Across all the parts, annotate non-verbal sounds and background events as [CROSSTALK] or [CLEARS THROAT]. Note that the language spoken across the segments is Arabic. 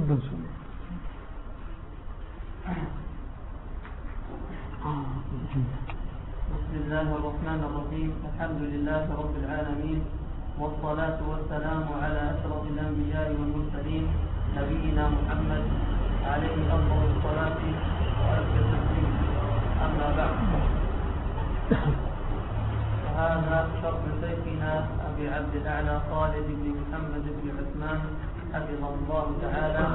شاء الله بسم الله الرحمن الرحيم. الحمد لله رب العالمين والصلاة والسلام على أشرف الأنبياء والمرسلين نبينا محمد عليه أفضل الصلاة وأزكى التسليم. أما بعد فهذا شرط شيخنا أبي عبد الأعلى خالد بن محمد بن عثمان حفظه الله تعالى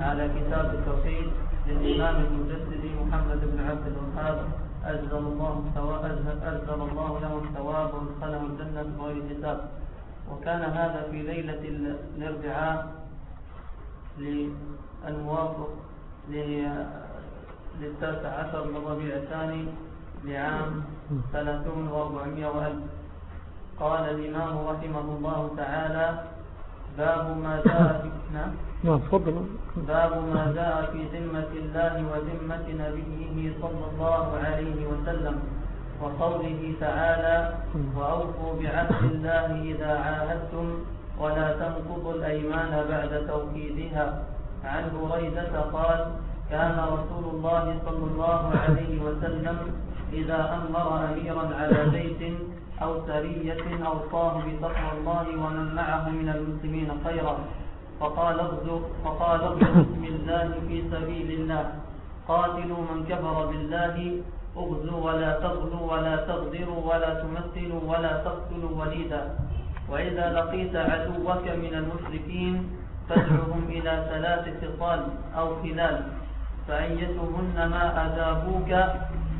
على كتاب التوحيد للإمام المجدد محمد بن عبد الوهاب. أجزل الله أجزل الله له الثواب وادخله الجنة بغير حساب. وكان هذا في ليلة الاربعاء للموافق للتاسع عشر من ربيع الثاني لعام ثلاثون وأربعمائة وألف. قال الإمام رحمه الله تعالى باب ما جاء في نعم [LAUGHS] نعم تفضل. باب ما جاء في ذمة الله وذمة نبيه صلى الله عليه وسلم وقوله تعالى وأوفوا بعهد الله إذا عاهدتم ولا تنقضوا الأيمان بعد توكيدها. عن هريرة قال كان رسول الله صلى الله عليه وسلم إذا أمر أميرا على بيت أو سرية أوصاه بتقوى الله ومن معه من المسلمين خيرا. فقال اغزوا فقال اغزوا بسم الله في سبيل الله. قاتلوا من كفر بالله. اغزوا ولا تغلوا ولا تغدروا ولا تمثلوا ولا تقتلوا وليدا. وإذا لقيت عدوك من المشركين فادعهم إلى ثلاث خصال أو خلال. فأيتهن ما أجابوك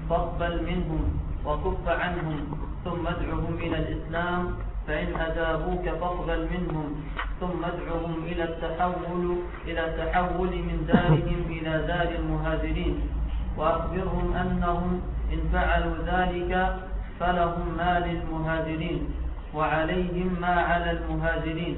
فاقبل منهم وكف عنهم. ثم ادعهم إلى الإسلام فإن أجابوك فاقبل منهم. ثم ادعهم إلى التحول إلى التحول من دارهم إلى دار المهاجرين. وأخبرهم أنهم إن فعلوا ذلك فلهم ما للمهاجرين وعليهم ما على المهاجرين.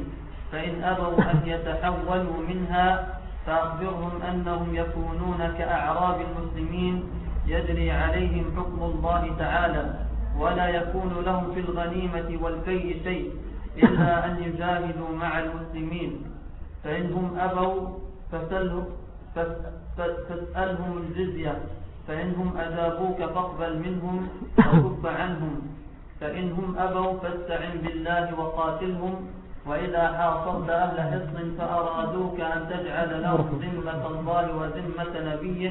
فإن أبوا أن يتحولوا منها فأخبرهم أنهم يكونون كأعراب المسلمين. يجري عليهم حكم الله تعالى. ولا يكون لهم في الغنيمة والكي شيء إلا أن يجاهدوا مع المسلمين. فإنهم أبوا فاسألهم الجزية. فإنهم أجابوك فاقبل منهم وكف عنهم. فإنهم أبوا فاستعن بالله وقاتلهم. وإذا حاصرت أهل حصن فأرادوك أن تجعل لهم ذمة الله وذمة نبيه.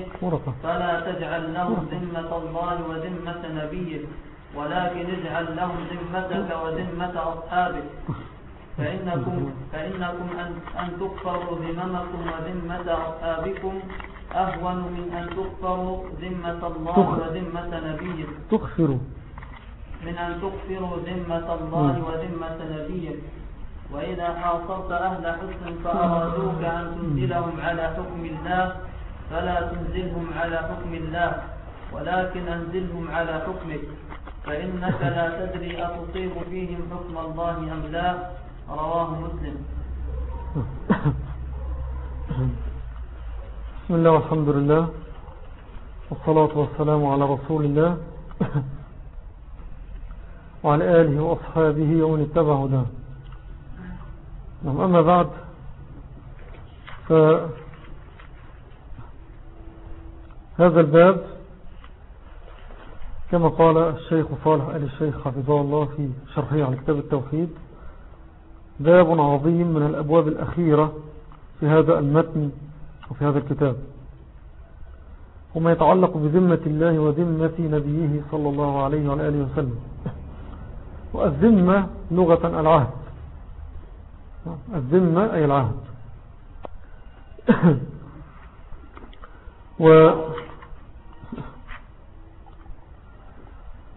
فلا تجعل لهم ذمة الله وذمة نبيه. ولكن اجعل لهم ذمتك وذمة أصحابك. فإنكم, فإنكم أن, أن تكفروا ذممكم وذمة أصحابكم. أهون من أن تكفروا ذمة الله وذمة نبيه. تكفروا من أن تكفروا ذمة الله وذمة نبيه. وإذا حاصرت أهل حسن فأرادوك أن تنزلهم على حكم الله. فلا تنزلهم على حكم الله. ولكن أنزلهم على حكمك. فإنك لا تدري أتصيب فيهم حكم الله أم لا. رواه مسلم. بسم الله والحمد لله. والصلاة والسلام على رسول الله. وعلى آله وأصحابه ومن اتبعه ده نعم أما بعد فهذا الباب كما قال الشيخ صالح آل الشيخ حفظه الله في شرحه على كتاب التوحيد باب عظيم من الأبواب الأخيرة في هذا المتن وفي هذا الكتاب. وما يتعلق بذمة الله وذمة نبيه صلى الله عليه وعلى آله وسلم. والذمة لغة العهد. الذمة أي العهد. [COUGHS] و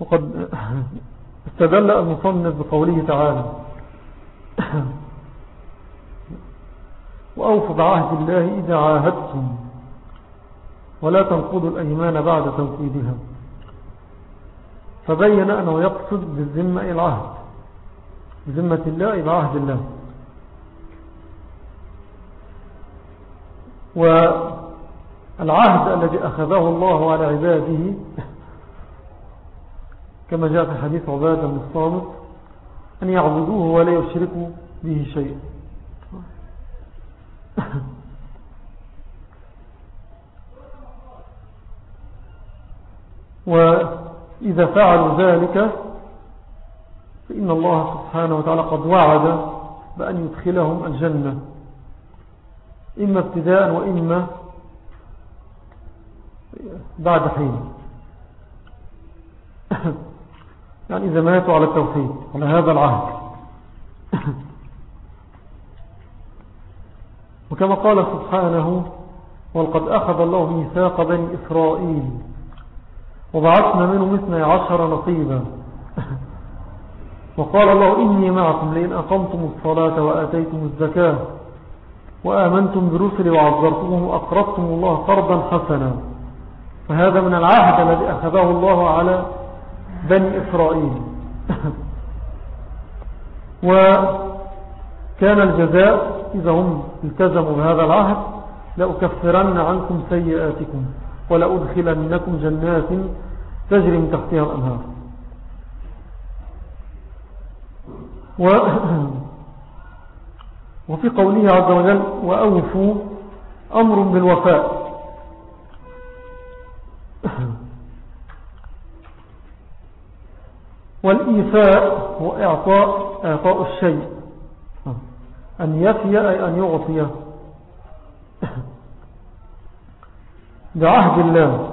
وقد استدل المصنف بقوله تعالى وأوفوا بعهد الله إذا عاهدتم ولا تنقضوا الأيمان بعد توكيدها. فبين أنه يقصد بالذمة العهد بذمة الله إلى عهد الله. والعهد الذي أخذه الله على عباده كما جاء في حديث عبادة بن الصامت أن يعبدوه ولا يشركوا به شيئا. [LAUGHS] وإذا فعلوا ذلك فإن الله سبحانه وتعالى قد وعد بأن يدخلهم الجنة. إما ابتداء وإما بعد حين. [LAUGHS] يعني إذا ماتوا على التوحيد على هذا العهد. [LAUGHS] وكما قال سبحانه ولقد أخذ الله ميثاق بني إسرائيل وبعثنا منهم اثنى عشر نصيبا. [LAUGHS] وقال الله إني معكم لئن أقمتم الصلاة وآتيتم الزكاة وآمنتم برسل وعذرتمهم وأقرضتم الله قرضا حسنا. فهذا من العهد الذي أخذه الله على بني إسرائيل. [LAUGHS] وكان الجزاء إذا هم التزموا بهذا العهد لأكفرن عنكم سيئاتكم ولأدخلنكم جنات تجري من تحتها الأنهار. و [CLEARS THROAT] وفي قوله عز وجل وأوفوا أمر بالوفاء. [CLEARS THROAT] والإيفاء هو إعطاء, إعطاء الشيء. أن يفي أي أن يعطيه [COUGHS] بعهد الله.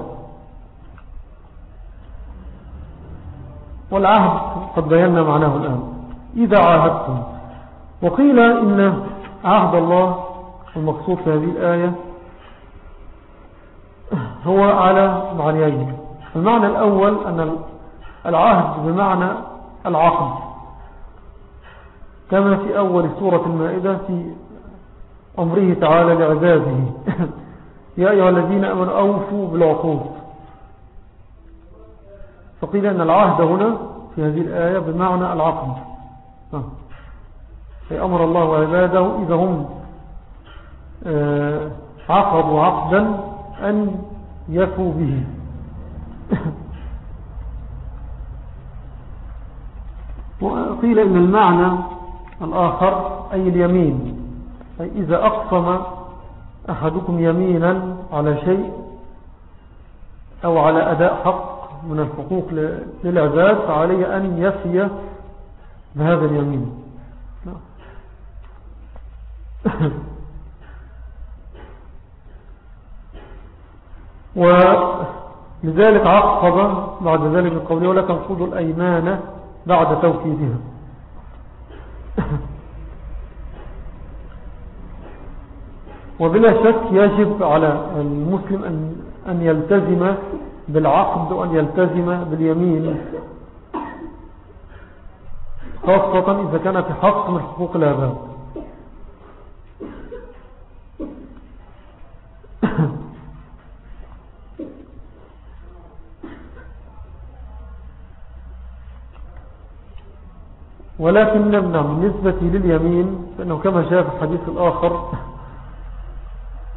والعهد قد بينا معناه الآن. إذا عاهدتم. وقيل إن عهد الله المقصود في هذه الآية هو على معنيين. المعنى الأول أن العهد بمعنى العقد. كما في أول سورة المائدة في أمره تعالى لعباده. [LAUGHS] يا أيها الذين أمنوا أوفوا بالعقود. فقيل أن العهد هنا في هذه الآية بمعنى العقد. أي أمر الله عباده إذا هم آه، عقدوا عقدا أن يفوا به. [LAUGHS] وقيل إن المعنى الآخر أي اليمين أي إذا أقسم أحدكم يمينا على شيء أو على أداء حق من الحقوق للعباد فعليه أن يفي بهذا اليمين. [LAUGHS] ولذلك عقب بعد ذلك القول ولا تنقضوا الأيمان بعد توكيدها. وبلا شك يجب على المسلم أن, أن يلتزم بالعقد وأن يلتزم باليمين. خاصة إذا كان في حق من حقوق العباد ولكن نمنع بالنسبة لليمين فإنه كما جاء في الحديث الآخر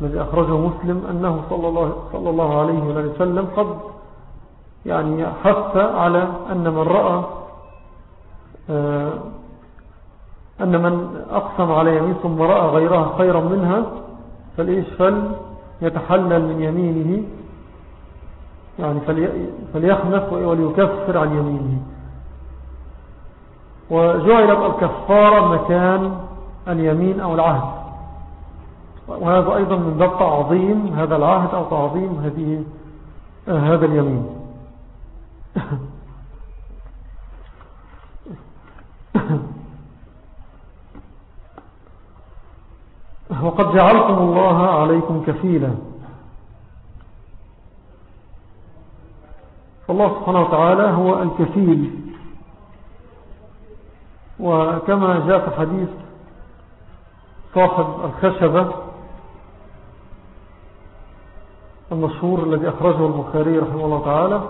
الذي أخرجه مسلم أنه صلى الله, صلى الله عليه وسلم قد يعني حث على أن من رأى آه، أن من أقسم على يمين ثم رأى غيرها خيرا منها فالإيش فل يتحلل من يمينه يعني فليخنف وليكفر عن يمينه. وجعلت الكفارة مكان اليمين أو العهد. وهذا أيضا من باب تعظيم هذا العهد أو تعظيم هذه هذا اليمين. [COUGHS] وقد جعلتم الله عليكم كفيلا. الله سبحانه وتعالى هو الكفيل. وكما جاء في حديث صاحب الخشبة المشهور الذي أخرجه البخاري رحمه الله تعالى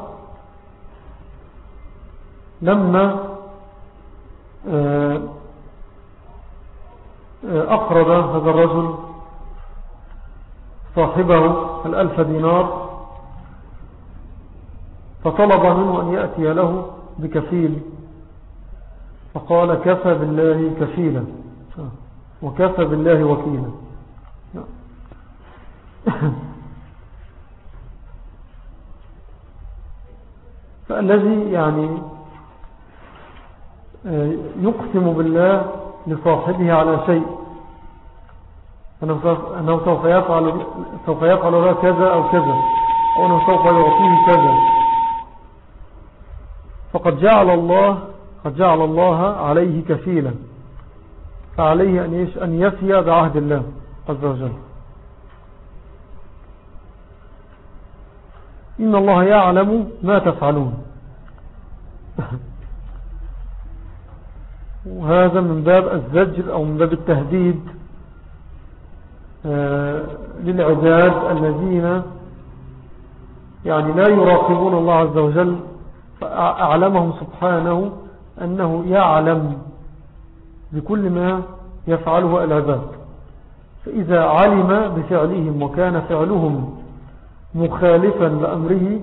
لما آه، أقرض هذا الرجل صاحبه الألف دينار فطلب منه أن يأتي له بكفيل. فقال كفى بالله كفيلا. وكفى بالله وكيلا. فالذي يعني يقسم بالله لصاحبه على شيء. أنه سوف يفعل, سوف يفعل له كذا أو كذا. أو أنه سوف يعطيه كذا. فقد جعل الله قد جعل الله عليه كفيلا فعليه أن, أن يفي بعهد الله عز وجل. إن الله يعلم ما تفعلون. [LAUGHS] وهذا من باب الزجر أو من باب التهديد آه، للعباد الذين يعني لا يراقبون الله عز وجل فأعلمهم سبحانه أنه يعلم بكل ما يفعله العباد. فإذا علم بفعلهم وكان فعلهم مخالفا لأمره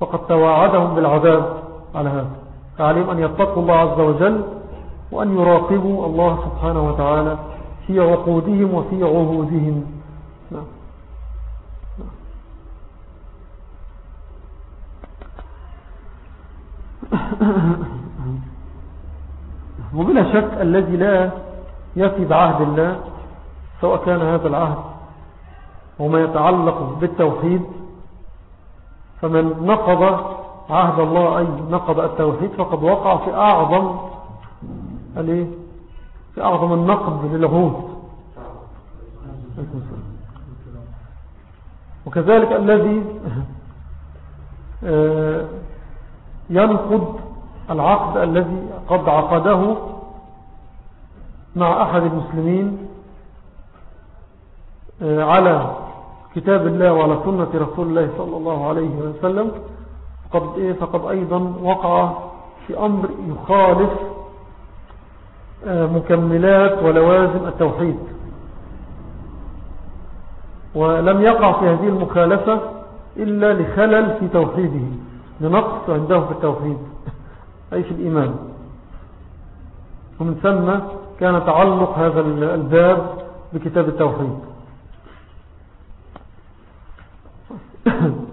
فقد توعدهم بالعذاب على هذا. فعليهم أن يتقوا الله عز وجل وأن يراقبوا الله سبحانه وتعالى في عقودهم وفي عهودهم. نعم. وبلا شك الذي لا يفي بعهد الله سواء كان هذا العهد وما يتعلق بالتوحيد فمن نقض عهد الله أي نقض التوحيد فقد وقع في أعظم في أعظم النقض للعهود وكذلك الذي آه، ينقض العقد الذي قد عقده مع أحد المسلمين آه، على كتاب الله وعلى سنة رسول الله صلى الله عليه وسلم. فقد, إيه؟ فقد أيضا وقع في أمر يخالف آه، مكملات ولوازم التوحيد. ولم يقع في هذه المخالفة إلا لخلل في توحيده لنقص عنده في التوحيد. [LAUGHS] أي في الإيمان. ومن ثم كان تعلق هذا الباب بكتاب التوحيد. [COUGHS]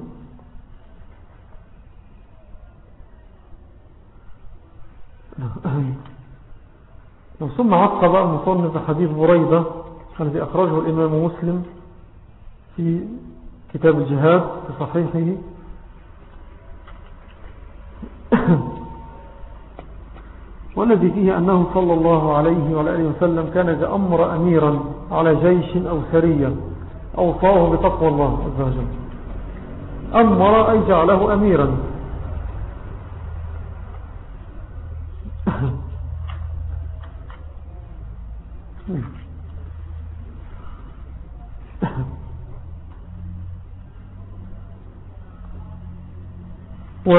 ثم عقب المصنف حديث بريدة الذي أخرجه الإمام مسلم في كتاب الجهاد في صحيحه. [COUGHS] والذي فيه أنه صلى الله عليه وآله وسلم كان إذا أمر أميرا على جيش أو سريا أوصاه بتقوى الله عز وجل. أمر أي جعله أميرا. و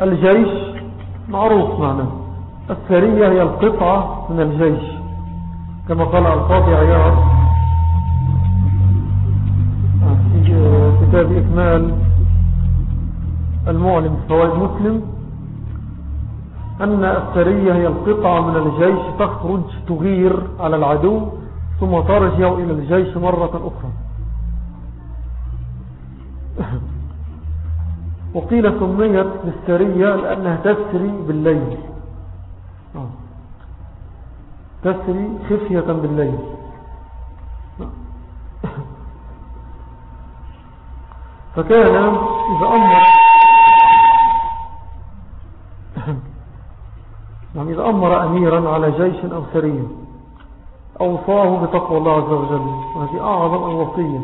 الجيش معروف معناه. السرية هي القطعة من الجيش. كما قال القاضي عيار في كتاب إكمال المعلم فوائد مسلم أن السرية هي القطعة من الجيش تخرج تغير على العدو ثم ترجع إلى الجيش مرة أخرى. وقيل سميت بالسرية لأنها تسري بالليل. آه. تسري خفية بالليل. فكان إذا أمر يعني إذا أمر أميرا على جيش أو سرية أوصاه بتقوى الله عز وجل. وهذه أعظم الوصية.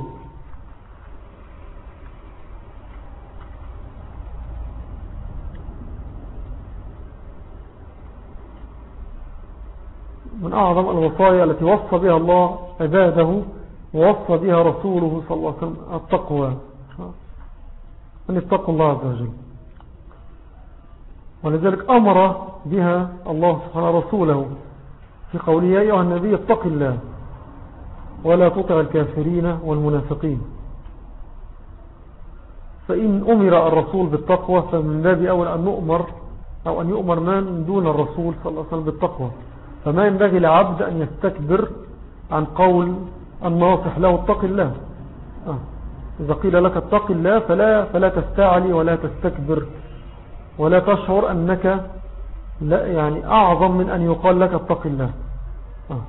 من أعظم الوصايا التي وصى بها الله عباده ووصى بها رسوله صلى الله عليه وسلم التقوى. أن يتقوا الله عز وجل. ولذلك أمر بها الله سبحانه رسوله في قوله يا أيها النبي اتق الله ولا تطع الكافرين والمنافقين. فإن أمر الرسول بالتقوى فمن باب أول أن نؤمر أو أن يؤمر من؟ دون الرسول صلى الله عليه وسلم بالتقوى. فما ينبغي لعبد أن يستكبر عن قول الناصح له اتق الله. آه. إذا قيل لك اتق الله فلا, فلا تستعلي ولا تستكبر. ولا تشعر أنك لا يعني أعظم من أن يقال لك اتق الله. آه.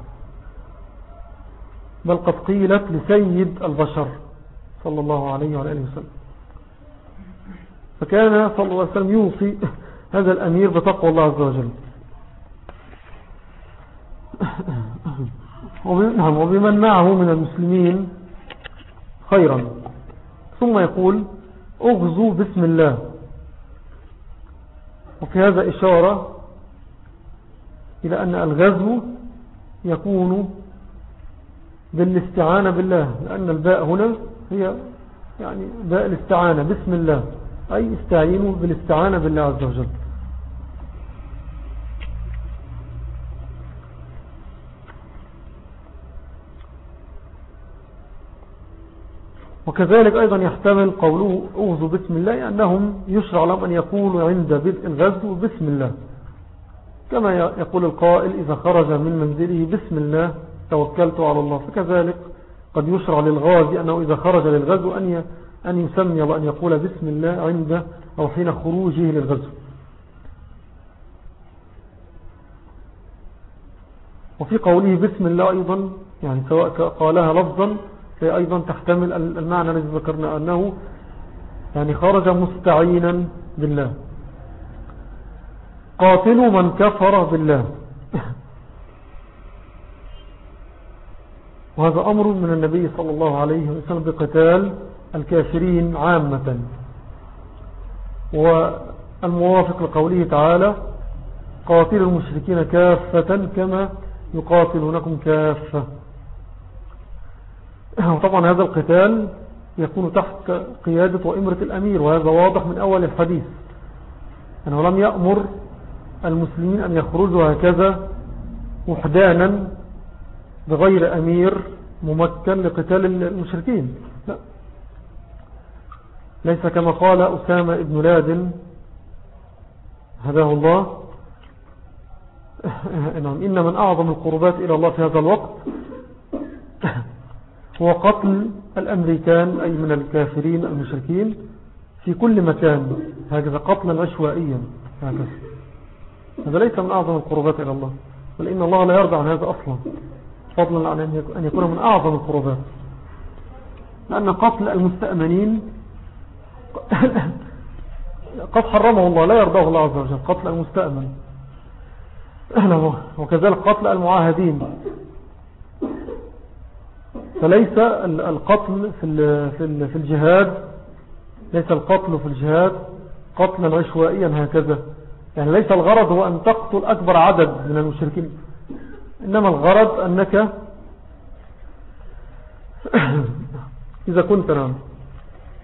بل قد قيلت لسيد البشر صلى الله عليه وعلى آله وسلم. فكان صلى الله عليه وسلم يوصي [LAUGHS] هذا الأمير بتقوى الله عز وجل. وبمن معه من المسلمين خيرا. ثم يقول اغزوا بسم الله. وفي هذا إشارة إلى أن الغزو يكون بالاستعانة بالله لأن الباء هنا هي يعني باء الاستعانة بسم الله. أي استعينوا بالاستعانة بالله عز وجل. وكذلك أيضا يحتمل قوله أوذوا بسم الله أنهم يشرع لهم أن يقولوا عند بدء الغزو بسم الله. كما يقول القائل إذا خرج من منزله بسم الله توكلت على الله. فكذلك قد يشرع للغازي أنه إذا خرج للغزو أن أن يسمي وأن يقول بسم الله عند أو حين خروجه للغزو. وفي قوله بسم الله أيضا يعني سواء قالها لفظا فهي أيضا تحتمل المعنى الذي ذكرنا أنه يعني خرج مستعينا بالله. قاتلوا من كفر بالله. [LAUGHS] وهذا أمر من النبي صلى الله عليه وسلم بقتال الكافرين عامة. والموافق لقوله تعالى قاتل المشركين كافة كما يقاتلونكم كافة. وطبعا هذا القتال يكون تحت قيادة وإمرة الأمير وهذا واضح من أول الحديث. أنه لم يأمر المسلمين أن يخرجوا هكذا وحدانا بغير أمير ممكن لقتال المشركين. لا. ليس كما قال أسامة ابن لادن هداه الله. [LAUGHS] إن من أعظم القربات إلى الله في هذا الوقت. [LAUGHS] هو قتل الأمريكان أي من الكافرين المشركين في كل مكان. هكذا قتلا عشوائيا. هكذا. هذا ليس من أعظم القربات إلى الله بل إن الله لا يرضى عن هذا أصلا. فضلا عن أن يكون من أعظم القربات. لأن قتل المستأمنين [COUGHS] قد حرمه الله لا يرضاه الله عز وجل. قتل المستأمن. [COUGHS] وكذلك قتل المعاهدين. فليس القتل في في الجهاد ليس القتل في الجهاد قتلا عشوائيا هكذا. يعني ليس الغرض هو أن تقتل أكبر عدد من المشركين إنما الغرض أنك [CLEARS THROAT] إذا كنت نعم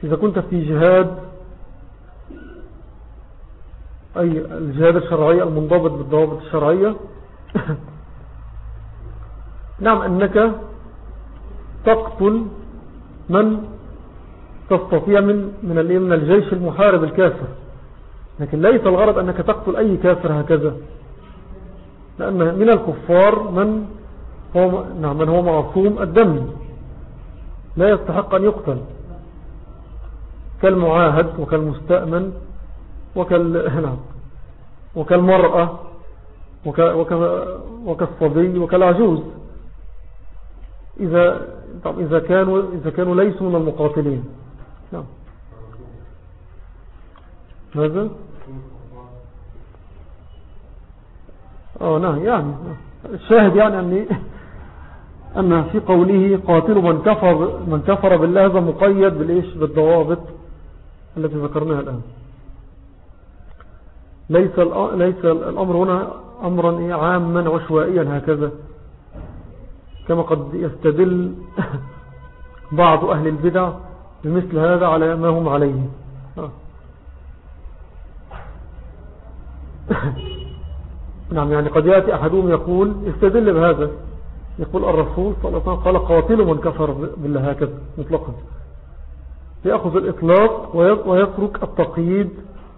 إذا كنت في جهاد أي الجهاد الشرعية المنضبط بالضوابط الشرعية [CLEARS THROAT] نعم أنك تقتل من تستطيع من من من الجيش المحارب الكافر. لكن ليس الغرض أنك تقتل أي كافر هكذا. لأن من الكفار من هو, نعم من هو معصوم الدم. لا يستحق أن يقتل. كالمعاهد وكالمستأمن وكال [LAUGHS] نعم وكالمرأة وكالصبي وكالعجوز. إذا طب إذا كانوا إذا كانوا ليسوا من المقاتلين. نعم. ماذا؟ آه نعم يعني الشاهد يعني أني أن في قوله قاتل من كفر, من كفر بالله هذا مقيد بالإيش؟ بالضوابط التي ذكرناها الآن. ليس ليس الأمر هنا أمرا عاما عشوائيا هكذا. كما قد يستدل بعض أهل البدع بمثل هذا على ما هم عليه. [LAUGHS] نعم يعني قد يأتي أحدهم يقول استدل بهذا. يقول الرسول صلى الله عليه وسلم قال قاتل من كفر بالله هكذا مطلقا. يأخذ الإطلاق ويترك التقييد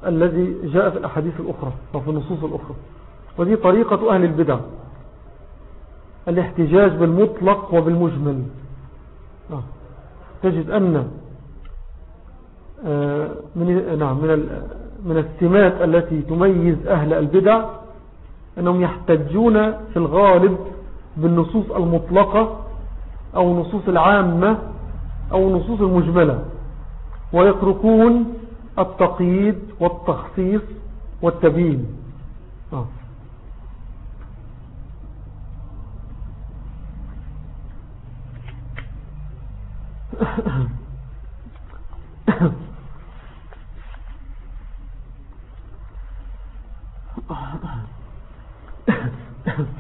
الذي جاء في الأحاديث الأخرى وفي النصوص الأخرى. ودي طريقة أهل البدع. الاحتجاج بالمطلق وبالمجمل آه. تجد أن من نعم من من السمات التي تميز أهل البدع أنهم يحتجون في الغالب بالنصوص المطلقة أو النصوص العامة أو النصوص المجملة ويتركون التقييد والتخصيص والتبيين Oh, my God.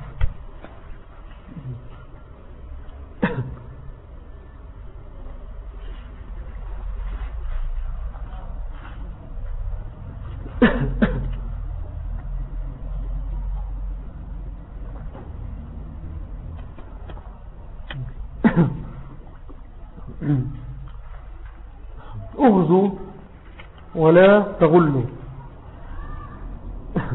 ولا تغلوا [LAUGHS]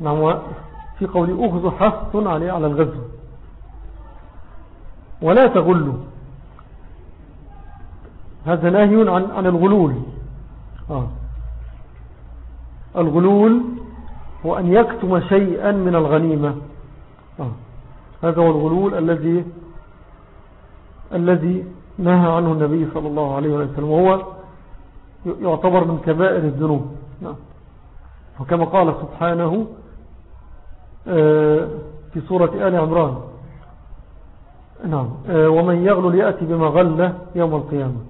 نعم في قول اغزوا حث عليه على الغزو. ولا تغلوا هذا نهي عن, عن الغلول. آه. الغلول هو أن يكتم شيئا من الغنيمة. آه. هذا هو الغلول الذي الذي نهى عنه النبي صلى الله عليه وسلم وهو يعتبر من كبائر الذنوب. نعم. وكما قال سبحانه آه، في سورة آل عمران. نعم. آه، ومن يغلل يأتي بما غل يوم القيامة.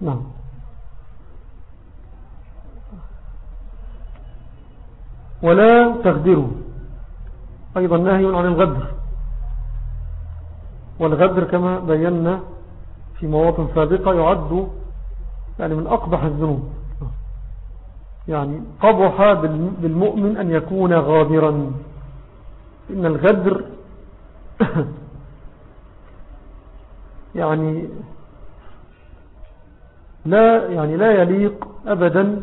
نعم. ولا تغدروا. أيضا نهي عن الغدر. والغدر كما بينا في مواطن سابقة يعد يعني من أقبح الذنوب. يعني قبح بالمؤمن أن يكون غادرا. إن الغدر [COUGHS] يعني لا يعني لا يليق أبدا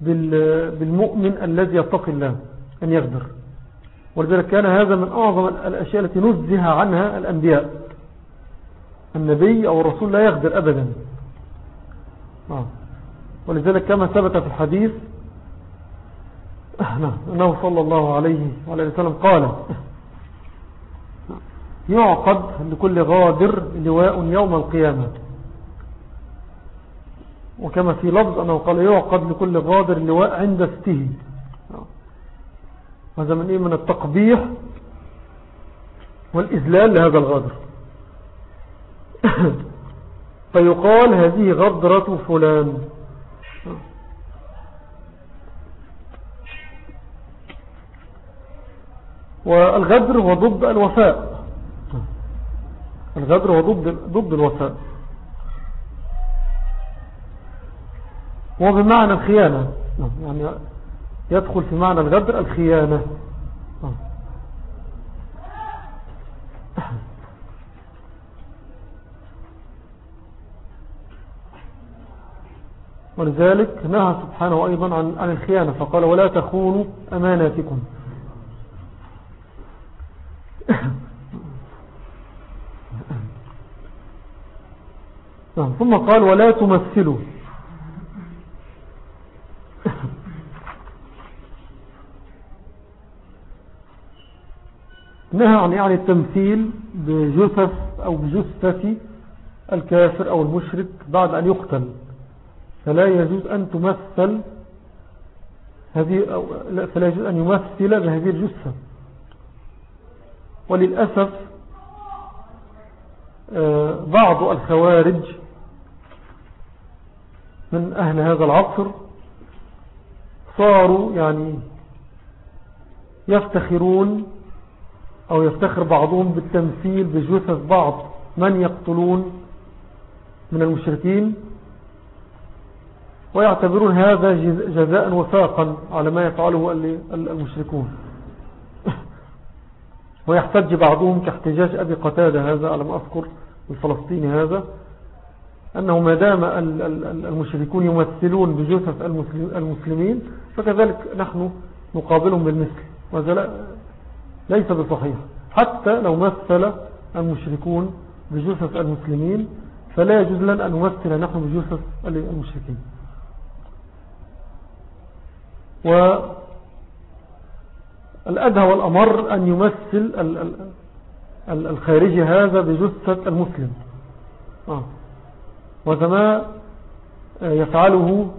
بالمؤمن الذي يتقي الله أن يغدر. ولذلك كان هذا من أعظم الأشياء التي نزه عنها الأنبياء. النبي أو الرسول لا يغدر أبدا. آه. ولذلك كما ثبت في الحديث نعم، أنه صلى الله عليه وسلم قال يعقد لكل غادر لواء يوم القيامة. وكما في لفظ أنه قال يعقد لكل غادر لواء عند استه هذا من إيه من التقبيح والإذلال لهذا الغادر [COUGHS] فيقال هذه غدرة فلان. والغدر هو ضد الوفاء. الغدر هو ضد, ضد الوفاء. وبمعنى الخيانة. يعني يدخل في معنى الغدر الخيانة. ولذلك نهى سبحانه أيضا عن, عن الخيانة فقال ولا تخونوا أماناتكم. نعم، ثم قال ولا تمثلوا. نهى عن يعني التمثيل بجثث أو بجثة الكافر أو المشرك بعد أن يقتل. فلا يجوز أن تمثل هذه أو فلا يجوز أن يمثل بهذه الجثة. وللأسف آه، بعض الخوارج من أهل هذا العصر صاروا يعني يفتخرون أو يفتخر بعضهم بالتمثيل بجثث بعض. من يقتلون من المشركين؟ ويعتبرون هذا جزاء وفاقا على ما يفعله المشركون. [LAUGHS] ويحتج بعضهم كاحتجاج أبي قتادة هذا على ما أذكر الفلسطيني هذا أنه ما دام المشركون يمثلون بجثث المسلمين فكذلك نحن نقابلهم بالمثل. وهذا ليس بصحيح. حتى لو مثل المشركون بجثث المسلمين فلا يجوز لنا أن نمثل نحن بجثث المشركين. والأدهى والأمر أن يمثل الخارجي هذا بجثة المسلم. آه. وذا ما يفعله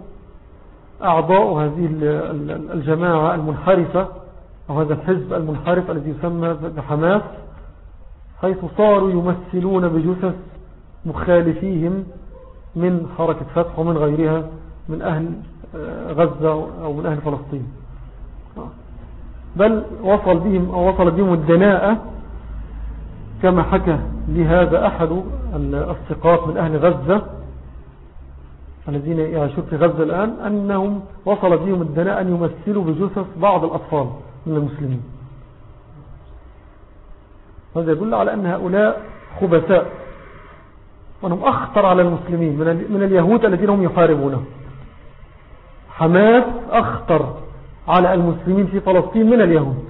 أعضاء هذه الجماعة المنحرفة أو هذا الحزب المنحرف الذي يسمى بحماس حيث صاروا يمثلون بجثث مخالفيهم من حركة فتح ومن غيرها من أهل آه، غزة أو من أهل فلسطين. بل وصل بهم أو وصل بهم الدناءة كما حكى لهذا أحد الثقات من أهل غزة الذين يعيشون في غزة الآن أنهم وصل بهم الدناء أن يمثلوا بجثث بعض الأطفال. من المسلمين. هذا يدل على أن هؤلاء خبثاء وأنهم أخطر على المسلمين من اليهود الذين هم يحاربونه حماس أخطر على المسلمين في فلسطين من اليهود.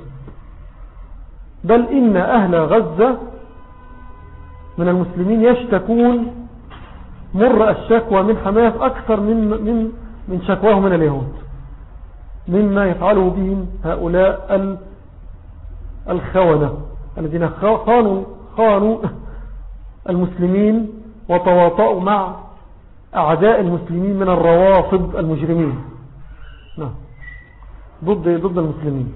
بل إن أهل غزة من المسلمين يشتكون مر الشكوى من حماس أكثر من, من, من شكواه من اليهود. مما يفعله بهم هؤلاء الخونة الذين خانوا, خانوا المسلمين وتواطؤوا مع أعداء المسلمين من الروافض المجرمين. نعم. ضد ضد المسلمين.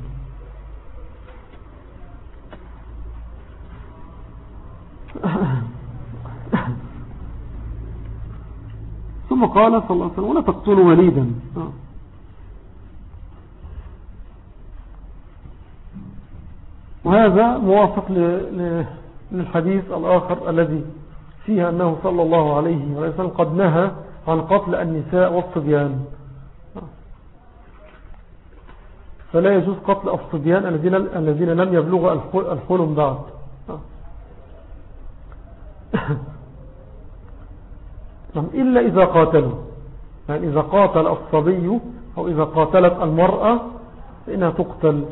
ثم قال صلى الله عليه وسلم ولا تقتلوا وليدا. وهذا موافق للحديث الآخر الذي فيها أنه صلى الله عليه وسلم قد نهى عن قتل النساء والصبيان. فلا يجوز قتل الصبيان الذين لم يبلغ الحلم بعد. نعم، إلا إذا قاتلوا يعني إذا قاتل الصبي أو إذا قاتلت المرأة فإنها تقتل.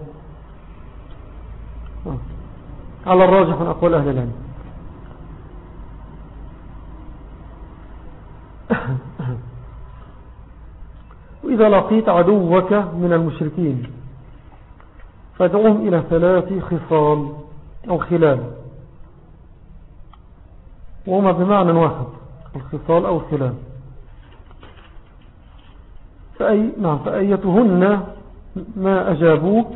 على الراجح من أقوال أهل العلم. [COUGHS] وإذا لقيت عدوك من المشركين فادعوهم إلى ثلاث خصال أو خلال. وهما بمعنى واحد الخصال أو الخلال. فأي نعم فأيتهن ما أجابوك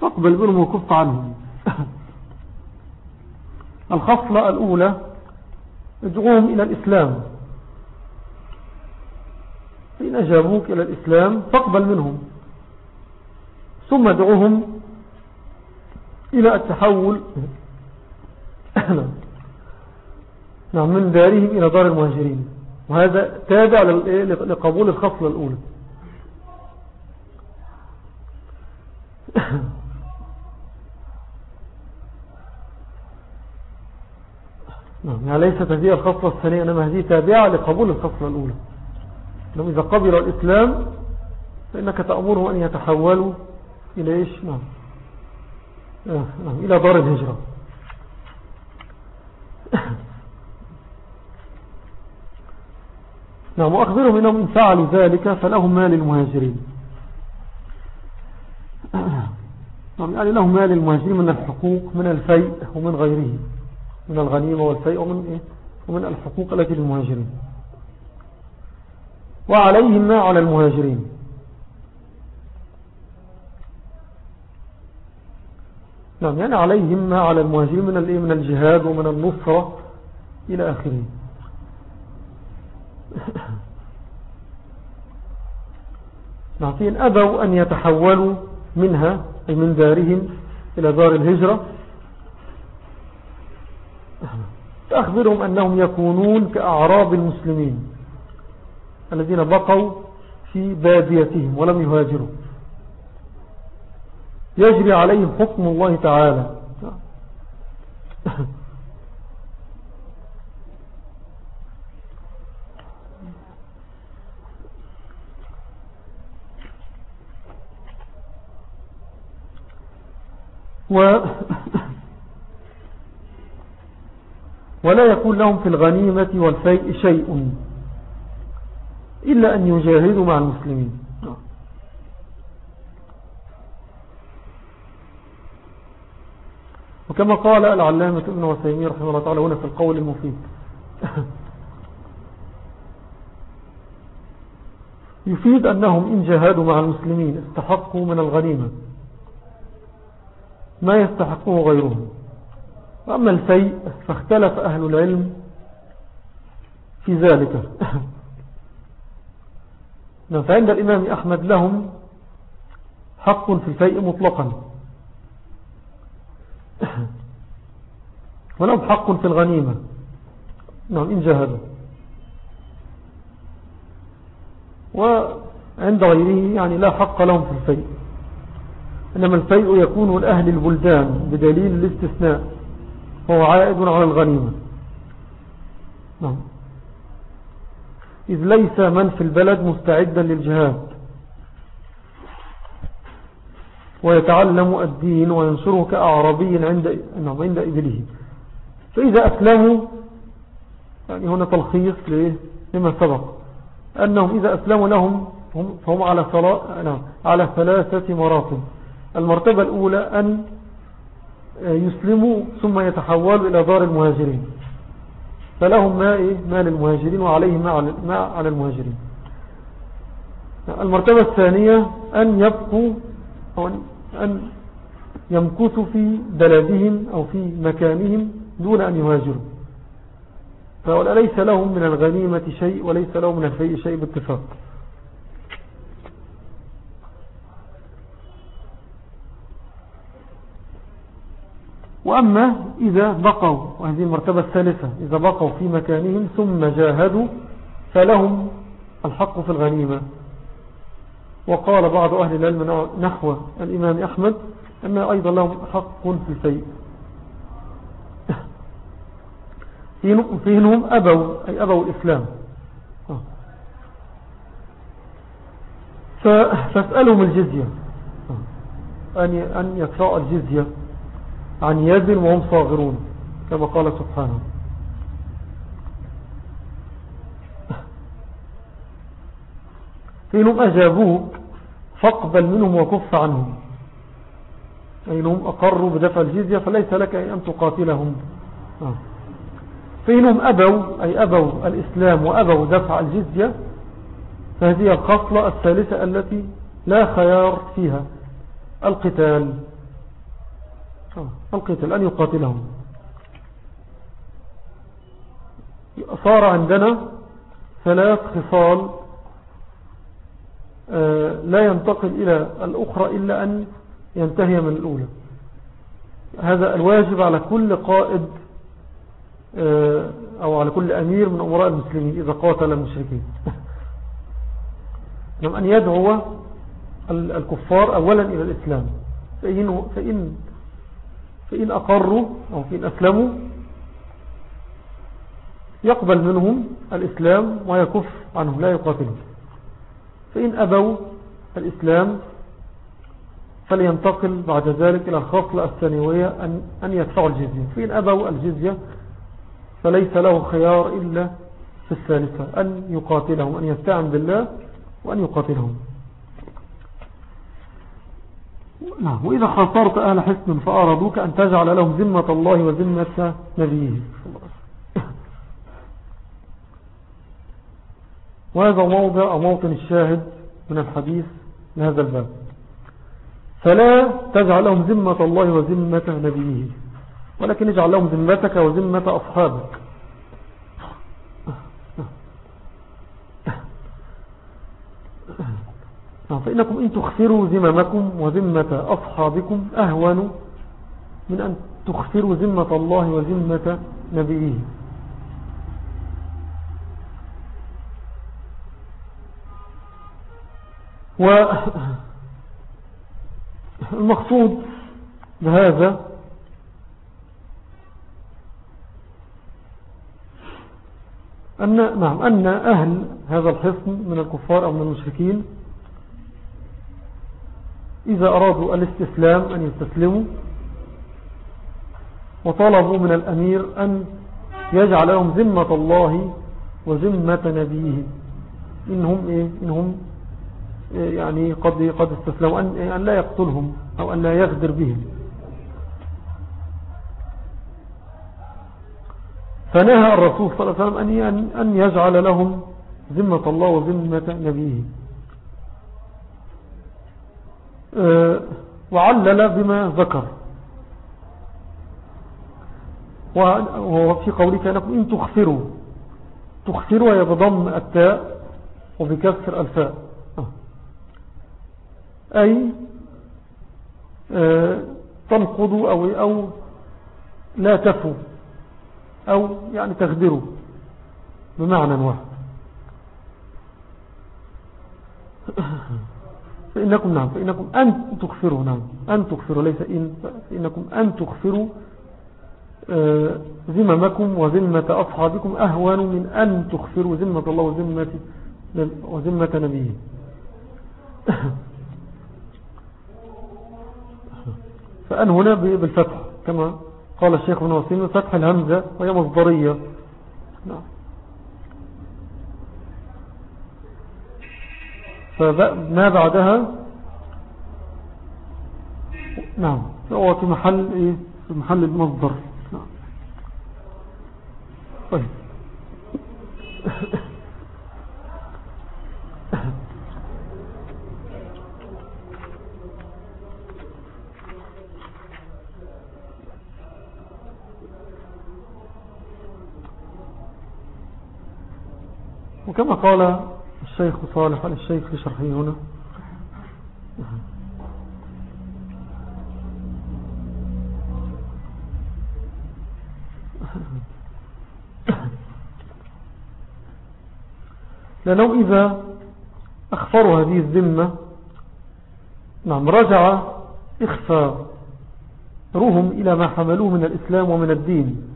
فاقبل بهم وكف عنهم. [COUGHS] الخصلة الأولى ادعوهم إلى الإسلام. فإن أجابوك إلى الإسلام فاقبل منهم. ثم ادعوهم إلى التحول. [COUGHS] نعم من دارهم إلى دار المهاجرين. وهذا تابع لقبول الخصلة الأولى. [COUGHS] نعم. يعني ليست هذه الخصلة الثانية إنما هذه تابعة لقبول الخصلة الأولى. لو إذا قبل الإسلام فإنك تأمره أن يتحولوا إلى إيش؟ نعم. آه، نعم. إلى دار الهجرة. [COUGHS] نعم. وأخبرهم إنهم إن فعلوا ذلك فلهم مال المهاجرين. [COUGHS] نعم. يعني لهم مال المهاجرين من الحقوق من الفيء ومن غيره من الغنيمة والفيء ومن, إيه؟ ومن الحقوق التي للمهاجرين وعليهم ما على المهاجرين نعم يعني عليهم ما على المهاجرين من؟ من الجهاد ومن النصرة إلى آخره [COUGHS] فإن أبوا أن يتحولوا منها أي من دارهم إلى دار الهجرة تأخبرهم أنهم يكونون كأعراب المسلمين الذين بقوا في باديتهم ولم يهاجروا. يجري عليهم حكم الله تعالى. و ولا يكون لهم في الغنيمة والفيء شيء إلا أن يجاهدوا مع المسلمين. وكما قال العلامة ابن وسيمين رحمه الله تعالى هنا في القول المفيد. يفيد أنهم إن جاهدوا مع المسلمين استحقوا من الغنيمة. ما يستحقه غيرهم. وأما الفيء فاختلف أهل العلم في ذلك. [CLEARS THROAT] نعم، فعند الإمام أحمد لهم حق في الفيء مطلقا. [CLEARS THROAT] ولهم حق في الغنيمة. نعم إن جاهدوا. وعند غيره يعني لا حق لهم في الفيء. إنما الفيء يكون لأهل البلدان بدليل الاستثناء. وهو عائد على الغنيمة نعم. إذ ليس من في البلد مستعدا للجهاد. ويتعلم الدين وينشره كأعربي عند, نعم عند إبله. فإذا أسلموا يعني هنا تلخيص لما سبق. أنهم إذا أسلموا لهم فهم على, نعم على ثلاثة مراتب. المرتبة الأولى أن يسلموا ثم يتحولوا إلى دار المهاجرين. فلهم ما, إيه؟ ما للمهاجرين وعليهم ما على المهاجرين. المرتبة الثانية أن يبقوا أو أن يمكثوا في بلدهم أو في مكانهم دون أن يهاجروا. فأولا ليس لهم من الغنيمة شيء وليس لهم من الفيء شيء باتفاق. وأما إذا بقوا وهذه المرتبة الثالثة إذا بقوا في مكانهم ثم جاهدوا فلهم الحق في الغنيمة. وقال بعض أهل العلم نحو الإمام أحمد أن أيضا لهم حق في الفيء. [LAUGHS] فيهم أبوا أي أبوا الإسلام. فاسألهم الجزية. أن يدفعوا الجزية. عن يد وهم صاغرون كما قال سبحانه. فإنهم أجابوك فاقبل منهم وكف عنهم. فإنهم أقروا بدفع الجزية فليس لك أن تقاتلهم. فإنهم أبوا أي أبوا الإسلام وأبوا دفع الجزية فهذه الخصلة الثالثة التي لا خيار فيها القتال. آه. القتال أن يقاتلهم. صار عندنا ثلاث خصال آه، لا ينتقل إلى الأخرى إلا أن ينتهي من الأولى. هذا الواجب على كل قائد آه، أو على كل أمير من أمراء المسلمين إذا قاتل المشركين. [LAUGHS] نعم أن يدعو الكفار أولا إلى الإسلام. فإن, فإن, فإن أقروا أو فإن أسلموا يقبل منهم الإسلام ويكف عنهم لا يقاتلهم. فإن أبوا الإسلام فلينتقل بعد ذلك إلى الخصلة الثانوية أن, أن يدفعوا الجزية. فإن أبوا الجزية فليس له خيار إلا في الثالثة أن يقاتلهم أن يستعن بالله وأن يقاتلهم. نعم. وإذا خاطرت أهل حسن فأرادوك أن تجعل لهم ذمة الله وذمة نبيه. وهذا موضع أو موطن الشاهد من الحديث لهذا الباب. فلا تجعل لهم ذمة الله وذمة نبيه. ولكن اجعل لهم ذمتك وذمة أصحابك. فإنكم إن تخسروا ذممكم وذمة أصحابكم أهون من أن تخسروا ذمة الله وذمة نبيه. والمقصود بهذا أن, نعم أن أهل هذا الحصن من الكفار أو من المشركين إذا أرادوا الاستسلام أن يستسلموا وطلبوا من الأمير أن يجعل لهم ذمة الله وذمة نبيه. إنهم, إيه؟ إنهم إيه؟ يعني قد, قد استسلموا أن, أن لا يقتلهم أو أن لا يغدر بهم. فنهى الرسول صلى الله عليه وسلم أن, يجعل لهم ذمة الله وذمة نبيه. وعلل بما ذكر. وفي قولك أنكم إن تخفروا تخفروا هي بضم التاء وبكسر الفاء. آه. أي أه، تنقضوا أو, أو لا تفوا أو يعني تغدروا بمعنى واحد. فإنكم نعم فإنكم أن تكفروا نعم أن تكفروا ليس إن فإنكم أن تكفروا آه، ذممكم وذمة أصحابكم أهون من أن تخفروا ذمة الله وذمة, وذمة نبيه. [LAUGHS] فأن هنا بالفتح كما قال الشيخ ابن وسيم فتح الهمزة وهي مصدرية. نعم. فما بعدها؟ نعم. فهو في محل إيه؟ في محل المصدر نعم. طيب. وكما قال الشيخ صالح على الشيخ في شرحه هنا. لأنه إذا أخفروا هذه الذمة نعم رجع إخفاؤهم إلى ما حملوه من الإسلام ومن الدين.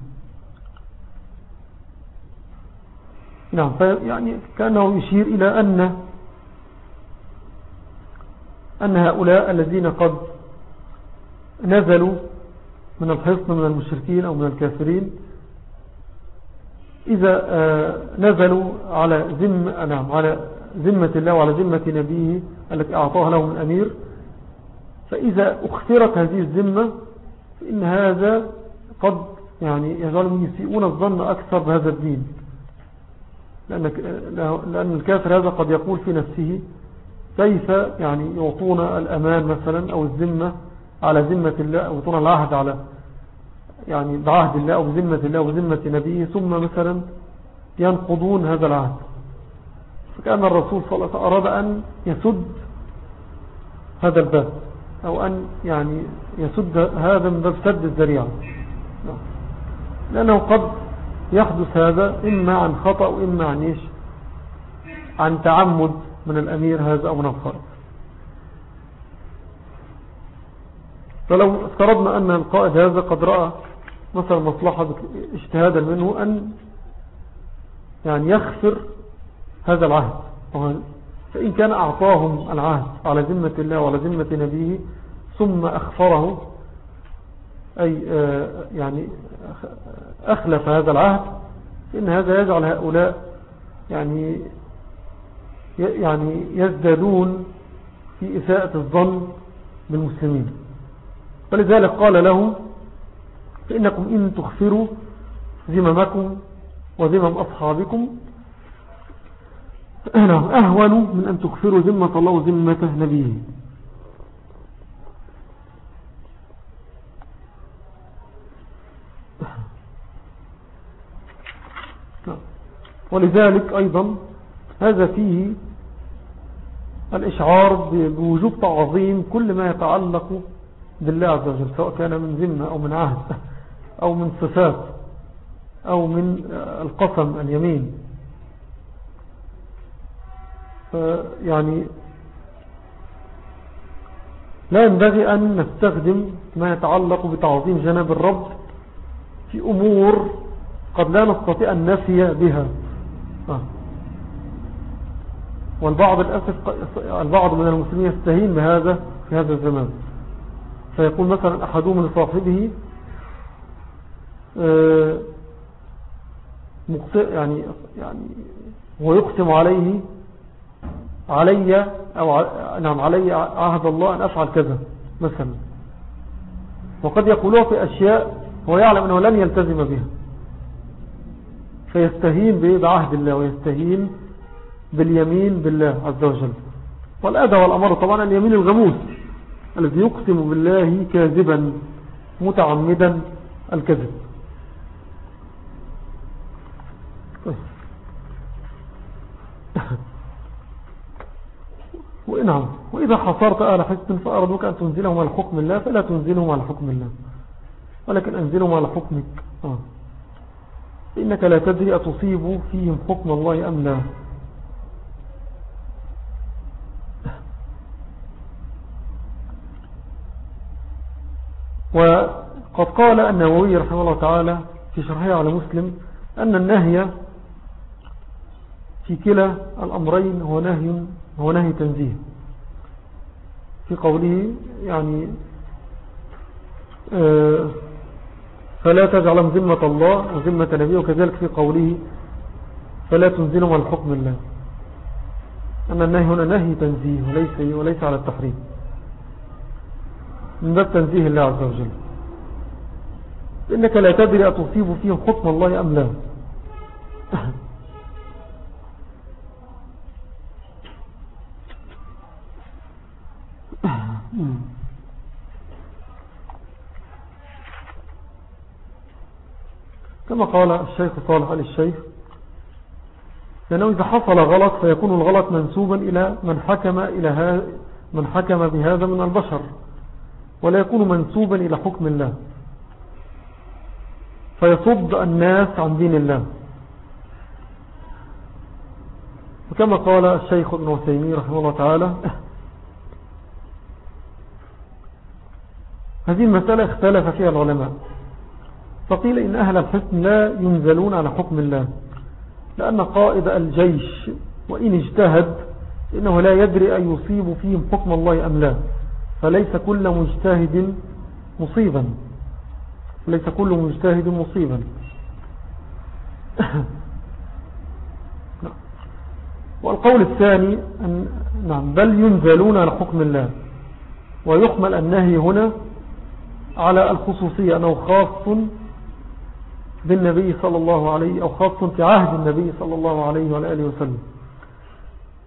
نعم يعني كأنه يشير إلى أن أن هؤلاء الذين قد نزلوا من الحصن من المشركين أو من الكافرين إذا آه، نزلوا على ذم نعم على ذمة الله وعلى ذمة نبيه التي أعطاها لهم الأمير فإذا أخفرت هذه الذمة فإن هذا قد يعني يجعلهم يسيئون الظن أكثر بهذا الدين. لأن الكافر هذا قد يقول في نفسه كيف يعني يعطون الأمان مثلا أو الذمة على ذمة الله أو يعطون العهد على يعني بعهد الله أو بذمة الله وذمة نبيه ثم مثلا ينقضون هذا العهد. فكأن الرسول صلى الله عليه وسلم أراد أن يسد هذا الباب أو أن يعني يسد هذا من باب سد الزريعة لأنه قد يحدث هذا إما عن خطأ وإما عن إيش؟ عن تعمد من الأمير هذا أو من الخارج فلو افترضنا أن القائد هذا قد رأى مثلا مصلحة اجتهادا منه أن يعني يخسر هذا العهد. فإن كان أعطاهم العهد على ذمة الله وعلى ذمة نبيه ثم أخفره أي آه، يعني أخلف هذا العهد فإن هذا يجعل هؤلاء يعني يعني يزدادون في إساءة الظن بالمسلمين. فلذلك قال لهم فإنكم إن تخفروا ذممكم وذمم أصحابكم [CLEARS THROAT] أهون من أن تخفروا ذمة الله وذمة نبيه. ولذلك أيضا هذا فيه الإشعار بوجوب تعظيم كل ما يتعلق بالله عز وجل سواء كان من ذمة أو من عهد [LAUGHS] أو من صفات أو من القسم اليمين يعني لا ينبغي أن نستخدم ما يتعلق بتعظيم جناب الرب في أمور قد لا نستطيع النفي بها آه. والبعض الأسف البعض من المسلمين يستهين بهذا في هذا الزمان. فيقول مثلا أحدهم لصاحبه آه، يعني يعني ويقسم عليه علي أو نعم علي عهد الله أن أفعل كذا مثلا. وقد يقولوها في أشياء هو يعلم أنه لن يلتزم بها. فيستهين بعهد الله ويستهين باليمين بالله عز وجل. والأدى والأمر طبعا اليمين الغموس الذي يقسم بالله كاذبا متعمدا الكذب. وإنعم وإذا حصرت أهل حسن فأرضوك أن تنزلهم على حكم الله فلا تنزلهم على حكم الله. ولكن أنزلهم على حكمك. آه. إنك لا تدري أتصيب فيهم حكم الله أم لا. وقد قال النووي رحمه الله تعالى في شرحه على مسلم أن النهي في كلا الأمرين هو نهي, هو نهي تنزيه. في قوله يعني آه، فلا تجعل ذمة الله وذمة نبيه. وكذلك في قوله فلا تنزلهم على حكم الله. أن النهي هنا نهي تنزيه وليس, وليس على التحريم. من باب تنزيه الله عز وجل. إنك لا تدري أتصيب فيهم حكم الله أم لا. [LAUGHS] كما قال الشيخ صالح علي الشيخ لأنه إذا حصل غلط فيكون الغلط منسوبا إلى من حكم, إلى من حكم بهذا من البشر. ولا يكون منسوبا إلى حكم الله. فيصد الناس عن دين الله. وكما قال الشيخ ابن وسيمي رحمه الله تعالى هذه المسألة اختلف فيها العلماء. فقيل إن أهل الحكم لا ينزلون على حكم الله لأن قائد الجيش وإن اجتهد إنه لا يدري أن يصيب فيهم حكم الله أم لا. فليس كل مجتهد مصيبا. ليس كل مجتهد مصيبا. [COUGHS] والقول الثاني أن نعم بل ينزلون على حكم الله. ويحمل النهي هنا على الخصوصية أنه خاص بالنبي صلى الله عليه أو خاص في عهد النبي صلى الله عليه وآله وسلم.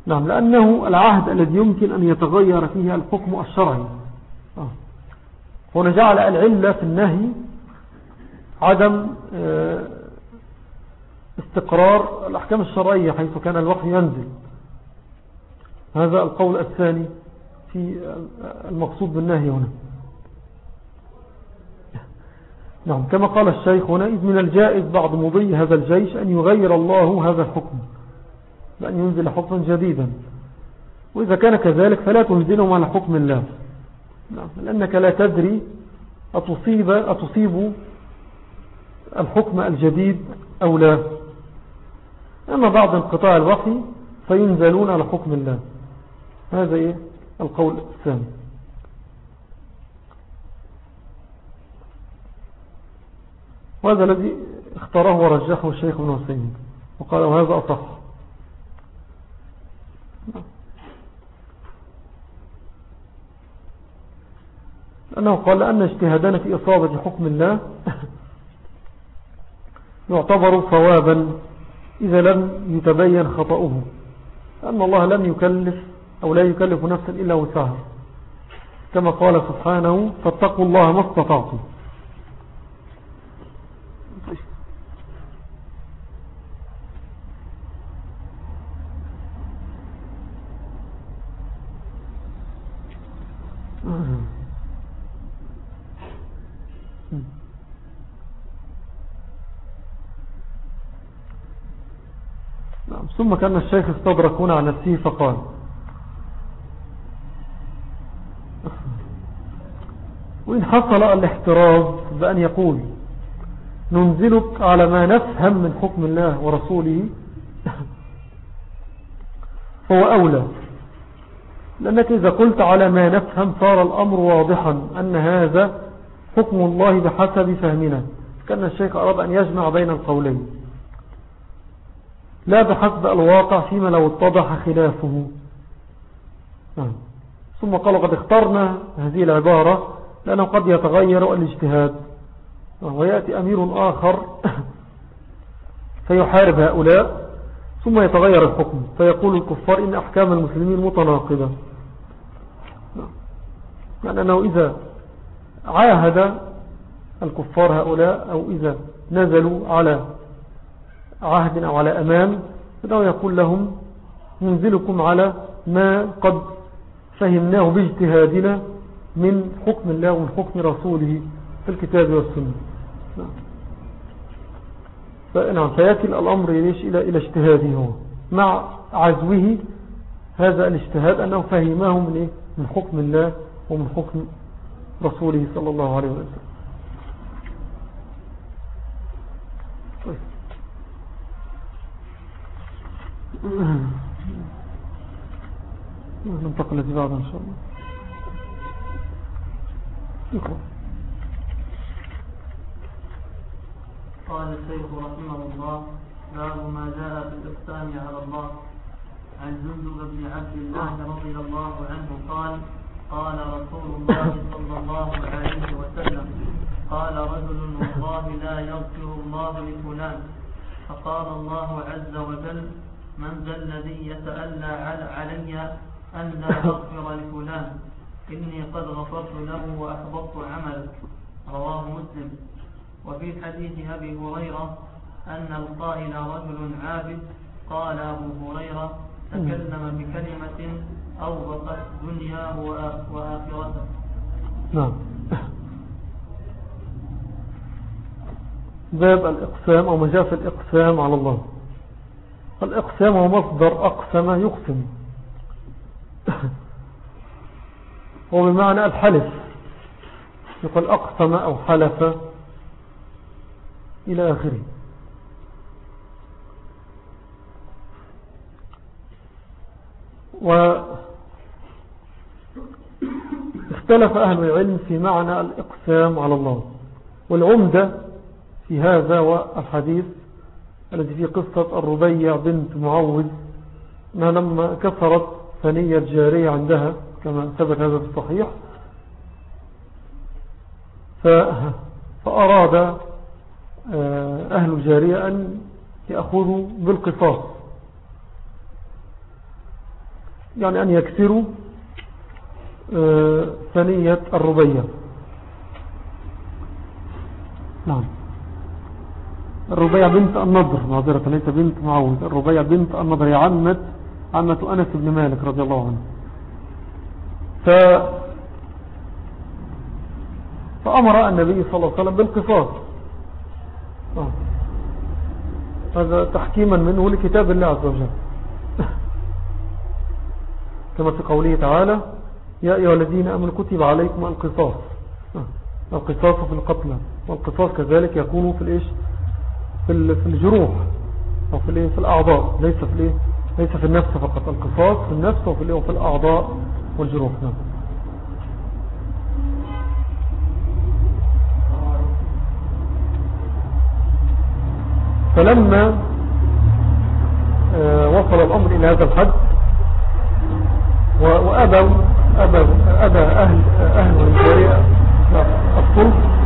نعم لأنه العهد الذي يمكن أن يتغير فيه الحكم الشرعي. آه. هنا جعل العلة في النهي عدم آه، استقرار الأحكام الشرعية حيث كان الوحي ينزل. هذا القول الثاني في المقصود بالنهي هنا. نعم كما قال الشيخ هنا إذ من الجائز بعد مضي هذا الجيش أن يغير الله هذا الحكم. بأن ينزل حكما جديدا. وإذا كان كذلك فلا تنزلهم على حكم الله. نعم لأنك لا تدري أتصيب, أتصيب الحكم الجديد أو لا. أما بعد انقطاع الوحي فينزلون على حكم الله. هذا إيه؟ القول الثاني. وهذا الذي اختاره ورجحه الشيخ ابن حسين وقال وهذا أصح. لأنه قال أن اجتهادنا في إصابة حكم الله [LAUGHS] يعتبر صوابا إذا لم يتبين خطأه لأن الله لم يكلف أو لا يكلف نفسا إلا وسعها. كما قال سبحانه فاتقوا الله ما استطعتم. ثم كان الشيخ استدرك هنا على نفسه فقال وإن حصل الاحتراز بأن يقول ننزلك على ما نفهم من حكم الله ورسوله فهو أولى. لأنك إذا قلت على ما نفهم صار الأمر واضحا أن هذا حكم الله بحسب فهمنا. كأن الشيخ أراد أن يجمع بين القولين. لا بحسب الواقع فيما لو اتضح خلافه. نعم. ثم قالوا قد اخترنا هذه العبارة لأنه قد يتغير الاجتهاد. ويأتي أمير آخر [COUGHS] فيحارب هؤلاء ثم يتغير الحكم فيقول الكفار إن أحكام المسلمين متناقضة. يعني أنه إذا عاهد الكفار هؤلاء أو إذا نزلوا على عهد أو على أمان فإنه يقول لهم ننزلكم على ما قد فهمناه باجتهادنا من حكم الله ومن حكم رسوله في الكتاب والسنة. نعم. فيكل الأمر يليش إلى, إلى اجتهاده هو. مع عزوه هذا الاجتهاد أنه فهمه من, إيه؟ من حكم الله ومن حكم رسوله صلى الله عليه وسلم طيب. ننتقل التي بعد إن شاء الله. يقرأ قال الشيخ رحمه الله باب ما جاء في الإقسام على الله. عن جندب بن عبد الله رضي الله عنه قال قال رسول الله صلى الله عليه وسلم قال رجل والله لا يغفر الله لفلان. فقال الله عز وجل من ذا الذي يتألى علي أن لا أغفر لفلان. إني قد غفرت له وأحبطت عملك رواه مسلم. وفي حديث أبي هريرة أن القائل رجل عابد قال أبو هريرة تكلم بكلمة أوبقت دنياه وآخرته. نعم. باب الإقسام أو مجاف الإقسام على الله. الإقسام هو مصدر أقسم يقسم. [LAUGHS] هو بمعنى الحلف. يقول أقسم أو حلف إلى آخره. واختلف أهل العلم في معنى الإقسام على الله. والعمدة في هذا والحديث الذي في قصة الربيع بنت معوذ أنها لما كسرت ثنية جارية عندها كما ثبت هذا في الصحيح. فأراد آه، أهل الجارية أن يأخذوا بالقصاص. يعني أن يكسروا آه، ثنية الربية نعم. الربيع بنت النضر معذرة ليس بنت معوذ الربيع بنت النضر هي عمت عمة أنس بن مالك رضي الله عنه ف فأمر النبي صلى الله عليه وسلم بالقصاص. هذا تحكيما منه لكتاب الله عز وجل [LAUGHS] كما في قوله تعالى يا أيها الذين أمنوا كتب عليكم القصاص. [LAUGHS] القصاص في القتلى والقصاص كذلك يكون في الإيش في الجروح أو في, الإيه؟ في الأعضاء ليس في, الإيه؟ ليس في النفس فقط القصاص في النفس وفي, الإيه؟ وفي الأعضاء والجروح نعم فلما آه، وصل الأمر إلى هذا الحد وأبوا أبوا أبى أهل, أهل الجارية الصلح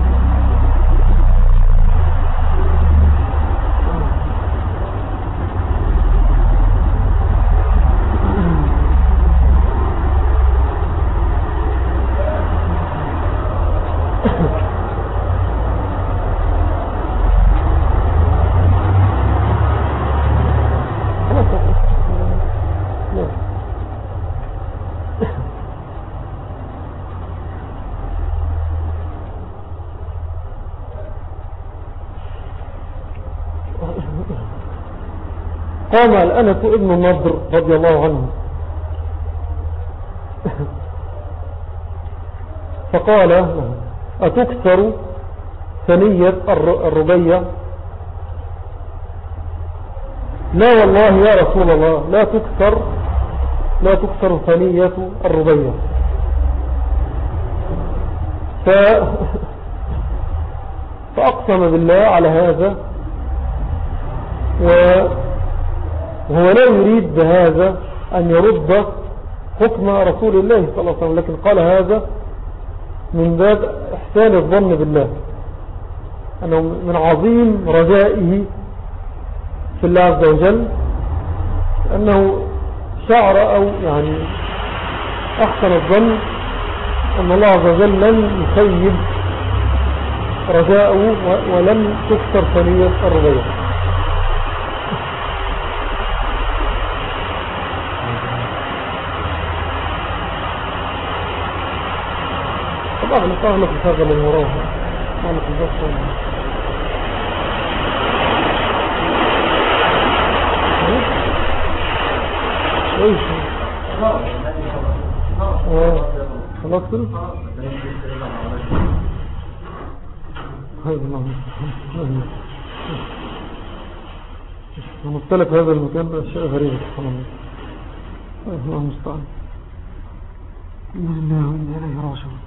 قام الأنس ابن النضر رضي الله عنه. فقال أتكسر ثنية الربية لا والله يا رسول الله لا تكسر لا تكسر ثنية الربية ف... [LAUGHS] فأقسم بالله على هذا وهو لا يريد بهذا أن يرد حكم رسول الله صلى الله عليه وسلم لكن قال هذا من باب إحسان الظن بالله. أنه من عظيم رجائه في الله عز وجل أنه شعر أو يعني أحسن الظن أن الله عز وجل لن يخيب رجاءه ولن تكسر ثنية الربيع طبعا نتأهلك هذا من وراه نتأهلك البصر كويس خلاص كده مختلف هذا المكان بأشياء غريبة سبحان الله الله المستعان وإنا إليه راجعون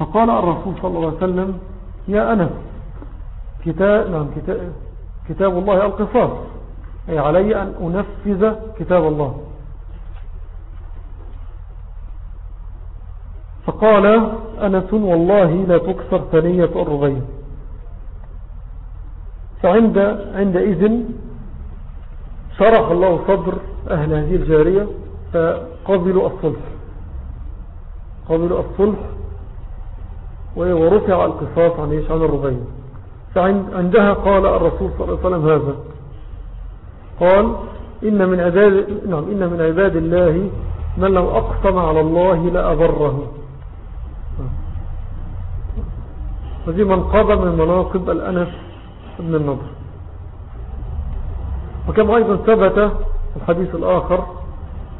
فقال الرسول صلى الله عليه وسلم يا أنا كتاب, نعم كتاب, كتاب الله القصاص. أي علي أن أنفذ كتاب الله. فقال أنس والله لا تكسر ثنية الرغية فعند عندئذ شرح الله صدر أهل هذه الجارية فقبلوا الصلح. قبلوا الصلح ورفع القصاص عن إيش؟ عن الرغية فعندها قال الرسول صلى الله عليه وسلم هذا. قال إن من عباد, نعم إن من عباد الله من لو أقسم على الله لأبره. هذه منقبة من مناقب الأنس بن النضر. وكما أيضا ثبت الحديث الآخر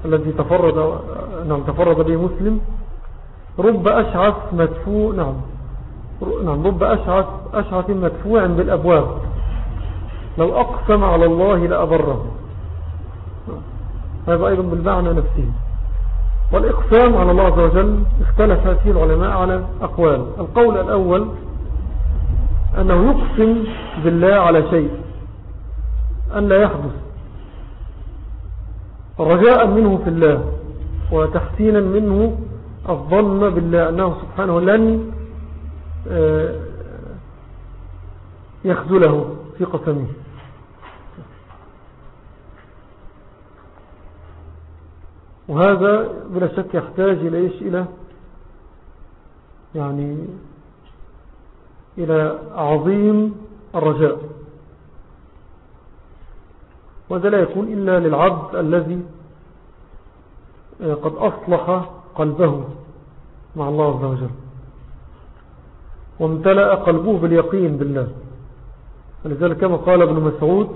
الذي تفرد نعم تفرد به مسلم رب أشعث مدفوع نعم. نعم رب أشعث أشعث مدفوع بالأبواب. لو أقسم على الله لأبره. هذا أيضا بالمعنى نفسه. والإقسام على الله عز وجل اختلف فيه العلماء على أقوال القول الأول أنه يقسم بالله على شيء أن لا يحدث. رجاء منه في الله وتحسينا منه الظن بالله أنه سبحانه لن آه، يخذله في قسمه وهذا بلا شك يحتاج إلى إيش؟ إلى يعني إلى عظيم الرجاء. وهذا لا يكون إلا للعبد الذي قد أصلح قلبه. مع الله عز وجل. وامتلأ قلبه باليقين بالله. فلذلك كما قال ابن مسعود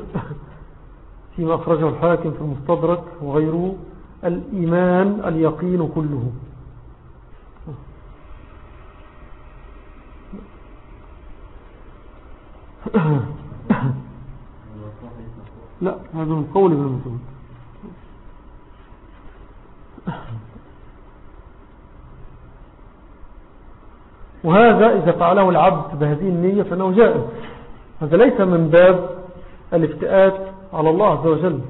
[LAUGHS] فيما أخرجه الحاكم في المستدرك وغيره الإيمان اليقين كله. [COUGHS] لا هذا من قول ابن مسعود. وهذا إذا فعله العبد بهذه النية فإنه جائز. هذا ليس من باب الافتئات على الله عز وجل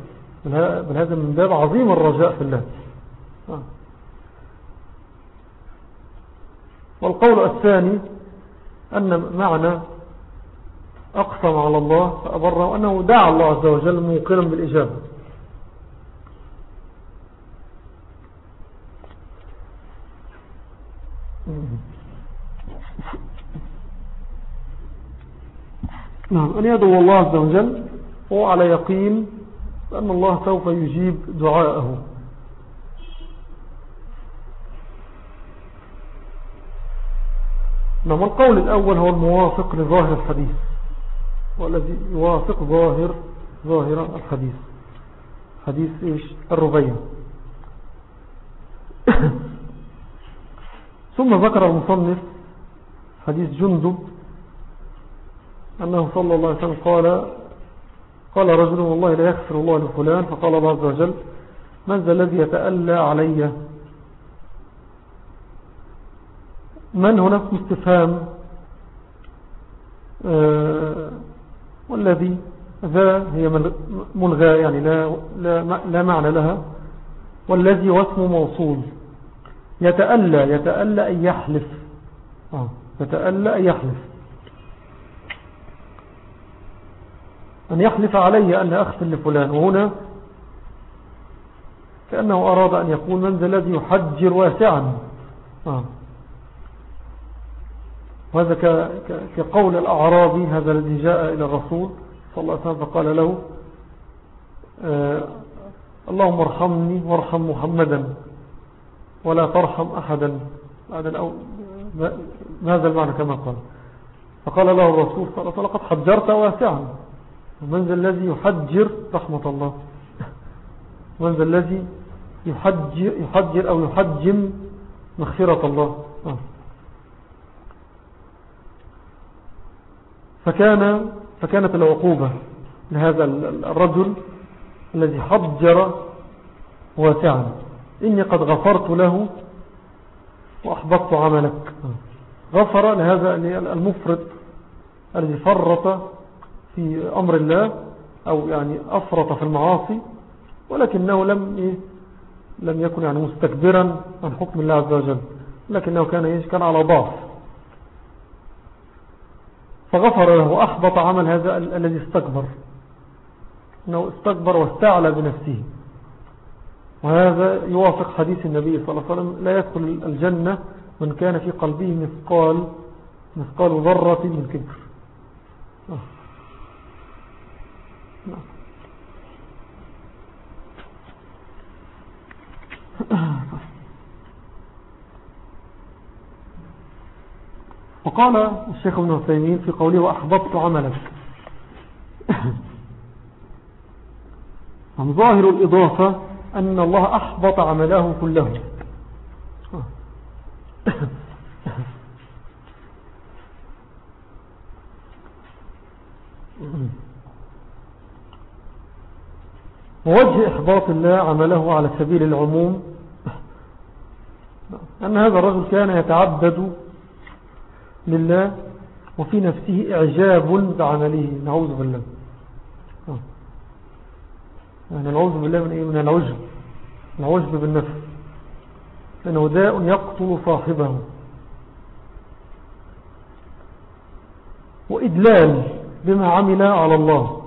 بل هذا من باب عظيم الرجاء في الله. آه. والقول الثاني أن معنى أقسم على الله فأبره أنه دعا الله عز وجل موقنا بالإجابة. نعم أن يدعو الله عز وجل هو على يقين بأن الله سوف يجيب دعاءه. نعم القول الأول هو الموافق لظاهر الحديث والذي يوافق ظاهر ظاهر الحديث. حديث إيش؟ الربيع. [COUGHS] ثم ذكر المصنف حديث جندب أنه صلى الله عليه وسلم قال قال رجل والله لا يغفر الله لفلان فقال الله عز وجل من ذا الذي يتألى علي؟ من هناك استفهام؟ آه والذي ذا هي ملغى يعني لا, لا, لا معنى لها. والذي واسم موصول. يتألى يتألى أن يحلف. آه. يتألى أن يحلف. أن يحلف علي أن أختل لفلان. وهنا كأنه أراد أن يقول من ذا الذي يحجر واسعا. آه. وهذا كقول الأعرابي هذا الذي جاء إلى الرسول صلى الله عليه وسلم فقال له آه اللهم ارحمني وارحم محمدا ولا ترحم أحدا. هذا المعنى كما قال. فقال له الرسول صلى الله عليه حجرت واسعا. ومن ذا الذي يحجر رحمة الله. من ذا الذي يحجر, يحجر أو يحجم مغفرة الله. آه. فكان فكانت العقوبة لهذا الرجل الذي حجر واسعا. إني قد غفرت له وأحبطت عملك. غفر لهذا المفرد الذي فرط في أمر الله أو يعني أفرط في المعاصي ولكنه لم إيه؟ لم يكن يعني مستكبرا عن حكم الله عز وجل لكنه كان إيه كان على ضعف. فغفر له وأحبط عمل هذا الذي استكبر أنه استكبر واستعلى بنفسه. وهذا يوافق حديث النبي صلى الله عليه وسلم لا يدخل الجنة من كان في قلبه مثقال مثقال ذرة من كبر. وقال الشيخ ابن عثيمين في قوله وأحبطت عملك عن ظاهر الإضافة أن الله أحبط عمله كله ووجه إحباط الله عمله على سبيل العموم أن هذا الرجل كان يتعبد لله وفي نفسه إعجاب بعمله. نعوذ بالله. نعوذ بالله من إيه؟ من العجب. العجب بالنفس. لأنه داء يقتل صاحبه. وإدلال بما عمل على الله.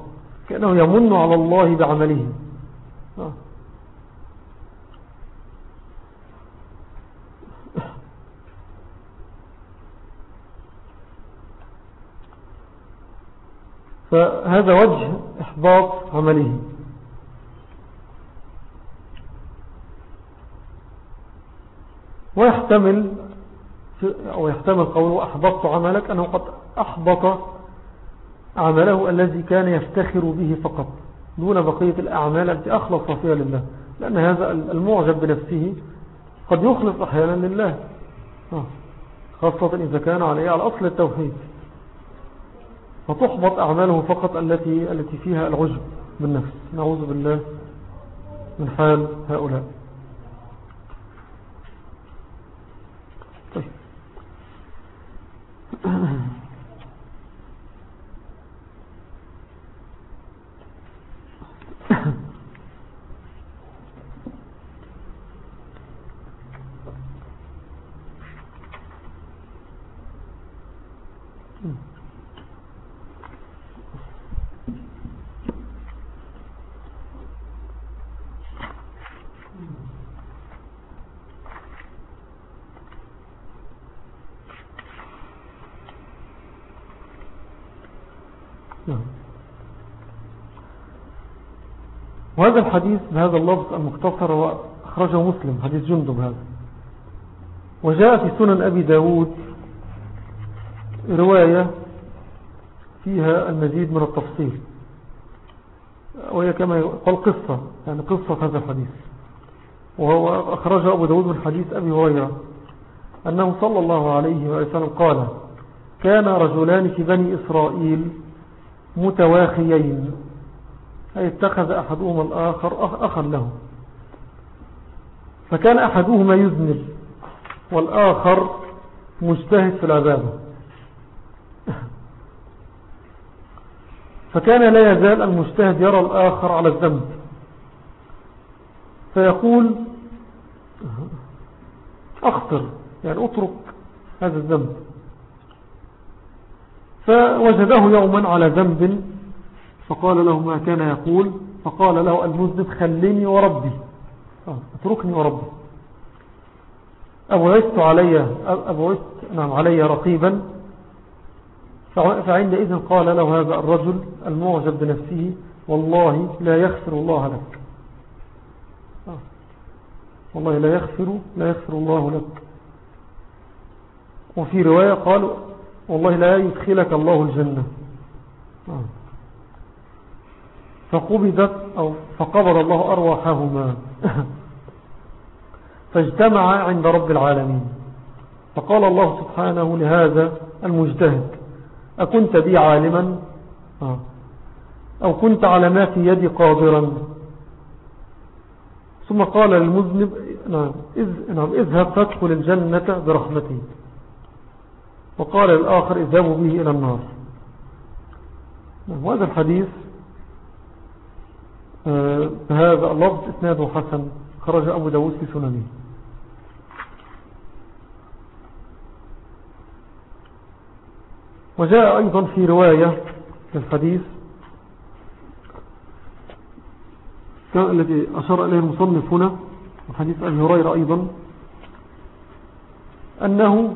كأنه يمن على الله بعمله. فهذا وجه إحباط عمله. ويحتمل أو يحتمل قوله أحبطت عملك أنه قد أحبط عمله الذي كان يفتخر به فقط دون بقية الأعمال التي أخلص فيها لله. لأن هذا المعجب بنفسه قد يخلص أحيانا لله. آه. خاصة إذا كان عليه على أصل التوحيد. فتحبط أعماله فقط التي التي فيها العجب بالنفس. نعوذ بالله من حال هؤلاء. Thank you. وهذا الحديث بهذا اللفظ المختصر هو أخرجه مسلم حديث جندب هذا. وجاء في سنن أبي داود رواية فيها المزيد من التفصيل. وهي كما يقول قصة يعني قصة هذا الحديث. وهو أخرجه أبو داود من حديث أبي هريرة أنه صلى الله عليه وسلم قال كان رجلان في بني إسرائيل متواخيين. أي اتخذ أحدهما الآخر أخا له. فكان أحدهما يذنب والآخر مجتهد في العبادة فكان لا يزال المجتهد يرى الآخر على الذنب. فيقول أخطر يعني أترك هذا الذنب. فوجده يوما على ذنب فقال له ما كان يقول فقال له المذنب خليني وربي. آه، اتركني وربي. أبوعثت علي أبوعثت نعم علي رقيبا. فعندئذ قال له هذا الرجل المعجب بنفسه والله لا يغفر الله لك. آه. والله لا يغفر لا يغفر الله لك. وفي رواية قال والله لا يدخلك الله الجنة. فقبضت أو فقبض الله أرواحهما [LAUGHS] فاجتمع عند رب العالمين فقال الله سبحانه لهذا المجتهد أكنت بي عالما. أو كنت على ما في يدي قادرا ثم قال للمذنب نعم, نعم اذهب تدخل الجنة برحمتي وقال للآخر اذهبوا به إلى النار. وهذا الحديث آه، هذا اللفظ إسناده حسن خرج أبو داود في سننه. وجاء أيضا في رواية الحديث الذي أشار إليه المصنف هنا وحديث أبي هريرة أيضا أنه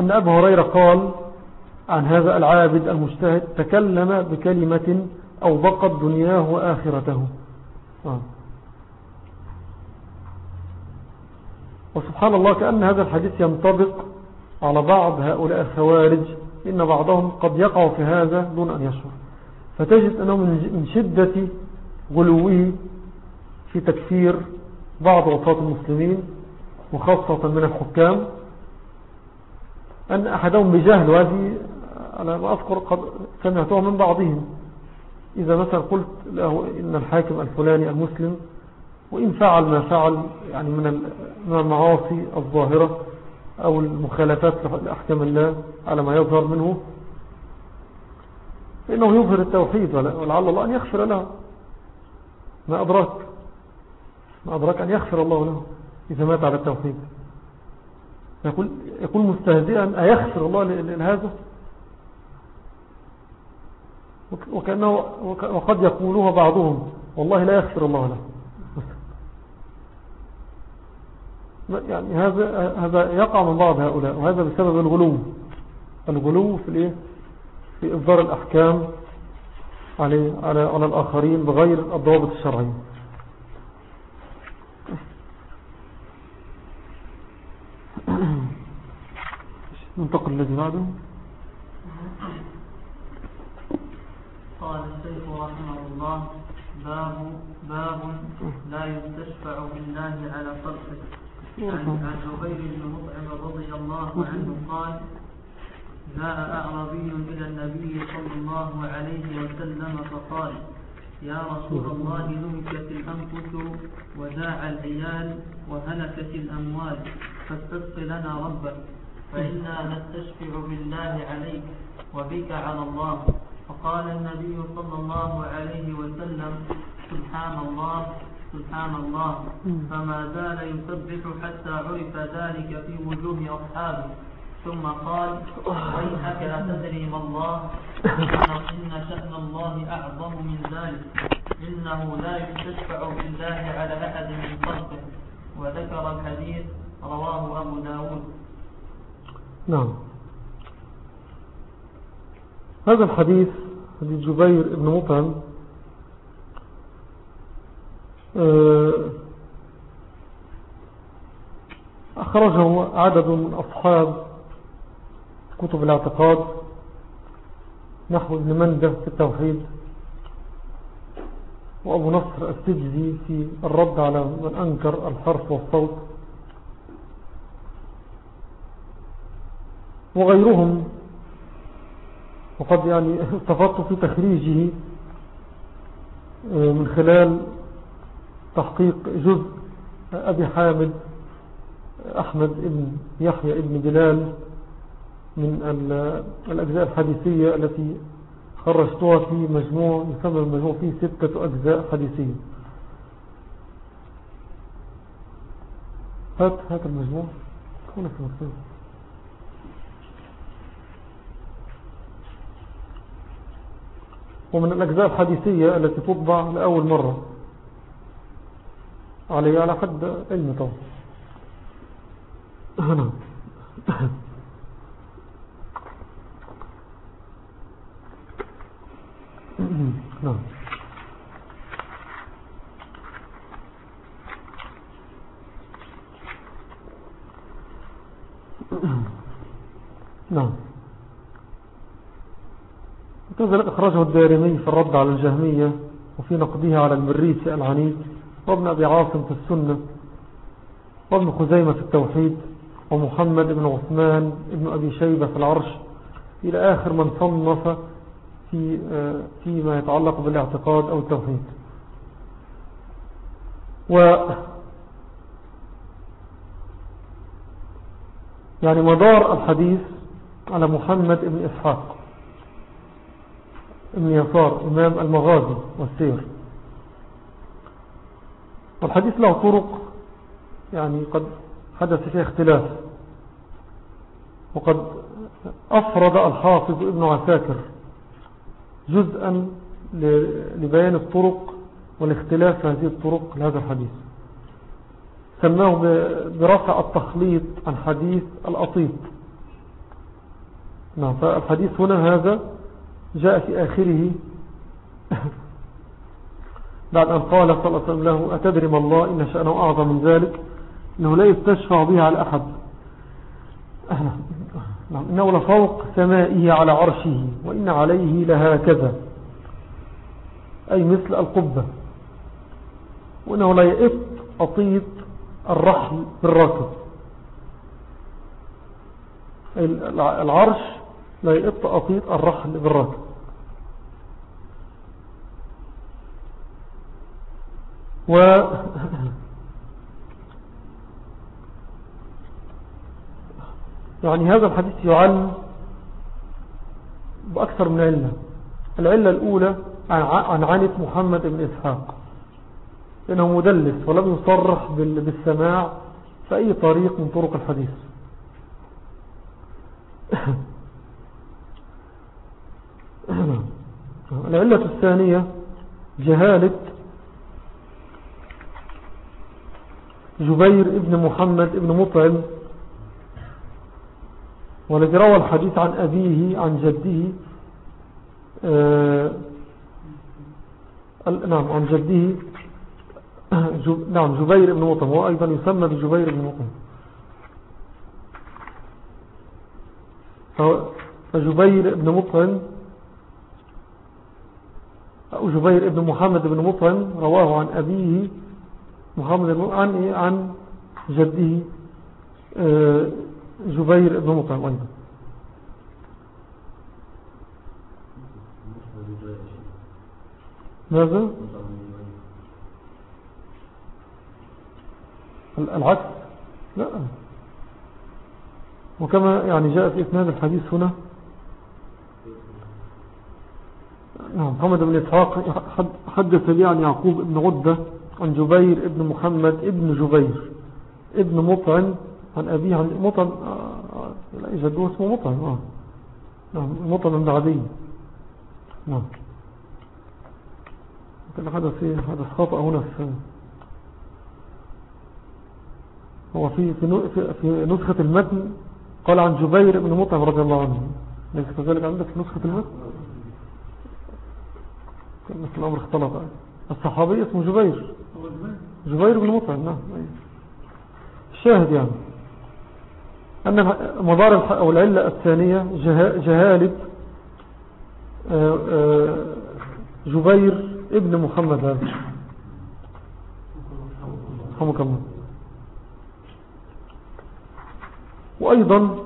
أن أبو هريرة قال عن هذا العابد المجتهد تكلم بكلمة أو بقت دنياه وآخرته آه. وسبحان الله كأن هذا الحديث ينطبق على بعض هؤلاء الخوارج إن بعضهم قد يقع في هذا دون أن يشعر فتجد أنه من شدة غلوه في تكفير بعض وفاة المسلمين وخاصة من الحكام أن أحدهم بجهل وهذه أنا ما أذكر قد سمعته من بعضهم. إذا مثلا قلت له إن الحاكم الفلاني المسلم وإن فعل ما فعل يعني من المعاصي الظاهرة أو المخالفات لأحكام الله على ما يظهر منه فإنه يظهر التوحيد ولعل الله أن يغفر له. ما أدراك؟ ما أدراك أن يغفر الله له إذا مات على التوحيد. يقول, يقول مستهزئا أيغفر الله لهذا وكأنه وقد يقولوها بعضهم والله لا يغفر الله له. يعني هذا هذا يقع من بعض هؤلاء وهذا بسبب الغلو. الغلو في الإيه؟ في إصدار الأحكام على على الآخرين بغير الضوابط الشرعية. [CLEARS THROAT] ننتقل الذي بعده. قال الشيخ رحمه الله باب باب لا يستشفع بالله على خلقه عن جبير بن مطعم رضي الله عنه قال جاء أعرابي إلى النبي صلى الله عليه وسلم فقال يا رسول الله نهكت الأنفس وجاع العيال وهلكت الأموال فاستسق لنا ربك فإنا نستشفع بالله عليك وبك على الله. فقال النبي صلى الله عليه وسلم سبحان الله سبحان الله. فما زال يسبح حتى عرف ذلك في وجوه أصحابه. ثم قال ويحك أتدري ما الله إن شأن الله أعظم من ذلك إنه لا يستشفع بالله على أحد من خلقه. وذكر الحديث رواه أبو داود. نعم. هذا الحديث حديث جبير بن مطعم آه، أخرجه عدد من أصحاب كتب الاعتقاد. نحو ابن منده في التوحيد. وأبو نصر السجزي في الرد على من أنكر الحرف والصوت. وغيرهم. وقد يعني استفدت في تخريجه آه، من خلال تحقيق جزء أبي حامد أحمد ابن يحيى ابن بلال. من الأجزاء الحديثية التي خرجتها في مجموع يسمى المجموع فيه ستة أجزاء حديثية. هات هات المجموع. هنا في مكتوب. ومن الأجزاء الحديثية التي تطبع لأول مرة. علي على حد علم طبعا هنا نعم. نعم. وكذلك أخرجه الدارمي في الرد على الجهمية وفي نقدها على المريسي العنيد وابن أبي عاصم في السنة وابن خزيمة في التوحيد ومحمد بن عثمان بن أبي شيبة في العرش إلى آخر من صنف في فيما يتعلق بالاعتقاد أو التوحيد. و يعني مدار الحديث على محمد بن إسحاق ابن يسار إمام المغازي والسير. والحديث له طرق يعني قد حدث فيها اختلاف. وقد أفرد الحافظ ابن عساكر جزءا لبيان الطرق والاختلاف في هذه الطرق لهذا الحديث. سماه برفع التخليط عن حديث الأطيب. نعم فالحديث هنا هذا جاء في آخره. [LAUGHS] بعد أن قال صلى الله عليه وسلم له أتدري ما الله إن شأنه أعظم من ذلك؟ إنه لا يستشفع بها على أحد. [LAUGHS] إنه لفوق سمائه على عرشه وإن عليه لهكذا. أي مثل القبة. وإنه لا يئط أطيط الرحل بالراكب العرش لا يئط أطيط الرحل بالراكب و [LAUGHS] يعني هذا الحديث يعلم بأكثر من علة العلة الأولى عن عنة محمد بن إسحاق. لأنه مدلس ولم يصرح بالسماع في أي طريق من طرق الحديث. [COUGHS] العلة الثانية جهالة جبير ابن محمد ابن مطعم والذي روى الحديث عن أبيه عن جده آه نعم عن جده [CLEARS THROAT] نعم جبير بن مطعم هو أيضا يسمى بجبير بن مطعم. فجبير بن مطعم جبير بن محمد بن مطعم رواه عن أبيه محمد بن عن, عن جده آه جبير بن مطعم. أيضا ماذا؟ العكس. لا. وكما يعني جاء في إثنان الحديث هنا. نعم محمد بن إسحاق حدث لي عن يعقوب بن عدة عن جبير ابن محمد ابن جبير ابن مطعم عن أبيه عن مطعم آه، لا جدوه اسمه مطعم آه. نعم مطعم بن عدي. نعم. كان حدث في هذا خطأ هنا في هو في في في نسخة المتن قال عن جبير بن مطعم رضي الله عنه. ليس كذلك عندك في نسخة المتن؟ كان الأمر اختلط. الصحابي اسمه جبير. جبير بن مطعم نعم. الشاهد يعني. أن مدار أو العلة الثانية جهالة آه، آه، جبير ابن محمد هذا. رحمك الله. وأيضا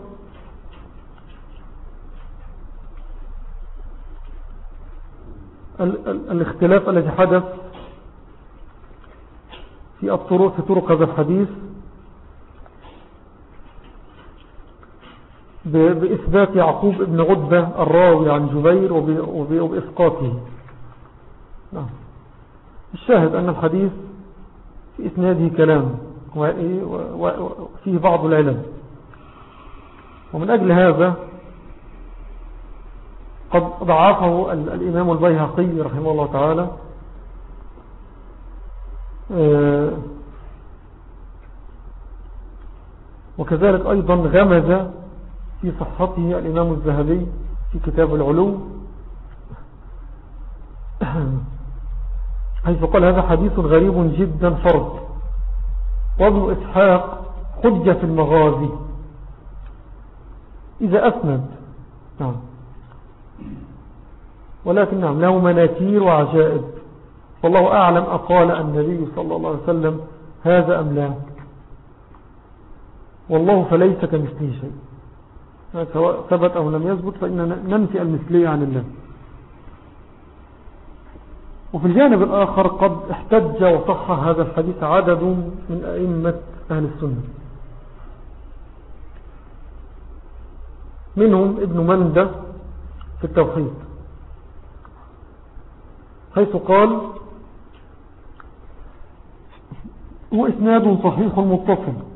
الاختلاف الذي حدث في الطرق في طرق هذا الحديث بإثبات يعقوب ابن غدبة الراوي عن جبير وبإسقاطه. نعم. الشاهد أن الحديث في إسناده كلام وفيه بعض العلم. ومن أجل هذا قد ضعفه الإمام البيهقي رحمه الله تعالى آه، وكذلك أيضا غمز في صحته الإمام الذهبي في كتاب العلو [CLEARS THROAT] حيث قال هذا حديث غريب جدا فرد. وابن إسحاق حجة في المغازي. إذا أسند. نعم. ولكن نعم له مناكير وعجائب. والله أعلم أقال النبي صلى الله عليه وسلم هذا أم لا. والله فليس كمثله شيء. سواء ثبت أو لم يثبت فإننا ننفي المثلية عن الله وفي الجانب الآخر قد احتج وصح هذا الحديث عدد من أئمة أهل السنة. منهم ابن مندة في التوحيد حيث قال هو إسناد صحيح متصل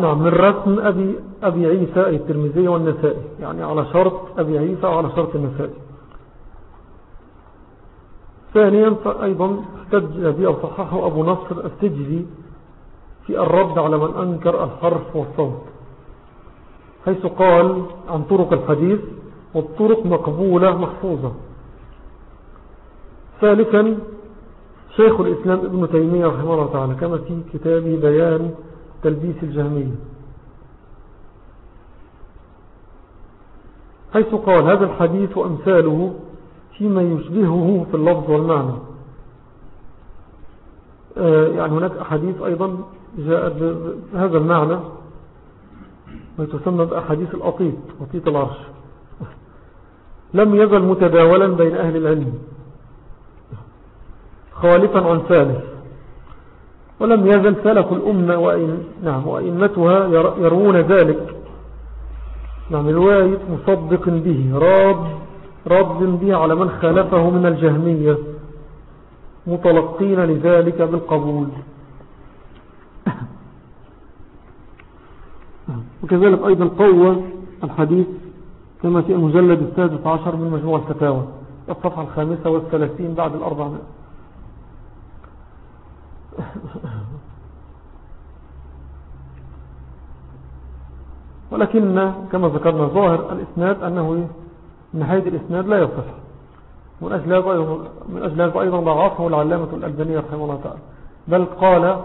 نعم من رسم أبي, أبي عيسى الترمذي والنسائي. يعني على شرط أبي عيسى وعلى شرط النسائي. ثانيا أيضا احتج به أو أبو نصر السجلي في الرد على من أنكر الحرف والصوت حيث قال عن طرق الحديث والطرق مقبولة محفوظة. ثالثا شيخ الإسلام ابن تيمية رحمه الله تعالى كما في كتابه بيان تلبيس الجهمية. حيث قال هذا الحديث وأمثاله فيما يشبهه في اللفظ والمعنى. آه، يعني هناك أحاديث أيضا جاءت بهذا المعنى وتسمى بأحاديث الأطيط أطيط العرش. [LAUGHS] لم يزل متداولا بين أهل العلم. خالفا عن ثالث. ولم يزل سلف الأمة وإن نعم وإنتها يرون ذلك. نعم الواية مصدق به راد رد به على من خالفه من الجهمية. متلقين لذلك بالقبول. [COUGHS] وكذلك أيضا قوة الحديث كما في المجلد السادس عشر من مجموع الفتاوى. الصفحة الخامسة والثلاثين بعد الأربعمائة. [COUGHS] ولكن كما ذكرنا ظاهر الإسناد أنه نهاية الإسناد لا يصح. من أجل هذا أيضا ضعفه العلامة الألبانية رحمه الله تعالى. بل قال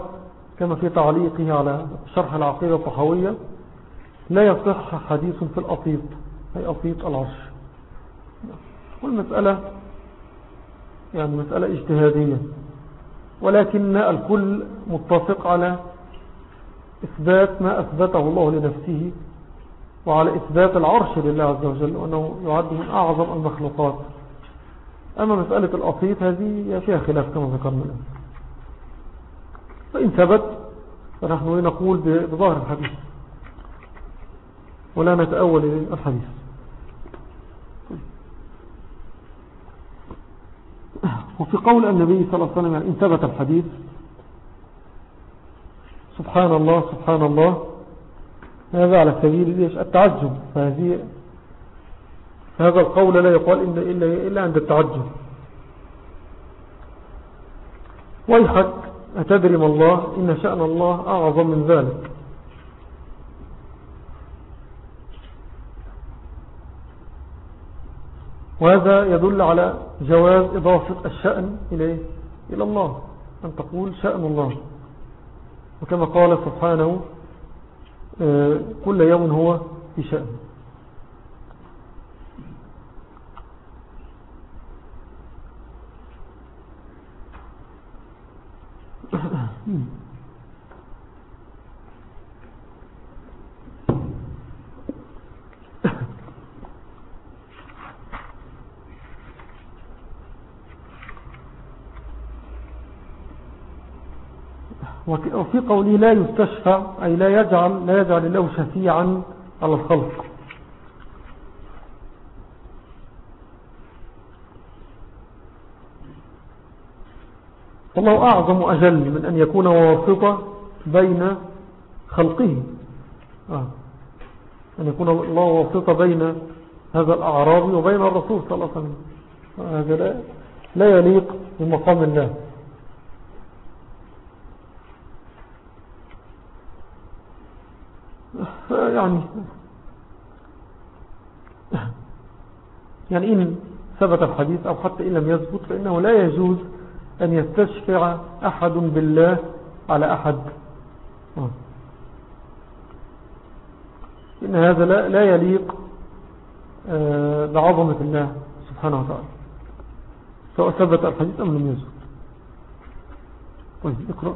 كما في تعليقه على شرح العقيدة الطحوية لا يصح حديث في الأطيط أي أطيط العرش والمسألة يعني مسألة اجتهادية. ولكن الكل متفق على إثبات ما أثبته الله لنفسه وعلى إثبات العرش لله عز وجل وأنه يعد من أعظم المخلوقات. أما مسألة الأطيط هذه فيها خلاف كما ذكرنا الآن. فإن ثبت فنحن نقول بظاهر الحديث ولا نتأول الحديث وفي قول النبي صلى الله عليه وسلم يعني إن ثبت الحديث سبحان الله سبحان الله هذا على سبيل التعجب. فهذه هذا القول لا يقال إلا, إلا, إلا عند التعجب. ويحك أتدري ما الله؟ إن شأن الله أعظم من ذلك. وهذا يدل على جواز إضافة الشأن إليه إلى الله أن تقول شأن الله وكما قال سبحانه آه، كل يوم هو في شأن Mm-hmm. [CLEARS THROAT] وفي قوله لا يستشفع أي لا يجعل, لا يجعل الله شفيعا على الخلق. فالله أعظم أجل من أن يكون واسطة بين خلقه. آه. أن يكون الله واسطة بين هذا الأعرابي وبين الرسول صلى الله عليه وسلم. هذا لا يليق بمقام الله. يعني يعني إن ثبت الحديث أو حتى إن لم يثبت فإنه لا يجوز أن يستشفع أحد بالله على أحد. إن هذا لا, لا يليق آه، بعظمة الله سبحانه وتعالى. سواء ثبت الحديث أم لم يثبت. طيب اقرأ.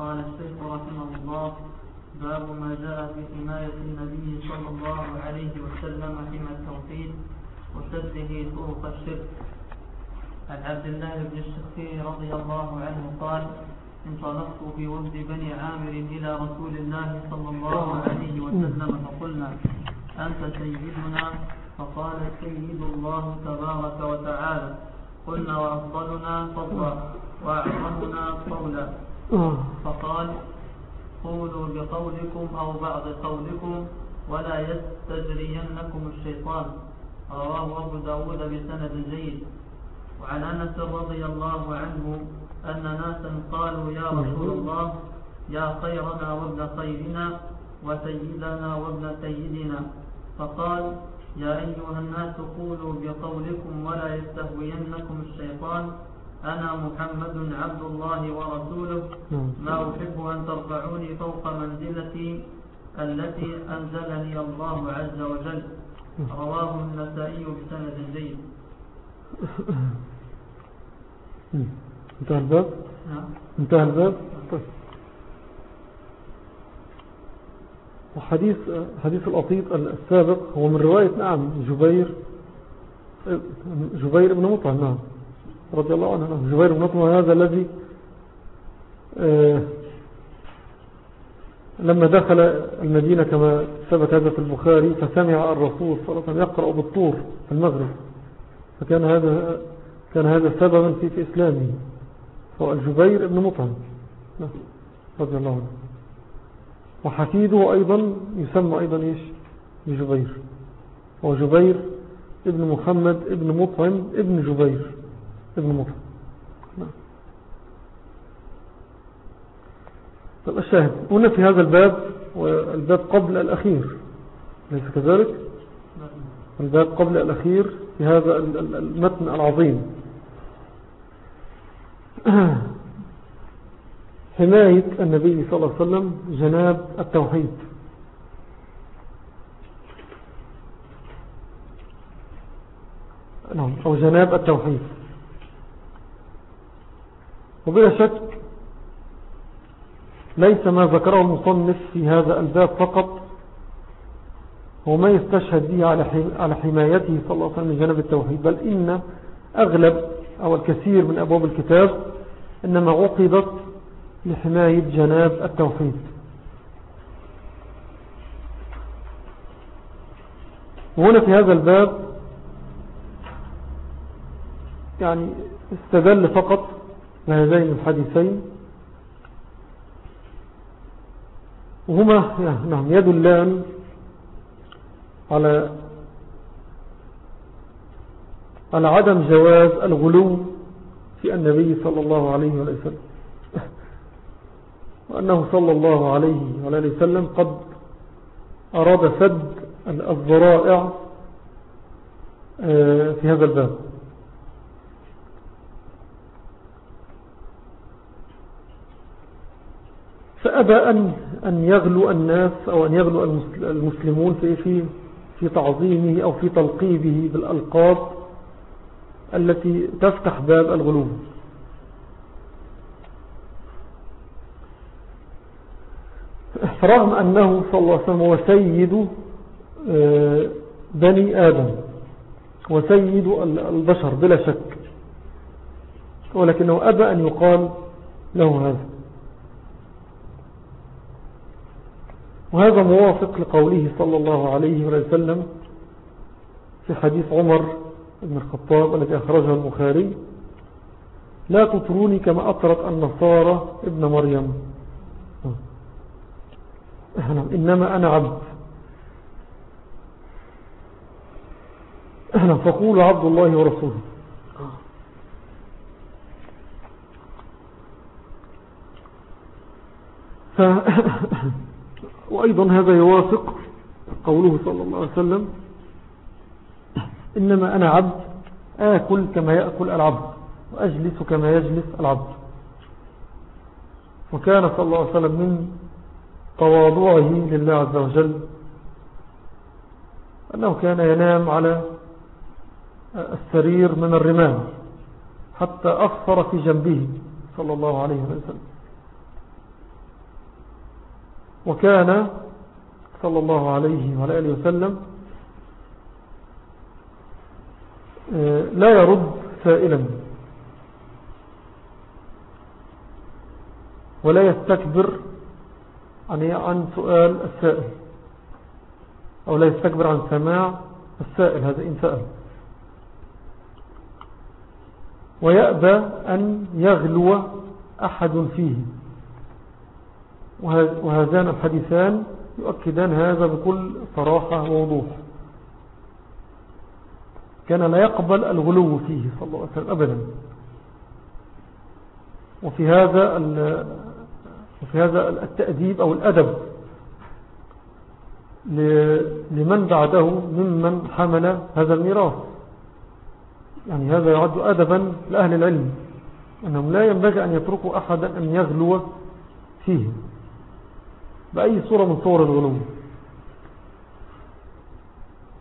قال الشيخ رحمه الله باب ما جاء في حماية النبي صلى الله عليه وسلم حمى التوحيد وسده طرق الشرك. عن عبد الله بن الشخير رضي الله عنه قال انطلقت في وفد بني عامر إلى رسول الله صلى الله عليه وسلم فقلنا أنت سيدنا؟ فقال سيد الله تبارك وتعالى قلنا وأفضلنا فضلا وأعظمنا قولا. فقال قولوا بقولكم أو بعض قولكم ولا يستجرينكم الشيطان. رواه أبو داود بسند جيد. وعن أنس رضي الله عنه أن ناسا قالوا يا رسول الله يا خيرنا وابن خيرنا وسيدنا وابن سيدنا. فقال يا أيها الناس قولوا بقولكم ولا يستهوينكم الشيطان. أنا محمد عبد الله ورسوله. ما أحب أن ترفعوني فوق منزلتي التي أنزلني الله عز وجل. رواه النسائي بسند جيد. انتهى الباب؟ نعم. انتهى الباب؟ طيب. وحديث حديث الأطيط السابق هو من رواية نعم جبير جبير بن مطعم نعم. رضي الله عنه. جبير بن مطعم هذا الذي آه، لما دخل المدينة كما ثبت هذا في البخاري فسمع الرسول صلى الله عليه وسلم يقرأ بالطور في المغرب. فكان هذا كان هذا سببا في, في إسلامه. هو الجبير بن مطعم. رضي الله عنه. وحفيده أيضا يسمى أيضا إيش؟ بجبير هو جبير ابن محمد ابن مطعم ابن جبير. ابن مطعم نعم. طب الشاهد هنا في هذا الباب والباب قبل الأخير ليس كذلك؟ الباب قبل الأخير في هذا المتن العظيم. [CLEARS THROAT] حماية النبي صلى الله عليه وسلم جناب التوحيد. نعم أو جناب التوحيد. وبلا شك ليس ما ذكره المصنف في هذا الباب فقط هو ما يستشهد به على حمايته صلى الله عليه وسلم جنب التوحيد بل إن أغلب أو الكثير من أبواب الكتاب إنما عقدت لحماية جناب التوحيد. وهنا في هذا الباب يعني استدل فقط بهذين الحديثين. وهما نعم يدلان على على عدم جواز الغلو في النبي صلى الله عليه وسلم. [LAUGHS] وأنه صلى الله عليه وسلم قد أراد سد الضرائع آه، في هذا الباب. فأبى أن, أن يغلو الناس أو أن يغلو المسلمون في, في, في تعظيمه أو في تلقيبه بالألقاب التي تفتح باب الغلو. رغم أنه صلى الله عليه وسلم هو سيد آه، بني آدم وسيد البشر بلا شك ولكنه أبى أن يقال له هذا. وهذا موافق لقوله صلى الله عليه وسلم في حديث عمر بن الخطاب الذي أخرجه البخاري لا تطروني كما أطرت النصارى ابن مريم. إنما أنا عبد. فقول عبد الله ورسوله. ف... [LAUGHS] وأيضا هذا يوافق قوله صلى الله عليه وسلم إنما أنا عبد آكل كما يأكل العبد وأجلس كما يجلس العبد. وكان صلى الله عليه وسلم من تواضعه لله عز وجل أنه كان ينام على السرير من الرمال حتى أفصر في جنبه صلى الله عليه وسلم. وكان صلى الله عليه وعلى آله وسلم آه، لا يرد سائلا ولا يستكبر عن سؤال السائل أو لا يستكبر عن سماع السائل هذا إن سأل. ويأبى أن يغلو أحد فيه. وهذان الحديثان يؤكدان هذا بكل صراحة ووضوح. كان لا يقبل الغلو فيه صلى الله عليه وسلم أبدا. وفي هذا وفي هذا التأديب أو الأدب لمن بعده ممن حمل هذا الميراث. يعني هذا يعد أدبا لأهل العلم أنهم لا ينبغي أن يتركوا أحدا أن يغلو فيه. بأي صورة من صور الغلو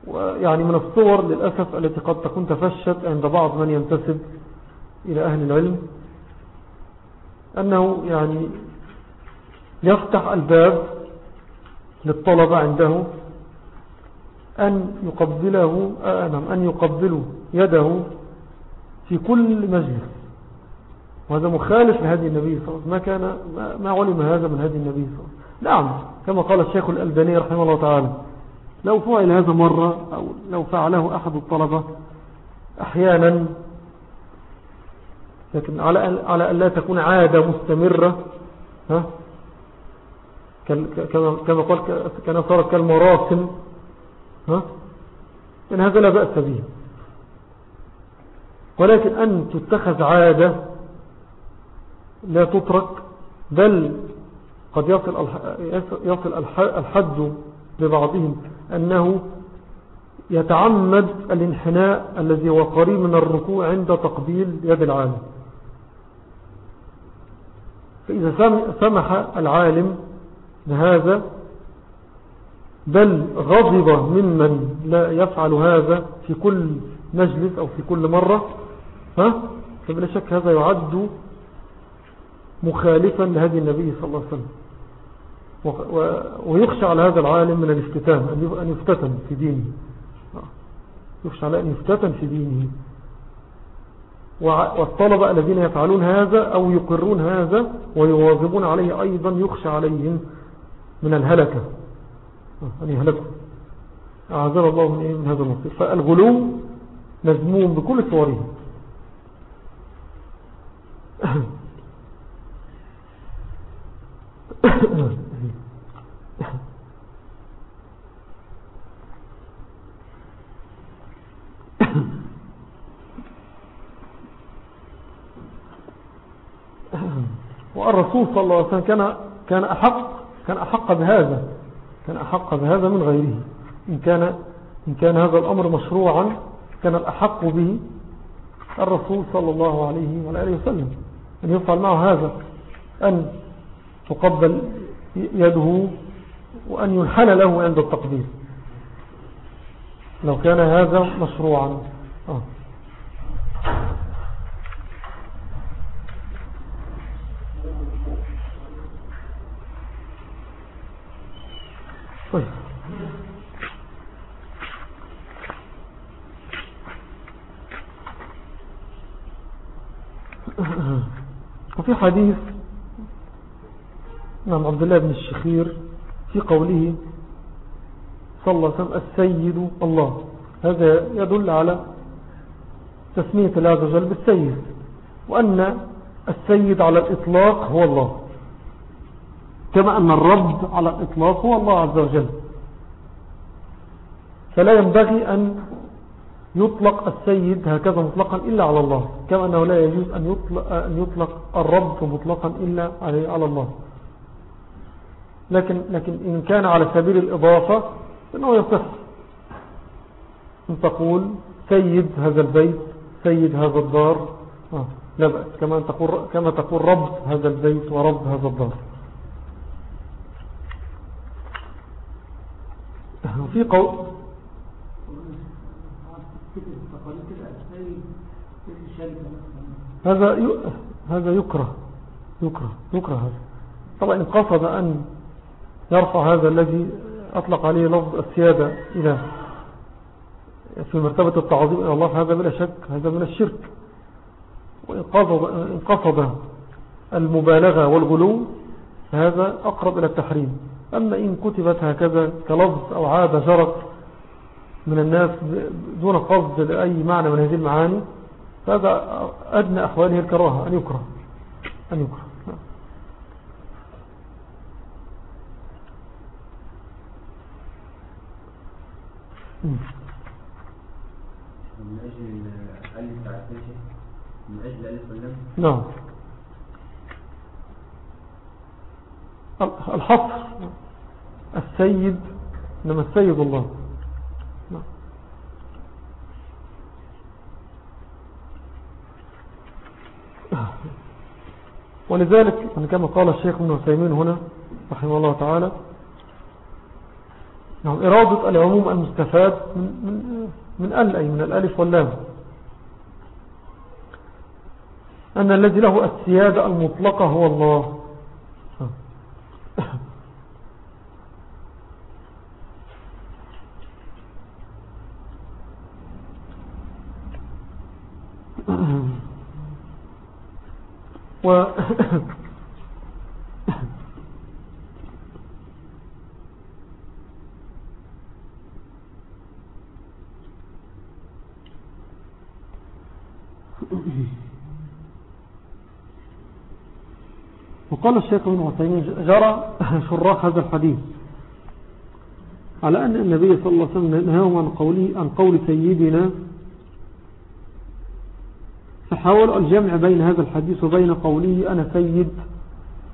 ويعني من الصور للأسف التي قد تكون تفشت عند بعض من ينتسب إلى أهل العلم أنه يعني يفتح الباب للطلبة عنده أن يقبله آه، نعم أن يقبلوا يده في كل مجلس. وهذا مخالف لهذه النبي صلى الله عليه وسلم. ما كان ما علم هذا من هذه النبي صلى الله عليه وسلم. نعم كما قال الشيخ الألباني رحمه الله تعالى لو فعل هذا مرة أو لو فعله أحد الطلبة أحيانا لكن على على أن لا تكون عادة مستمرة ها؟ كما قال كان صارت كالمراسم ها؟ إن هذا لا بأس به. ولكن أن تتخذ عادة لا تترك بل قد يصل يصل الحد ببعضهم أنه يتعمد الانحناء الذي هو قريب من الركوع عند تقبيل يد العالم. فإذا سمح العالم بهذا بل غضب ممن لا يفعل هذا في كل مجلس أو في كل مرة ها؟ فبلا شك هذا يعد مخالفا لهدي النبي صلى الله عليه وسلم. ويخشى على هذا العالم من الافتتان أن يفتتن في دينه. يخشى على أن يفتتن في دينه. والطلبة الذين يفعلون هذا أو يقرون هذا ويواظبون عليه أيضا يخشى عليهم من الهلكة. أن يهلكوا. أعذر الله من, إيه؟ هذا المصير فالغلو مذموم بكل صوره. [CLEARS THROAT] والرسول صلى الله عليه وسلم كان كان أحق كان أحق بهذا كان أحق بهذا من غيره. إن كان, إن كان هذا الأمر مشروعا كان الأحق به الرسول صلى الله عليه وآله وسلم. أن يفعل معه هذا أن تقبل يده وأن ينحن له عند التقدير. لو كان هذا مشروعا. آه. طيب. وفي حديث نعم عبد الله بن الشخير في قوله صلى الله عليه وسلم السيد الله. هذا يدل على تسمية الله عز وجل بالسيد وأن السيد على الإطلاق هو الله. كما أن الرب على الإطلاق هو الله عز وجل. فلا ينبغي أن يطلق السيد هكذا مطلقا إلا على الله كما أنه لا يجوز أن يطلق, أن يطلق الرب مطلقا إلا على الله. لكن, لكن إن كان على سبيل الإضافة فإنه يصح. أن تقول سيد هذا البيت سيد هذا الدار آه لا بأس. كما تقول, كما تقول رب هذا البيت ورب هذا الدار. في قول. هذا هذا يكره يكره يكره هذا. طبعا إن قصد أن يرفع هذا الذي أطلق عليه لفظ السيادة إلى في مرتبة التعظيم إلى الله فهذا بلا شك هذا من الشرك. وإن قصد المبالغة والغلو فهذا أقرب إلى التحريم. أما إن كتبت هكذا كلفظ أو عادة جرت من الناس دون قصد لأي معنى من هذه المعاني فهذا أدنى أحواله الكراهة أن يكره أن يكره. من أجل الألف تعتيشه من أجل الألف واللم نعم. الحصر. السيد لما السيد الله. ولذلك كما قال الشيخ ابن عثيمين هنا رحمه الله تعالى نعم إرادة العموم المستفاد من, من, من ال أي من الألف واللام. أن الذي له السيادة المطلقة هو الله. [COUGHS] و [COUGHS] [COUGHS] وقال الشيخ ابن عثيمين جرى شراح هذا الحديث على أن النبي صلى الله عليه وسلم نهاهم عن, قوله عن قول سيدنا فحاول الجمع بين هذا الحديث وبين قوله أنا سيد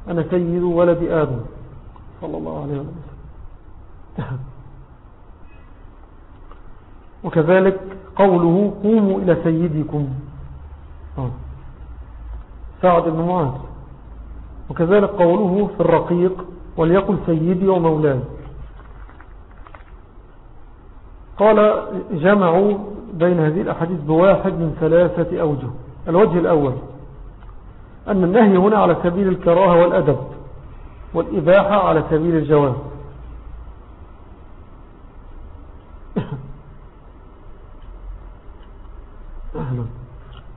أنا سيد ولد آدم. صلى الله عليه وسلم. وكذلك قوله قوموا إلى سيدكم. آه. سعد بن معاذ. وكذلك قوله في الرقيق وليقل سيدي ومولاي قال جمعوا بين هذه الأحاديث بواحد من ثلاثة أوجه الوجه الأول أن النهي هنا على سبيل الكراهة والأدب والإباحة على سبيل الجواز. [COUGHS]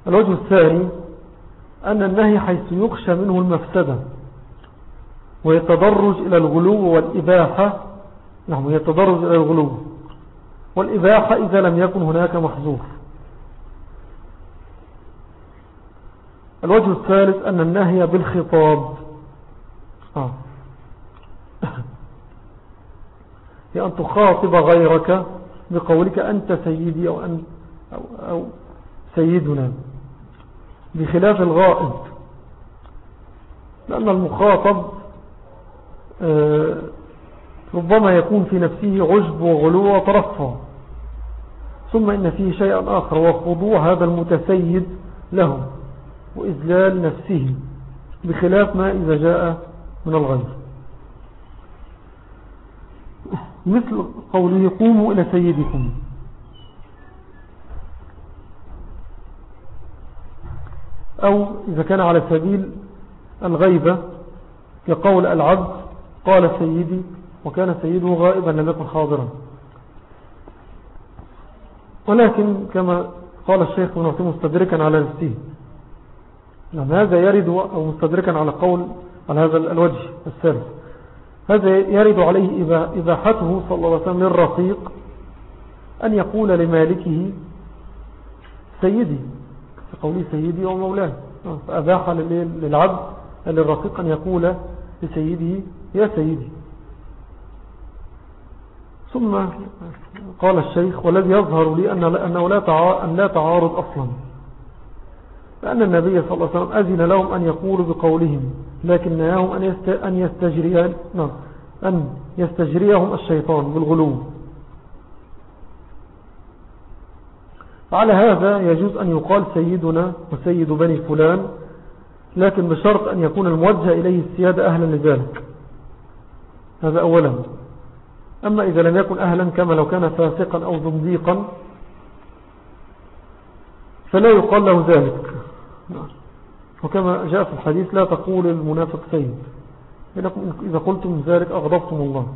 الوجه الثاني أن النهي حيث يخشى منه المفسدة ويتدرج إلى الغلو والإباحة. نعم يتدرج إلى الغلو والإباحة إذا لم يكن هناك محظور. الوجه الثالث أن النهي بالخطاب. آه. [LAUGHS] هي أن تخاطب غيرك بقولك أنت سيدي أو, أن أو, أو سيدنا. بخلاف الغائب. لأن المخاطب آه، ربما يكون في نفسه عجب وغلو وترفع ثم إن فيه شيئا آخر وخضوع هذا المتسيد له وإذلال نفسه بخلاف ما إذا جاء من الغير مثل قوله قوموا إلى سيدكم. أو إذا كان على سبيل الغيبة كقول العبد قال سيدي وكان سيده غائبا لم يكن حاضرا. ولكن كما قال الشيخ من مستدركا على نفسه نعم هذا يرد أو مستدركا على قول على هذا الوجه الثالث. هذا يرد عليه إباحته صلى الله عليه وسلم للرقيق أن يقول لمالكه سيدي. قوله سيدي ومولاه. فأباح للعبد للرقيق أن يقول لسيده يا سيدي. ثم قال الشيخ والذي يظهر لي أنه لا تعارض أصلا. لأن النبي صلى الله عليه وسلم أذن لهم أن يقولوا بقولهم لكن نهاهم نعم أن يستجريهم الشيطان بالغلو. على هذا يجوز أن يقال سيدنا وسيد بني فلان لكن بشرط أن يكون الموجه إليه السيادة أهلا لذلك. هذا أولا. أما إذا لم يكن أهلا كما لو كان فاسقا أو زنديقا فلا يقال له ذلك. وكما جاء في الحديث لا تقول المنافق سيد إذا قلتم ذلك أغضبتم الله.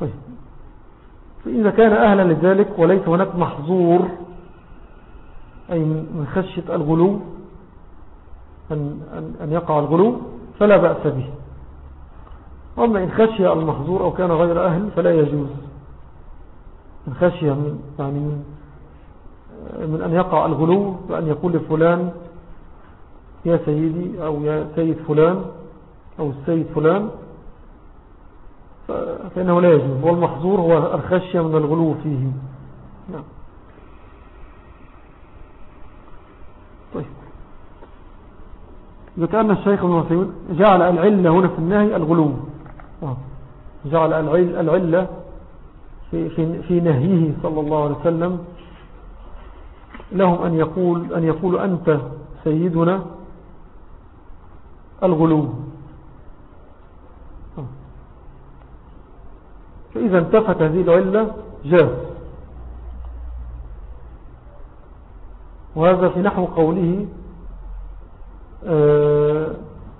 طيب. فإذا كان أهلا لذلك وليس هناك محظور أي من خشية الغلو أن, أن, يقع الغلو فلا بأس به. أما إن خشي المحظور أو كان غير أهل فلا يجوز. إن خشي من, يعني من, من أن يقع الغلو بأن يقول لفلان يا سيدي أو يا سيد فلان أو السيد فلان فإنه لا يجوز. والمحظور هو الخشية من الغلو فيه. نعم. طيب. كان الشيخ ابن جعل العلة هنا في النهي الغلو. آه. جعل العلة في, في, في نهيه صلى الله عليه وسلم. لهم أن يقول أن يقول أنت سيدنا الغلو آه. فإذا انتفت هذه العلة جاز وهذا في نحو قوله آه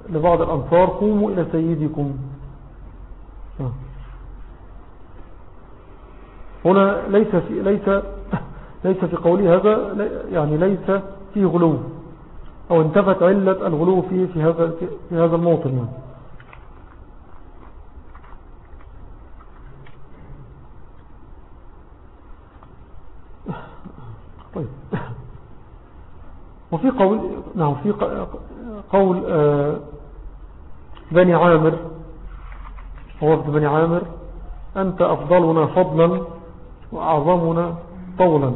لبعض الأنصار قوموا إلى سيدكم. هنا ليس في ليس ليس في قولي هذا يعني ليس فيه غلو أو انتفت علة الغلو فيه في هذا في هذا الموطن يعني. طيب. وفي قول نعم في قول آه، بني عامر وفد بني عامر أنت أفضلنا فضلا وأعظمنا طولا.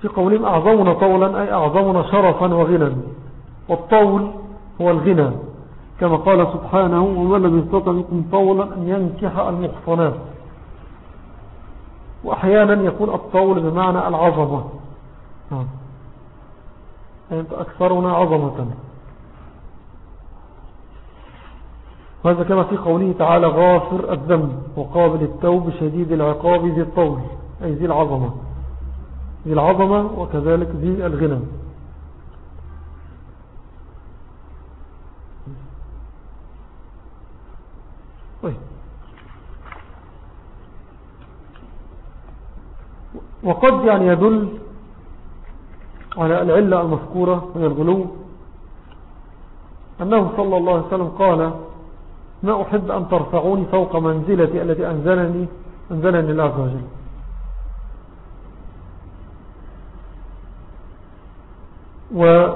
في قولهم أعظمنا طولا أي أعظمنا شرفا وغنى والطول هو الغنى. كما قال سبحانه ومن لم يستطع منكم طولا أن ينكح المحصنات. وأحيانا يكون الطول بمعنى العظمة. نعم. أنت أكثرنا عظمة. وهذا كما في قوله تعالى غافر الذنب وقابل التوب شديد العقاب ذي الطول أي ذي العظمة. ذي العظمة وكذلك ذي الغنى طيب وقد يعني يدل على العلة المذكورة من الغلو أنه صلى الله عليه وسلم قال ما أحب أن ترفعوني فوق منزلتي التي أنزلني أنزلني الله عز وجل. و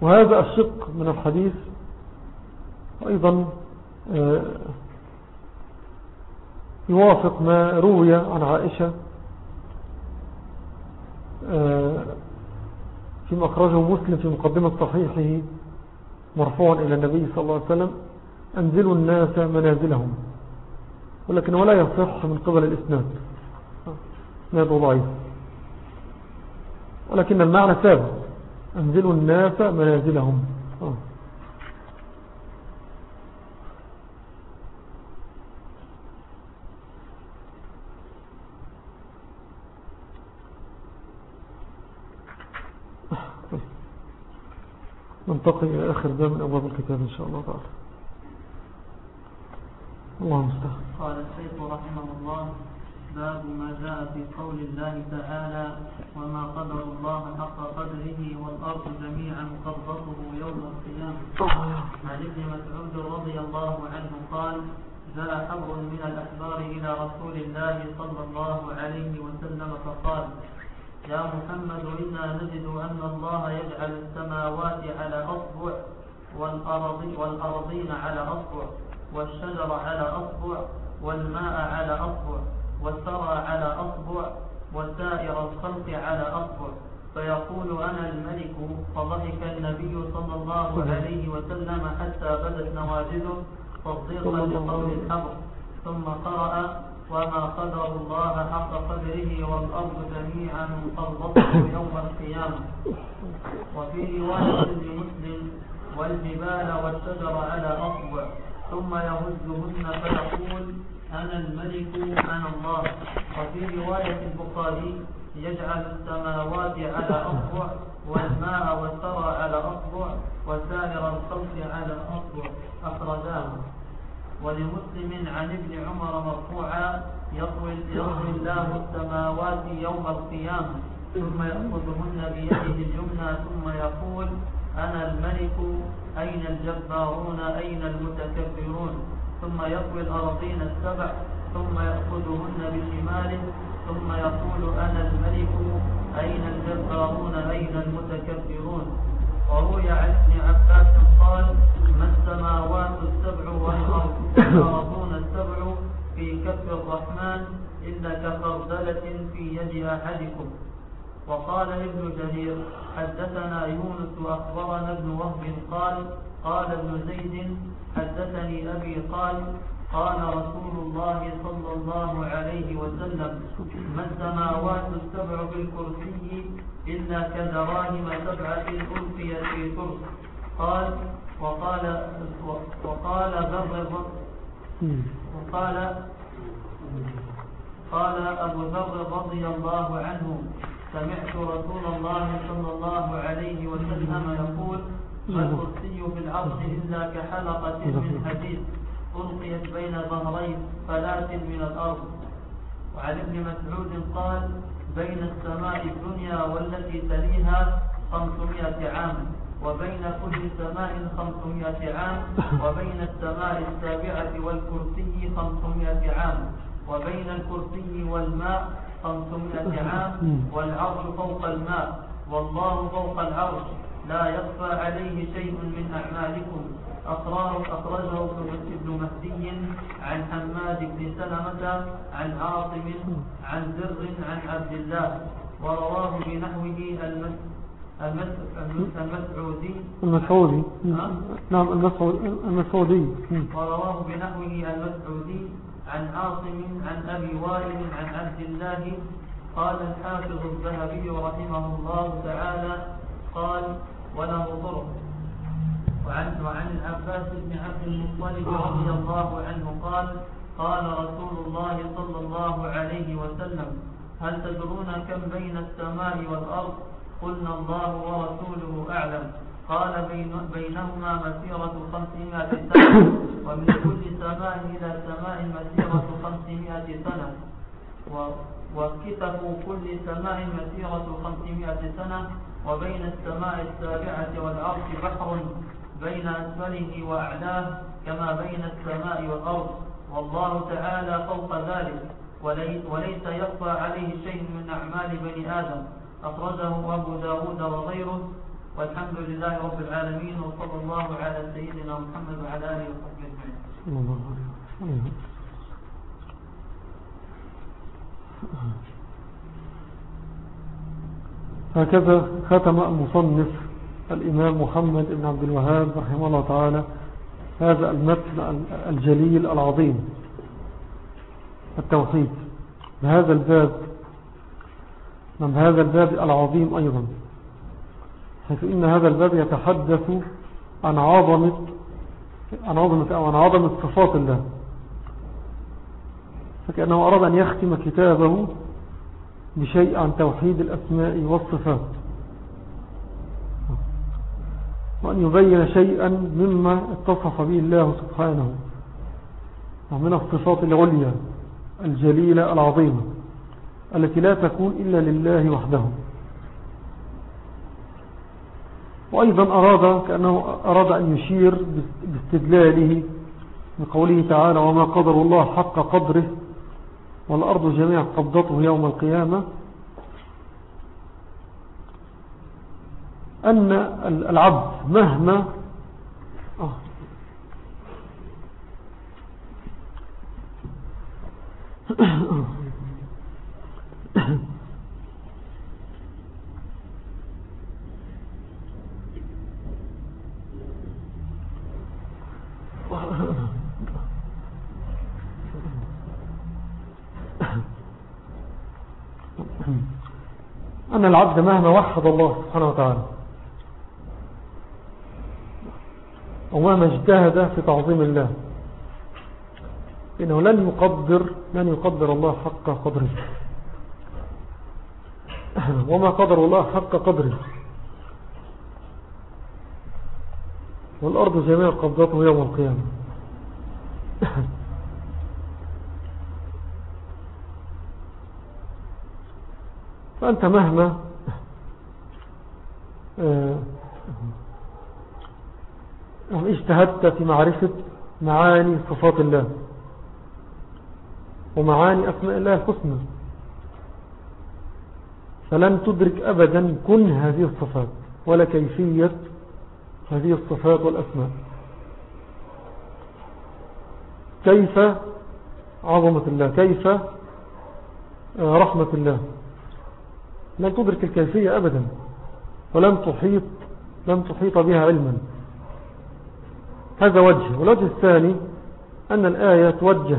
وهذا الشق من الحديث أيضا آه، يوافق ما روي عن عائشة آه، فيما أخرجه مسلم في مقدمة صحيحه مرفوعا إلى النبي صلى الله عليه وسلم أنزلوا الناس منازلهم ولكن ولا يصح من قبل الإسناد. إسناد ضعيف. ولكن المعنى ثابت. أنزلوا الناس منازلهم. آه. ننتقل إلى آخر ده من أبواب الكتاب إن شاء الله تعالى. الله مستحق قال الشيخ رحمه الله باب ما جاء في قول الله تعالى وما قدر الله حق قدره والأرض جميعا قبضته يوم القيامة. عن ابن مسعود رضي الله عنه قال جاء حبر من الأحبار إلى رسول الله صلى الله عليه وسلم فقال يا محمد إنا نجد أن الله يجعل السماوات على أصبع والأرض والأرضين على أصبع والشجر على أصبع والماء على أصبع والثرى على أصبع وسائر الخلق على أصبع. فيقول أنا الملك فضحك النبي صلى الله عليه وسلم حتى بدت نواجذه تصديقا لقول الحبر ثم قرأ وما قدر الله حق قدره والأرض جميعا قبضته [COUGHS] يوم القيامة. وفي رواية لمسلم والجبال والشجر على أصبع ثم يهزهن فيقول أنا الملك أنا الله. وفي رواية البخاري يجعل السماوات على أصبع والماء والثرى على أصبع وسائر الخلق على أصبع. أخرجاه. ولمسلم عن ابن عمر مرفوعا يطوي الله السماوات يوم القيامة. ثم يأخذهن بيده اليمنى ثم يقول أنا الملك أين الجبارون؟ أين المتكبرون؟ ثم يطوي الأرضين السبع ثم يأخذهن بشماله ثم يقول أنا الملك أين الجبارون؟ أين المتكبرون؟ وروي عن ابن عباس قال ما السماوات السبع والأرضون السبع في كف الرحمن إلا كخردلة في يد أحدكم. وقال ابن جرير حدثنا يونس أخبرنا ابن وهب قال قال ابن زيد حدثني أبي قال قال رسول الله صلى الله عليه وسلم ما السماوات السبع بالكرسي إلا كدراهم سبعة ألقيت في كرس قال وقال وقال ذر وقال قال أبو ذر رضي الله عنه سمعت رسول الله صلى الله عليه وسلم يقول ما الكرسي في العرش إلا كحلقة من حديد ألقيت بين ظهري فلاة من الأرض. وعن ابن مسعود قال بين السماء الدنيا والتي تليها خمسمائة عام وبين كل سماء خمسمائة عام وبين السماء السابعة والكرسي خمسمائة عام وبين الكرسي والماء خمسمائة عام والعرش فوق الماء والله فوق العرش. لا يخفى عليه شيء من أعمالكم. أخرجه أخرجه ابن مهدي عن حماد بن سلمة عن عاصم عن زر عن عبد الله. ورواه بنحوه المسعودي. المسعودي. نعم المسعودي. ورواه بنحوه المسعودي عن عاصم عن أبي وائل عن عبد الله. قال الحافظ الذهبي رحمه الله تعالى قال وله طرق وعن وعن العباس بن عبد المطلب رضي الله عنه قال قال رسول الله صلى الله عليه وسلم هل تدرون كم بين السماء والأرض؟ قلنا الله ورسوله أعلم. قال بين بينهما مسيرة خمسمائة سنة ومن كل سماء إلى سماء مسيرة خمسمائة سنة. وكتف كل سماء مسيرة خمسمائة سنة وبين السماء السابعة والعرش بحر بين أسفله وأعلاه كما بين السماء والأرض. والله تعالى فوق ذلك. وليس يخفى عليه شيء من أعمال بني آدم. أخرجه أبو داود وغيره. والحمد لله رب العالمين. وصلى الله على سيدنا محمد وعلى آله وصحبه أجمعين. هكذا ختم المصنف الإمام محمد بن عبد الوهاب رحمه الله تعالى هذا المتن الجليل العظيم التوحيد. بهذا الباب من هذا الباب العظيم أيضا حيث إن هذا الباب يتحدث عن عظمة عن عظمة أو عن عظمة صفات الله. فكأنه أراد أن يختم كتابه بشيء عن توحيد الأسماء والصفات. وأن يبين شيئا مما اتصف به الله سبحانه من الصفات العليا الجليلة العظيمة التي لا تكون إلا لله وحده. وأيضا أراد كأنه أراد أن يشير باستدلاله بقوله تعالى وما قدر الله حق قدره والأرض جميع قبضته يوم القيامة أن العبد مهما آه. [COUGHS] [COUGHS] أن العبد مهما وحد الله سبحانه وتعالى ومهما اجتهد في تعظيم الله إنه لن يقدر لن يقدر الله حق قدره. [COUGHS] وما قدر الله حق قدره. والأرض جميع قبضته يوم القيامة. [COUGHS] فأنت مهما آه، اجتهدت في معرفة معاني صفات الله. ومعاني أسماء الله الحسنى. فلن تدرك أبدا كن هذه الصفات ولا كيفية هذه الصفات والأسماء. كيف عظمة الله؟ كيف آه، رحمة الله؟ لن تدرك الكيفية أبدا ولن تحيط لن تحيط بها علما. هذا وجه. والوجه الثاني أن الآية توجه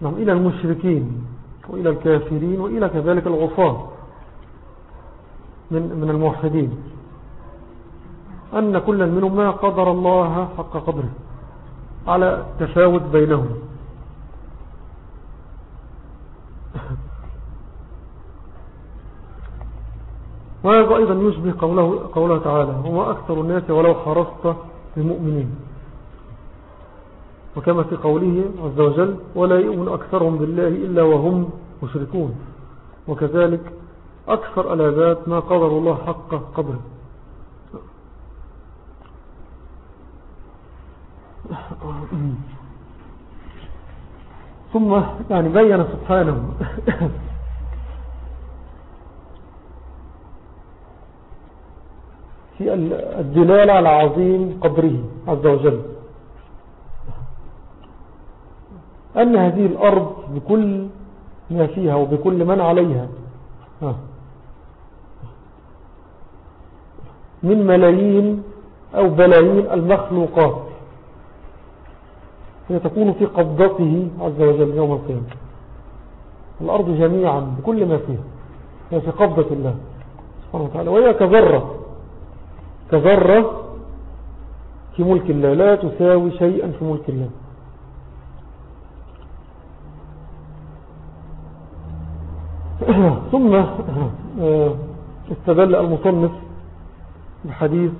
نعم إلى المشركين وإلى الكافرين وإلى كذلك الغفار من, من الموحدين. أن كل منهم ما قدر الله حق قدره على تفاوت بينهم. وهذا أيضا يشبه قوله, قوله تعالى وما أكثر الناس ولو حرصت بمؤمنين وكما في قوله عز وجل ولا يؤمن أكثرهم بالله إلا وهم مشركون وكذلك أكثر ألاذات ما قدر الله حق قدره ثم يعني بين سبحانه في الدلالة على عظيم قدره عز وجل. أن هذه الأرض بكل ما فيها وبكل من عليها من ملايين أو بلايين المخلوقات. هي تكون في قبضته عز وجل يوم القيامة. الأرض جميعا بكل ما فيها هي في قبضة الله سبحانه وتعالى وهي كذرة. كذرة في ملك الله لا تساوي شيئا في ملك الله. ثم آه، استدل المصنف بحديث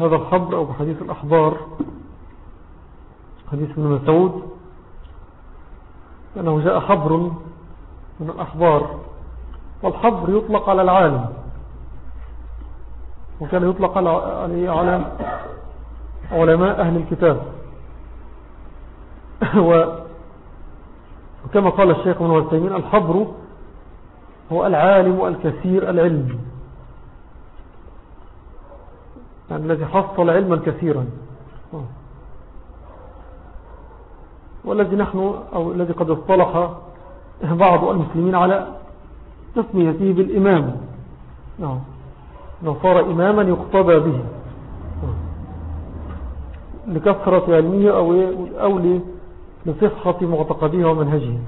هذا الحبر أو بحديث الأحبار حديث ابن مسعود أنه جاء حبر من الأحبار والحبر يطلق على العالم. وكان يطلق على علماء أهل الكتاب. [LAUGHS] وكما قال الشيخ من والتيمين الحبر هو العالم الكثير العلم. يعني الذي حصل علما كثيرا. والذي نحن أو الذي قد اصطلح بعض المسلمين على تسميته بالإمام. نعم. لو صار إماما يقتضى به. لكثرة علمه أو, أو لصفحة معتقده ومنهجه.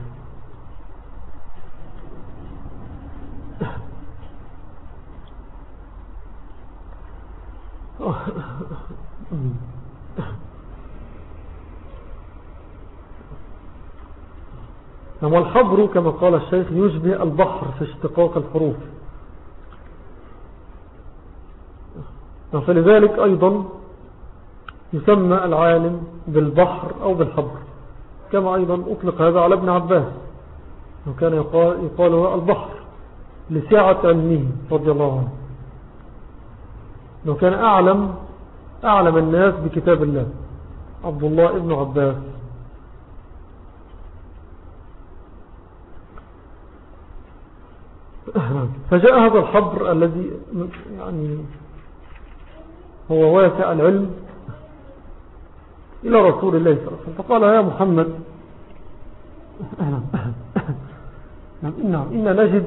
والحبر كما قال الشيخ يشبه البحر في اشتقاق الحروف. فلذلك أيضا يسمى العالم بالبحر أو بالحبر كما أيضا أطلق هذا على ابن عباس وكان يقال, يقال البحر لسعة علمه رضي الله عنه. لو كان أعلم أعلم الناس بكتاب الله عبد الله ابن عباس. فجاء هذا الحبر الذي يعني هو واسع العلم إلى رسول الله صلى الله عليه وسلم. فقال يا محمد نعم إن نجد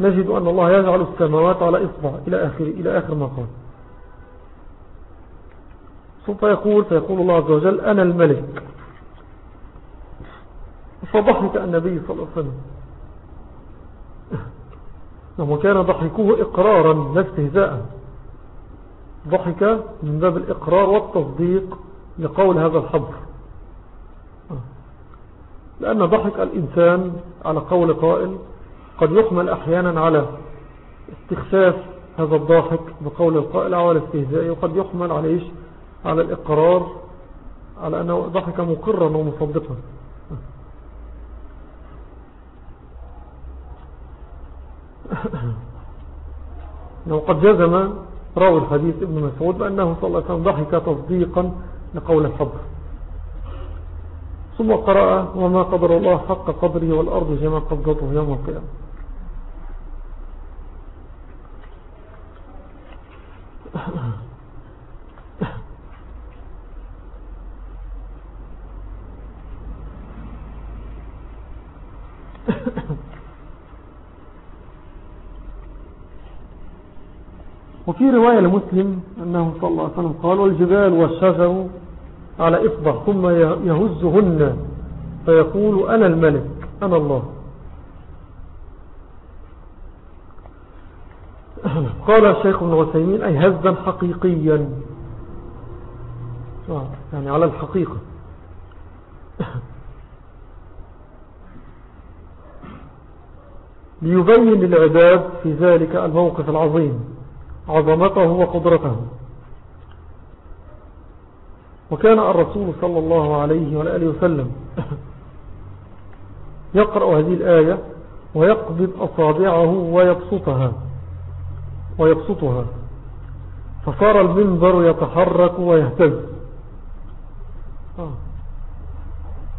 نجد أن الله يجعل السماوات على إصبع إلى آخر, إلى آخر ما قال. ثم يقول فيقول الله عز وجل أنا الملك. فضحك النبي صلى الله عليه وسلم. وكان ضحكه إقرارا لا استهزاء. ضحك من باب الإقرار والتصديق لقول هذا الحبر لأن ضحك الإنسان على قول قائل قد يحمل أحيانا على استخفاف هذا الضاحك بقول القائل أو على استهزاء وقد يحمل عليه على الإقرار على أنه ضحك مقرا ومصدقا. وقد جزم راوي الحديث ابن مسعود بأنه صلى الله عليه وسلم ضحك تصديقا لقول الحبر ثم قرأ وما قدر الله حق قدره والأرض جمع قبضته يوم القيامة. وفي رواية لمسلم أنه صلى الله عليه وسلم قال والجبال والشجر على إصبع ثم يهزهن فيقول أنا الملك أنا الله. قال الشيخ ابن وسيمين أي هزا حقيقيا. آه، يعني على الحقيقة. ليبين للعباد في ذلك الموقف العظيم. عظمته وقدرته. وكان الرسول صلى الله عليه وآله وسلم [LAUGHS] يقرأ هذه الآية ويقبض أصابعه ويبسطها ويبسطها. فصار المنبر يتحرك ويهتز. آه.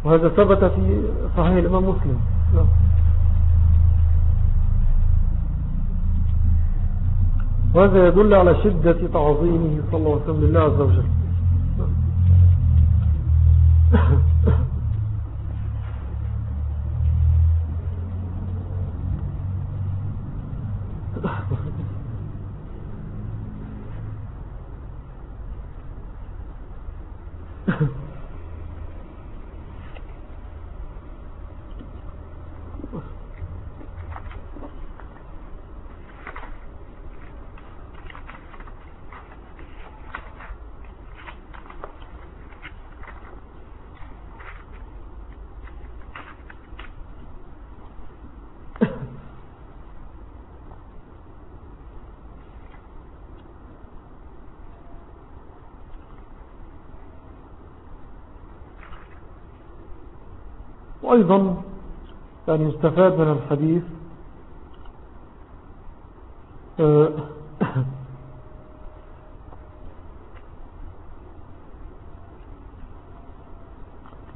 وهذا ثبت في صحيح الإمام مسلم. وهذا يدل على شدة تعظيمه صلى الله عليه وسلم لله عز وجل. [LAUGHS] وأيضا يعني يستفاد من الحديث آه،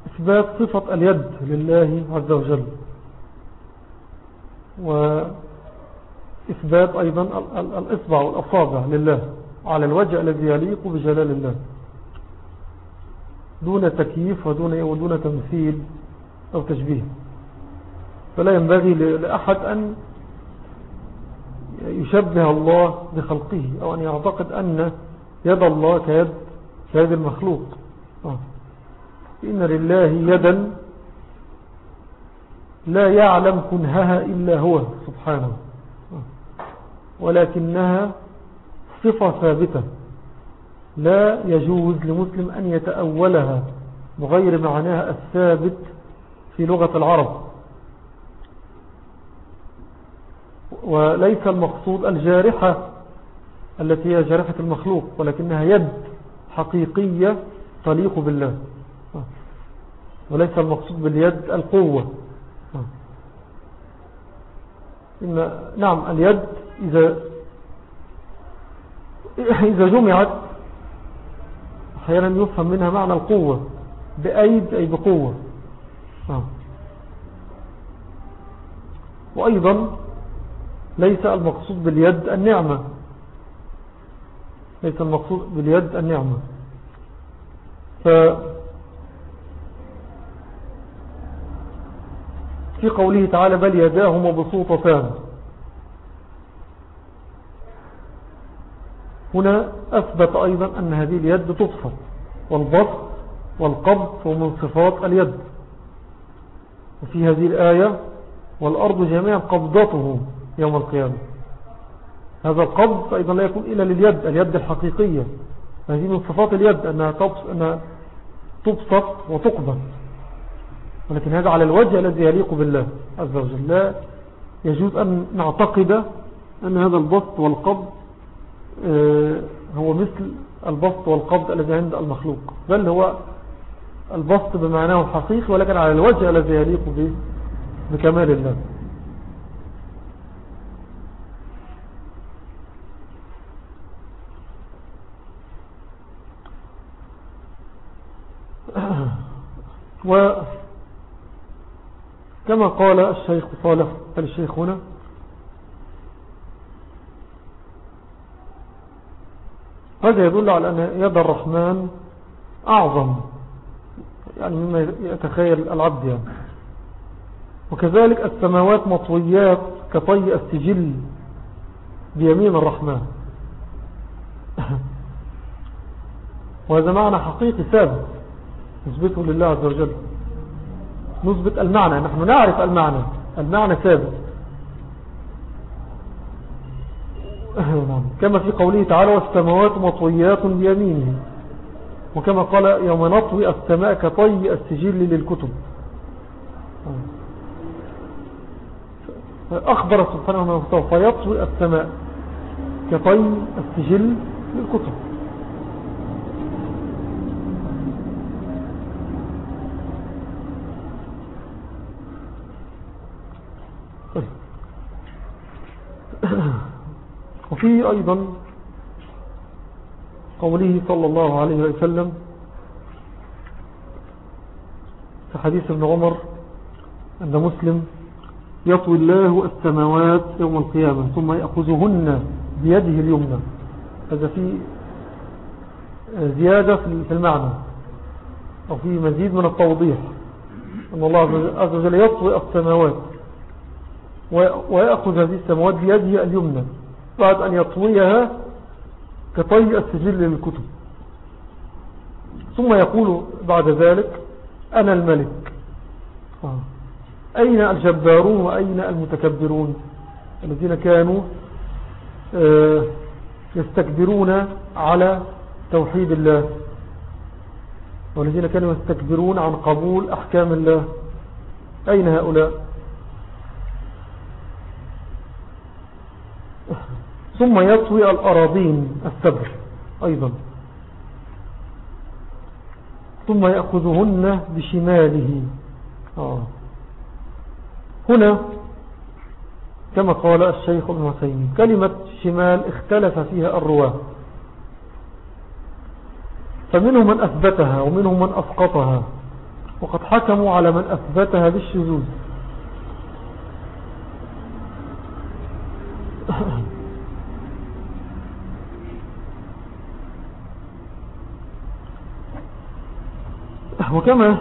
إثبات صفة اليد لله عز وجل وإثبات أيضا الإصبع والأصابع لله على الوجه الذي يليق بجلال الله دون تكييف ودون, ودون تمثيل. أو تشبيه فلا ينبغي لأحد أن يشبه الله بخلقه أو أن يعتقد أن يد الله كيد كيد المخلوق آه. إن لله يدا لا يعلم كنهها إلا هو سبحانه آه. ولكنها صفة ثابتة لا يجوز لمسلم أن يتأولها بغير معناها الثابت في لغة العرب. وليس المقصود الجارحة التي هي جارحة المخلوق ولكنها يد حقيقية تليق بالله. وليس المقصود باليد القوة. إن نعم اليد إذا [LAUGHS] إذا جمعت أحيانا يفهم منها معنى القوة بأيد أي بقوة. وأيضا ليس المقصود باليد النعمة. ليس المقصود باليد النعمة. ف في قوله تعالى بل يداه مبسوطتان هنا أثبت أيضا أن هذه اليد تبسط والبسط والقبض هو من صفات اليد. وفي هذه الآية والأرض جميعا قبضته يوم القيامة. هذا القبض أيضا لا يكون إلا لليد اليد الحقيقية. هذه من صفات اليد أنها, تبسط وتقبض. ولكن هذا على الوجه الذي يليق بالله عز وجل. لا يجوز أن نعتقد أن هذا البسط والقبض آه، هو مثل البسط والقبض الذي عند المخلوق. بل هو البسط بمعناه الحقيقي ولكن على الوجه الذي يليق بكمال الله. [CLEARS THROAT] وكما قال الشيخ صالح الشيخ هنا هذا يدل على أن يد الرحمن أعظم يعني مما يتخيل العبد يعني. وكذلك السماوات مطويات كطي السجل بيمين الرحمن. [LAUGHS] وهذا معنى حقيقي ثابت نثبته لله عز وجل. نثبت المعنى نحن نعرف المعنى المعنى ثابت. [LAUGHS] كما في قوله تعالى والسماوات مطويات بيمينه. وكما قال يوم نطوي السماء كطي السجل للكتب. أخبر سبحانه وتعالى فيطوي السماء كطي السجل للكتب. [COUGHS] وفيه أيضا قوله صلى الله عليه وسلم في حديث ابن عمر أن مسلم يطوي الله السماوات يوم القيامة ثم يأخذهن بيده اليمنى. هذا في زيادة في المعنى أو في مزيد من التوضيح. أن الله عز وجل يطوي السماوات ويأخذ هذه السماوات بيده اليمنى. بعد أن يطويها كطي السجل للكتب. ثم يقول بعد ذلك أنا الملك. آه. أين الجبارون وأين المتكبرون؟ الذين كانوا آه، يستكبرون على توحيد الله. والذين كانوا يستكبرون عن قبول أحكام الله. أين هؤلاء؟ ثم يطوي الأراضين السبع أيضا. ثم يأخذهن بشماله. آه. هنا كما قال الشيخ ابن حسين كلمة شمال اختلف فيها الرواة. فمنهم من أثبتها ومنهم من أسقطها وقد حكموا على من أثبتها بالشذوذ. [LAUGHS] وكما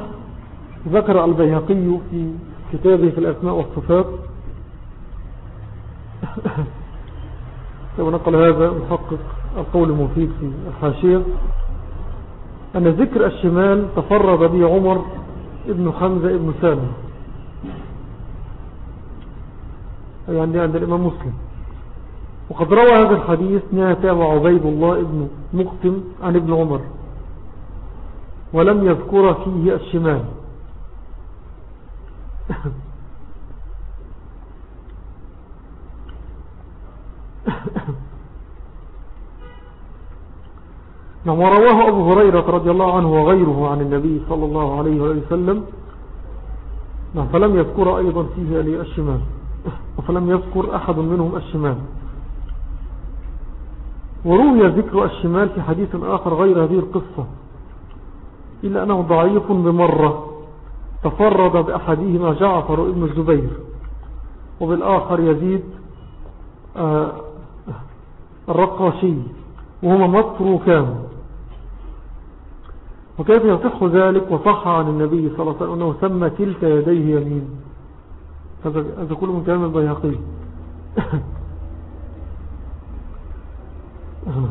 ذكر البيهقي في كتابه في الأسماء والصفات. ونقل هذا محقق القول المفيد في الحاشية. أن ذكر الشمال تفرد به عمر ابن حمزة ابن سالم يعني عند الإمام مسلم. وقد روى هذا الحديث نافع وعبيد الله ابن مقتم عن ابن عمر. ولم يذكر فيه الشمال. نعم ورواه أبو هريرة رضي الله عنه وغيره عن النبي صلى الله عليه وسلم. نعم فلم يذكر أيضا فيه الشمال. فلم يذكر أحد منهم الشمال. وروي ذكر الشمال في حديث آخر غير هذه القصة. إلا أنه ضعيف بمرة تفرد بأحدهما جعفر ابن الزبير وبالآخر يزيد آه، الرقاشي وهما مطروكان وكيف يصح ذلك؟ وصح عن النبي صلى الله عليه وسلم أنه سمى كلتا يديه يمين. هذا كله من كلام البيهقي. [LAUGHS]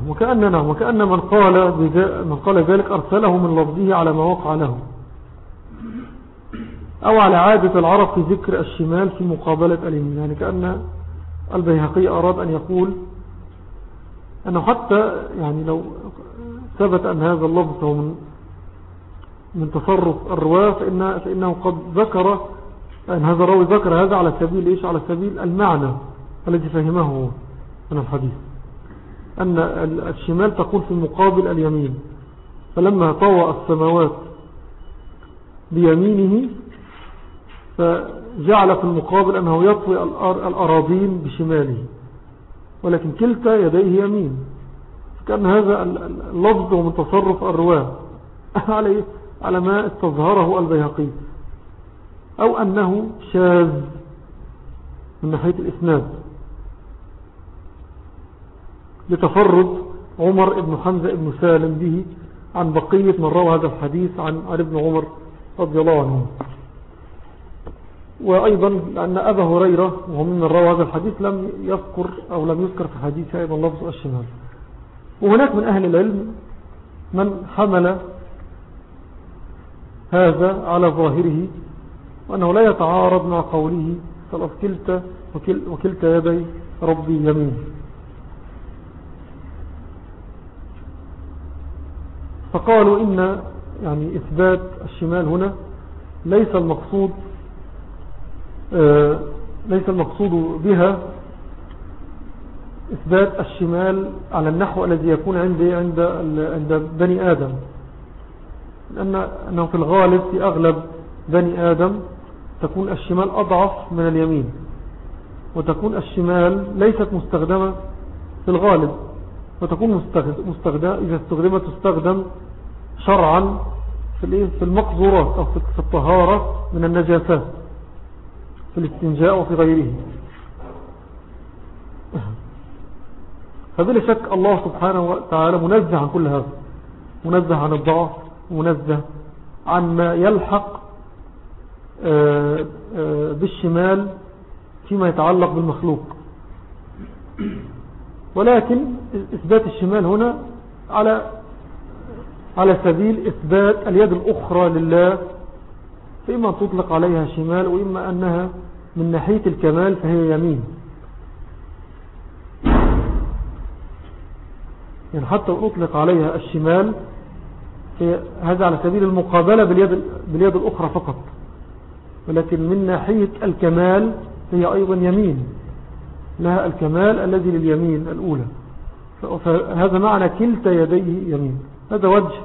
وكأننا وكأن من قال, من قال ذلك أرسله من لفظه على ما وقع له. أو على عادة العرب في ذكر الشمال في مقابلة اليمين. يعني كأن البيهقي أراد أن يقول أنه حتى يعني لو ثبت أن هذا اللفظ هو من من تصرف الرواة فإن فإنه قد ذكر أن هذا الراوي ذكر هذا على سبيل إيش؟ على سبيل المعنى الذي فهمه من الحديث. أن الشمال تكون في مقابل اليمين. فلما طوى السماوات بيمينه فجعل في المقابل أنه يطوي الأراضين بشماله. ولكن كلتا يديه يمين. كأن هذا اللفظ من تصرف الرواة. [LAUGHS] على على ما استظهره البيهقي. أو أنه شاذ من ناحية الإسناد. لتفرد عمر بن حمزة بن سالم به عن بقية من روى هذا الحديث عن علي بن عمر رضي الله عنه. وأيضا لأن أبا هريرة وهو من روى هذا الحديث لم يذكر أو لم يذكر في حديث أيضا لفظ الشمال. وهناك من أهل العلم من حمل هذا على ظاهره وأنه لا يتعارض مع قوله كلتا وكلتا يدي ربي يمين فقالوا إن يعني إثبات الشمال هنا ليس المقصود آه، ليس المقصود بها إثبات الشمال على النحو الذي يكون عند عند عند بني آدم. لأن أنه في الغالب في أغلب بني آدم تكون الشمال أضعف من اليمين وتكون الشمال ليست مستخدمة في الغالب. وتكون مستخدمة إذا استخدمت تستخدم شرعا في المقذورات أو في الطهارة من النجاسات في الاستنجاء وفي غيره. فبلا شك الله سبحانه وتعالى منزه عن كل هذا. منزه عن الضعف منزه عن ما يلحق آه، آه، بالشمال فيما يتعلق بالمخلوق. ولكن إثبات الشمال هنا على على سبيل إثبات اليد الأخرى لله فإما تطلق عليها شمال وإما أنها من ناحية الكمال فهي يمين. يعني حتى أطلق عليها الشمال هذا على سبيل المقابلة باليد, باليد الأخرى فقط. ولكن من ناحية الكمال هي أيضا يمين. لها الكمال الذي لليمين الأولى. فهذا معنى كلتا يديه يمين. هذا وجه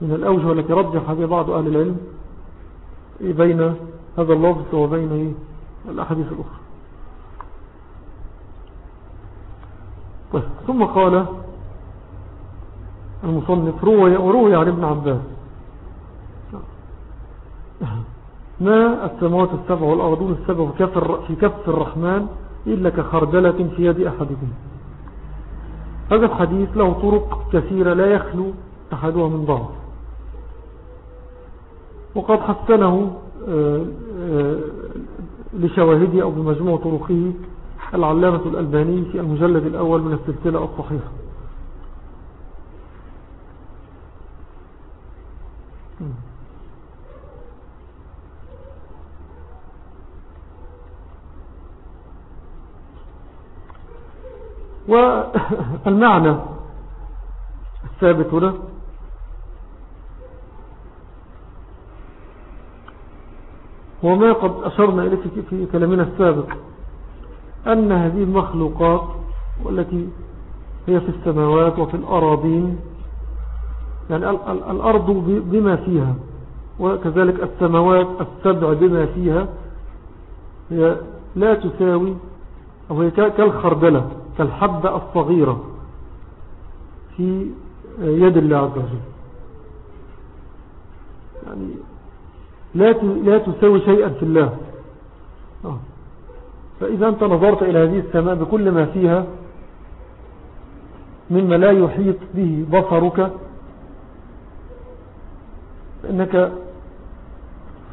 من الأوجه التي رجح به بعض أهل العلم بين هذا اللفظ وبين الأحاديث الأخرى. طيب ثم قال المصنف روي وروي عن ابن عباس. ما السماوات السبع والأرضون السبع في كف الرحمن؟ إلا كخردلة في يد أحدكم. هذا الحديث له طرق كثيرة لا يخلو أحدها من ضعف. وقد حسنه آه، آه، لشواهده أو بمجموع طرقه العلامة الألباني في المجلد الأول من السلسلة الصحيحة. والمعنى الثابت هنا. وما قد أشرنا إليه في كلامنا السابق أن هذه المخلوقات والتي هي في السماوات وفي الأراضين يعني ال ال الأرض بما فيها وكذلك السماوات السبع بما فيها هي لا تساوي أو هي كالخردلة. كالحبة الصغيرة في يد الله عز وجل. يعني لا لا تساوي شيئا في الله. آه. فإذا أنت نظرت إلى هذه السماء بكل ما فيها مما لا يحيط به بصرك فإنك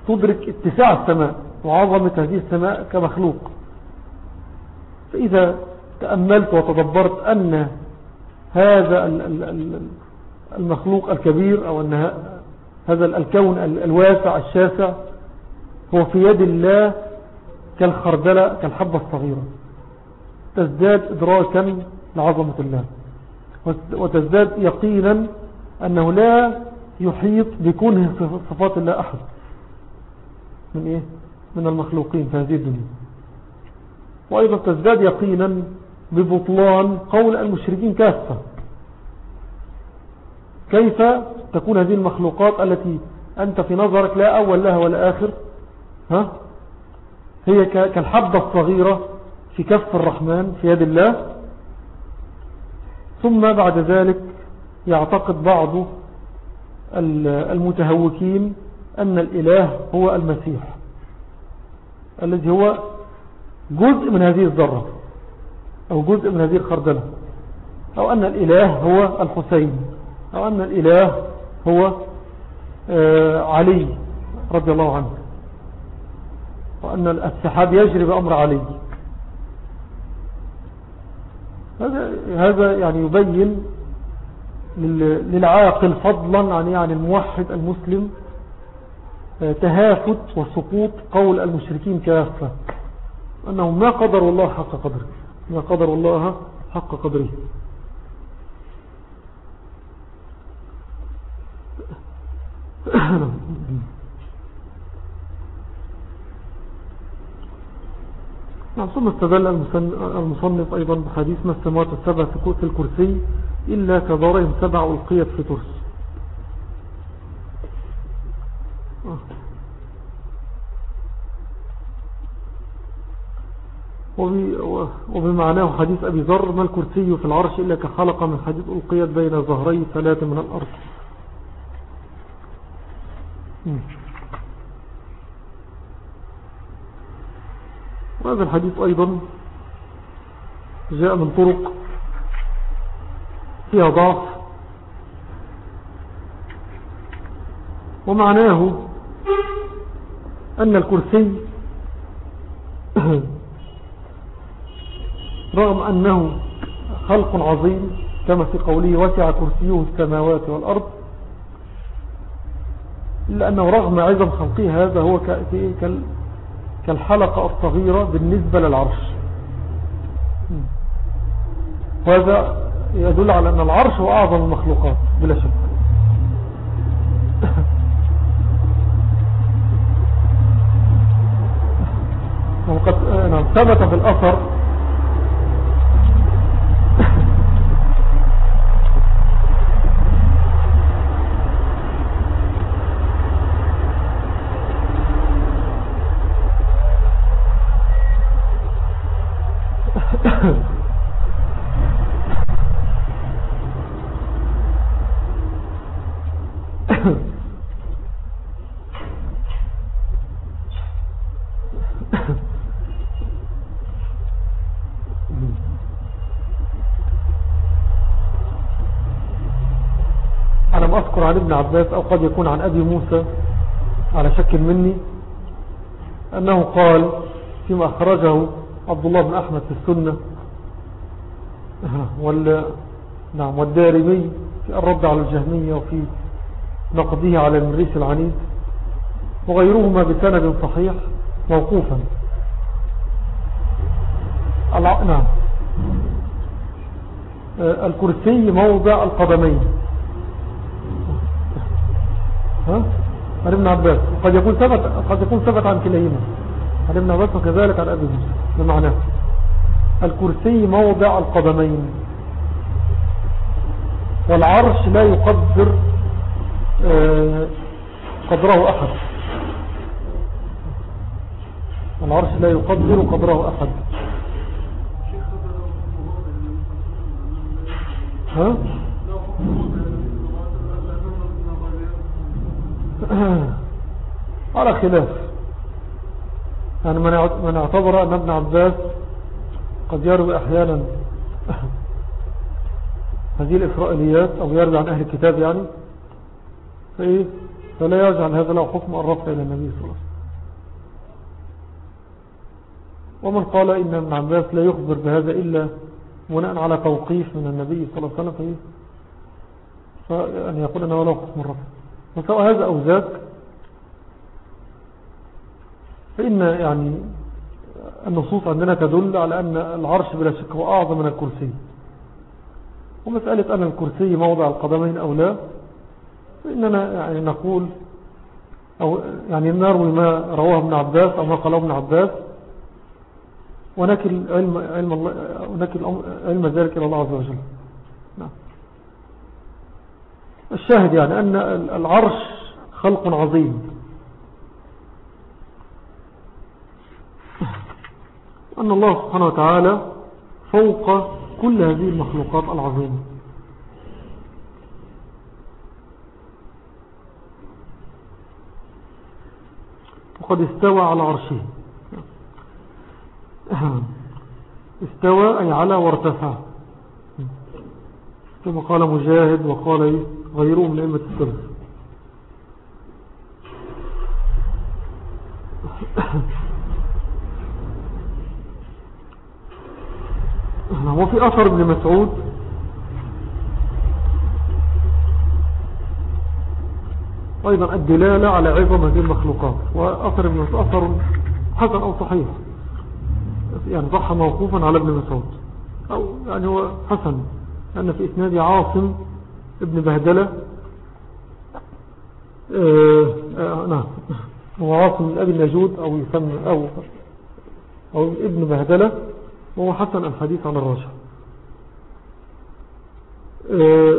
تدرك اتساع السماء وعظمة هذه السماء كمخلوق. فإذا تأملت وتدبرت أن هذا المخلوق الكبير أو أن هذا الكون الواسع الشاسع هو في يد الله كالخردلة كالحبة الصغيرة. تزداد إدراكا لعظمة الله. وتزداد يقينا أنه لا يحيط بكونه صفات الله أحد. من إيه؟ من المخلوقين في هذه الدنيا. وأيضا تزداد يقينا ببطلان قول المشركين كافة. كيف تكون هذه المخلوقات التي أنت في نظرك لا أول لها ولا آخر؟ ها؟ هي كالحبة الصغيرة في كف الرحمن في يد الله. ثم بعد ذلك يعتقد بعض المتهوكين أن الإله هو المسيح الذي هو جزء من هذه الذرة. أو جزء من هذه الخردلة. أو أن الإله هو الحسين. أو أن الإله هو آه، علي رضي الله عنه. وأن السحاب يجري بأمر علي. هذا يعني يبين للعاقل فضلا عن يعني الموحد المسلم آه، تهافت وسقوط قول المشركين كافة. أنهم ما قدر الله حق قدره. ما قدر الله حق قدره. [COUGHS] نعم ثم استدل المصنف أيضا بحديث ما السماوات السبع في الكرسي إلا كدارهم سبع ألقيت في ترس آه. وبمعناه حديث أبي ذر ما الكرسي في العرش إلا كحلقة من حديث ألقيت بين ظهري ثلاثة من الأرض. وهذا الحديث أيضا جاء من طرق فيها ضعف. ومعناه أن الكرسي [CLEARS THROAT] رغم أنه خلق عظيم كما في قوله وسع كرسيه السماوات والأرض إلا أنه رغم عظم خلقه هذا هو كالحلقة الصغيرة بالنسبة للعرش. وهذا يدل على أن العرش هو أعظم المخلوقات بلا شك. [COUGHS] وقد نعم، ثبت في الأثر عن عباس أو قد يكون عن أبي موسى على شك مني أنه قال فيما أخرجه عبد الله بن أحمد في السنة وال نعم والدارمي في الرد على الجهمية وفي نقضيه على المريس العنيد وغيرهما بسند صحيح موقوفا. نعم. الكرسي موضع القدمين. عن ابن عباس. قد يكون ثبت قد يكون ثبت عن كليهما عن ابن عباس وكذلك عن أبي موسى. بمعنى الكرسي موضع القدمين. والعرش لا يقدر آه، قدره أحد. العرش لا يقدر قدره أحد. ها؟ [CLEARS THROAT] على خلاف. يعني من اعتبر أن ابن عباس قد يروي أحيانا [CLEARS THROAT] هذه الإسرائيليات أو يرجع عن أهل الكتاب يعني فإيه؟ فلا يجعل هذا له حكم الرفع إلى النبي صلى الله عليه وسلم. ومن قال إن ابن عباس لا يخبر بهذا إلا بناء على توقيف من النبي صلى الله عليه وسلم فإيه؟ فأن يقول أنه له حكم الرفع. وسواء هذا أو ذاك فإن يعني النصوص عندنا تدل على أن العرش بلا شك هو أعظم من الكرسي. ومسألة أن الكرسي موضع القدمين أو لا فإننا يعني نقول أو يعني نروي ما رواه ابن عباس أو ما قاله ابن عباس ونكل علم, علم, الله ونكل علم ذلك إلى الله عز وجل. الشاهد يعني أن العرش خلق عظيم. أن الله سبحانه وتعالى فوق كل هذه المخلوقات العظيمة. وقد استوى على عرشه. استوى أي على وارتفع. كما قال مجاهد وقال غيره من أئمة السلف وفي أثر ابن مسعود. أيضا الدلالة على عظم هذه المخلوقات. وأثر ابن مسعود أثر حسن أو صحيح. يعني صح موقوفا على ابن مسعود. أو يعني هو حسن أن في إسناد عاصم ابن بهدلة. آه نعم. هو عاصم من أبي النجود أو يسمى أو, أو ابن بهدلة. وهو حسن الحديث عن الرجل. آه،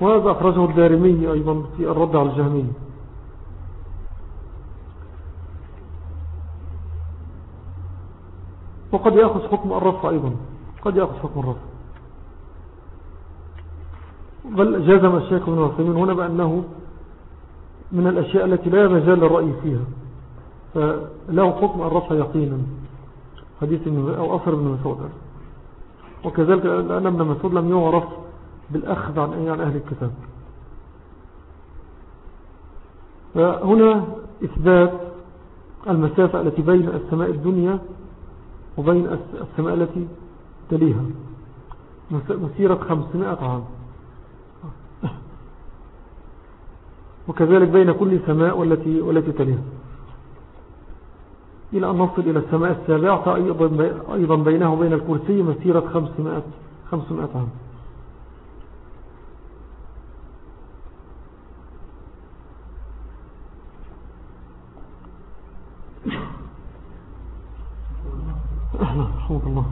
وهذا أخرجه الدارمي أيضا في الرد على الجهمي وقد يأخذ حكم الرفع أيضا. قد يأخذ حكم الرفع بل جازم الشيخ ابن عثيمين هنا بأنه من الأشياء التي لا مجال للرأي فيها. فله حكم الرفع يقينا. حديث أو أثر ابن مسعود. وكذلك أن ابن مسعود لم يعرف بالأخذ عن عن أهل الكتاب. فهنا إثبات المسافة التي بين السماء الدنيا وبين السماء التي تليها مسيرة خمسمائة عام. وكذلك بين كل سماء والتي, والتي تليها. إلى أن نصل إلى السماء السابعة أيضا بينه وبين الكرسي مسيرة خمسمائة, خمسمائة عام رحمة الله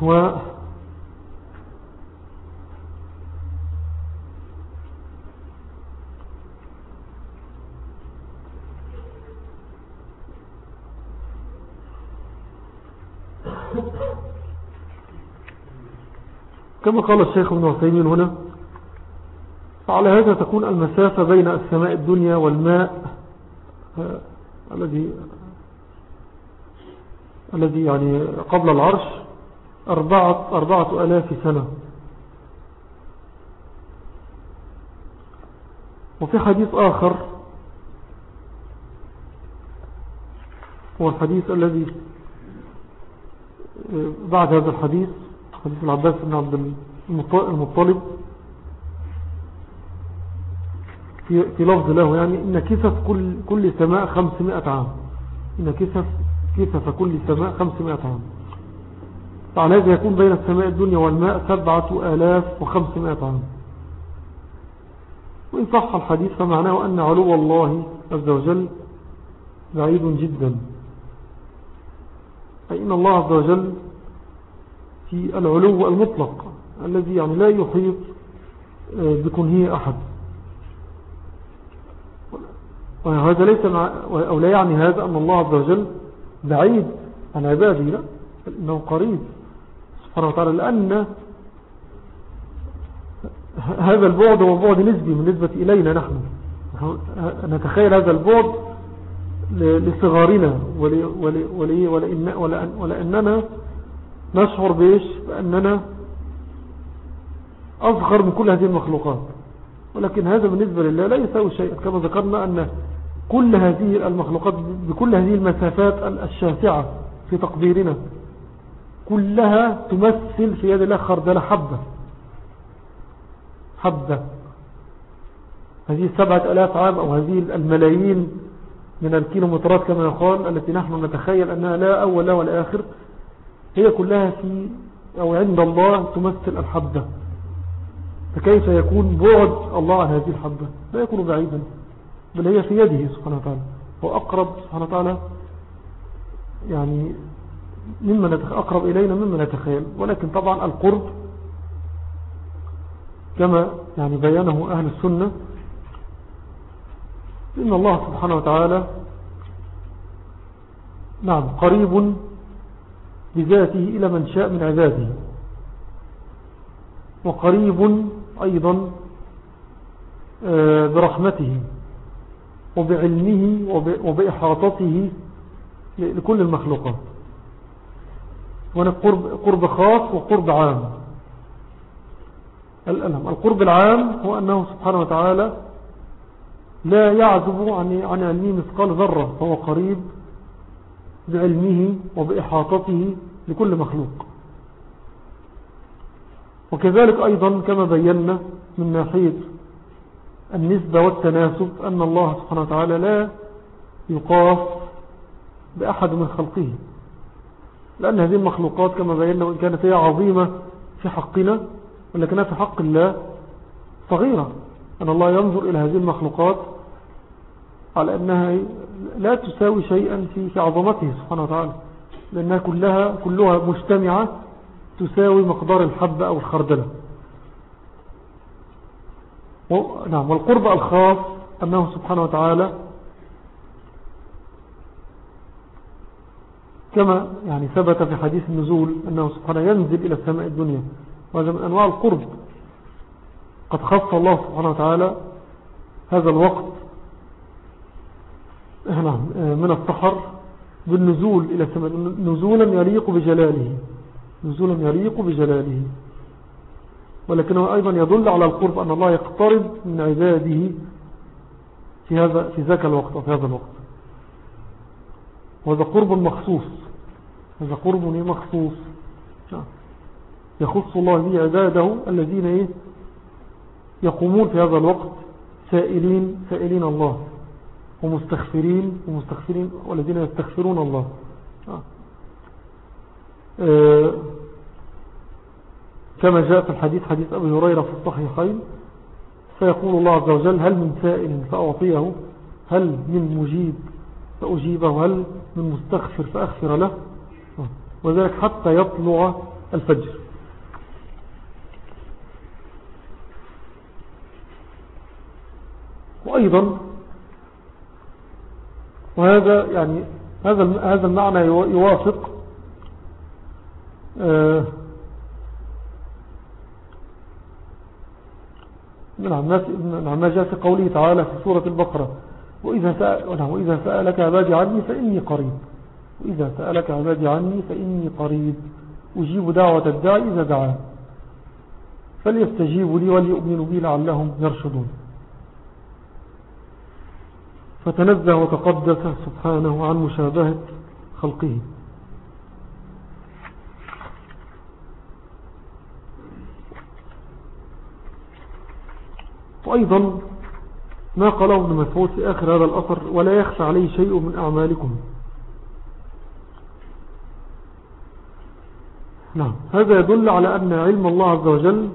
و كما قال الشيخ ابن عثيمين هنا فعلى هذا تكون المسافة بين السماء الدنيا والماء آه، الذي الذي يعني قبل العرش أربعة, أربعة ألاف سنة. وفي حديث آخر هو الحديث الذي بعد هذا الحديث حديث العباس بن عبد المطلب. في, لفظ له يعني إن كسف كل, كل سماء خمسمائة عام. إن كسف كسف كل سماء خمسمائة عام. طبعا هذا يكون بين السماء الدنيا والماء سبعة آلاف وخمسمائة عام. وإن صح الحديث فمعناه أن علو الله عز وجل بعيد جدا. أي إن الله عز وجل في العلو المطلق الذي يعني لا يحيط آه، بكنه أحد. وهذا ليس مع أو لا يعني هذا أن الله عز وجل بعيد عن عباده لا إنه قريب. سبحانه وتعالى لأن هذا البعد هو بعد نسبي من نسبة إلينا نحن. نتخيل هذا البعد لصغارنا ولأننا نشعر بإيش؟ بأننا أصغر من كل هذه المخلوقات. ولكن هذا بالنسبة لله لا يساوي شيء كما ذكرنا أن كل هذه المخلوقات بكل هذه المسافات الشاسعة في تقديرنا كلها تمثل في يد الله خردل حبة. حبة. هذه السبعة ألاف عام أو هذه الملايين من الكيلومترات كما يقال التي نحن نتخيل أنها لا أول ولا آخر. هي كلها في أو عند الله تمثل الحبة فكيف يكون بعد الله عن هذه الحبة لا يكون بعيدا بل هي في يده سبحانه وتعالى. هو أقرب سبحانه وتعالى يعني مما أقرب إلينا مما نتخيل. ولكن طبعا القرب كما يعني بيانه أهل السنة إن الله سبحانه وتعالى نعم قريب بذاته إلى من شاء من عباده. وقريب أيضا آه، برحمته وبعلمه وبإحاطته لكل المخلوقات. هنا قرب خاص وقرب عام. الألم القرب العام هو أنه سبحانه وتعالى لا يعزب عن عن علمه مثقال ذرة فهو قريب بعلمه وبإحاطته لكل مخلوق. وكذلك أيضا كما بينا من ناحية النسبة والتناسب أن الله سبحانه وتعالى لا يقاف بأحد من خلقه. لأن هذه المخلوقات كما بينا وإن كانت هي عظيمة في حقنا ولكنها في حق الله صغيرة. أن الله ينظر إلى هذه المخلوقات على أنها لا تساوي شيئا في عظمته سبحانه وتعالى. لأنها كلها, كلها مجتمعة تساوي مقدار الحبة أو الخردلة. نعم والقرب الخاص أنه سبحانه وتعالى كما يعني ثبت في حديث النزول أنه سبحانه ينزل إلى السماء الدنيا. وهذا من أنواع القرب. قد خص الله سبحانه وتعالى هذا الوقت نعم من السحر بالنزول إلى السماء. نزولا يليق بجلاله. نزولا يليق بجلاله. ولكنه أيضا يدل على القرب أن الله يقترب من عباده في هذا في ذاك الوقت وفي هذا الوقت. وهذا قرب مخصوص. هذا قرب مخصوص. يخص الله به عباده الذين إيه؟ يقومون في هذا الوقت. سائلين سائلين الله. ومستغفرين ومستغفرين والذين يستغفرون الله. آه، كما جاء في الحديث حديث أبي هريرة في الصحيحين فيقول الله عز وجل هل من سائل فأعطيه هل من مجيب فأجيبه هل من مستغفر فأغفر له؟ وذلك حتى يطلع الفجر. وأيضا وهذا يعني هذا هذا المعنى يوافق آه، نعم ما جاء في قوله تعالى في سورة البقرة نعم وإذا سألك عبادي عني فإني قريب وإذا سألك عبادي عني فإني قريب أجيب دعوة الداعي إذا دعاه فليستجيبوا لي وليؤمنوا بي لعلهم يرشدون. فتنزه وتقدس سبحانه عن مشابهة خلقه. وأيضا ما قاله ابن مسعود في آخر هذا الأثر ولا يخفى عليه شيء من أعمالكم. نعم. هذا يدل على أن علم الله عز وجل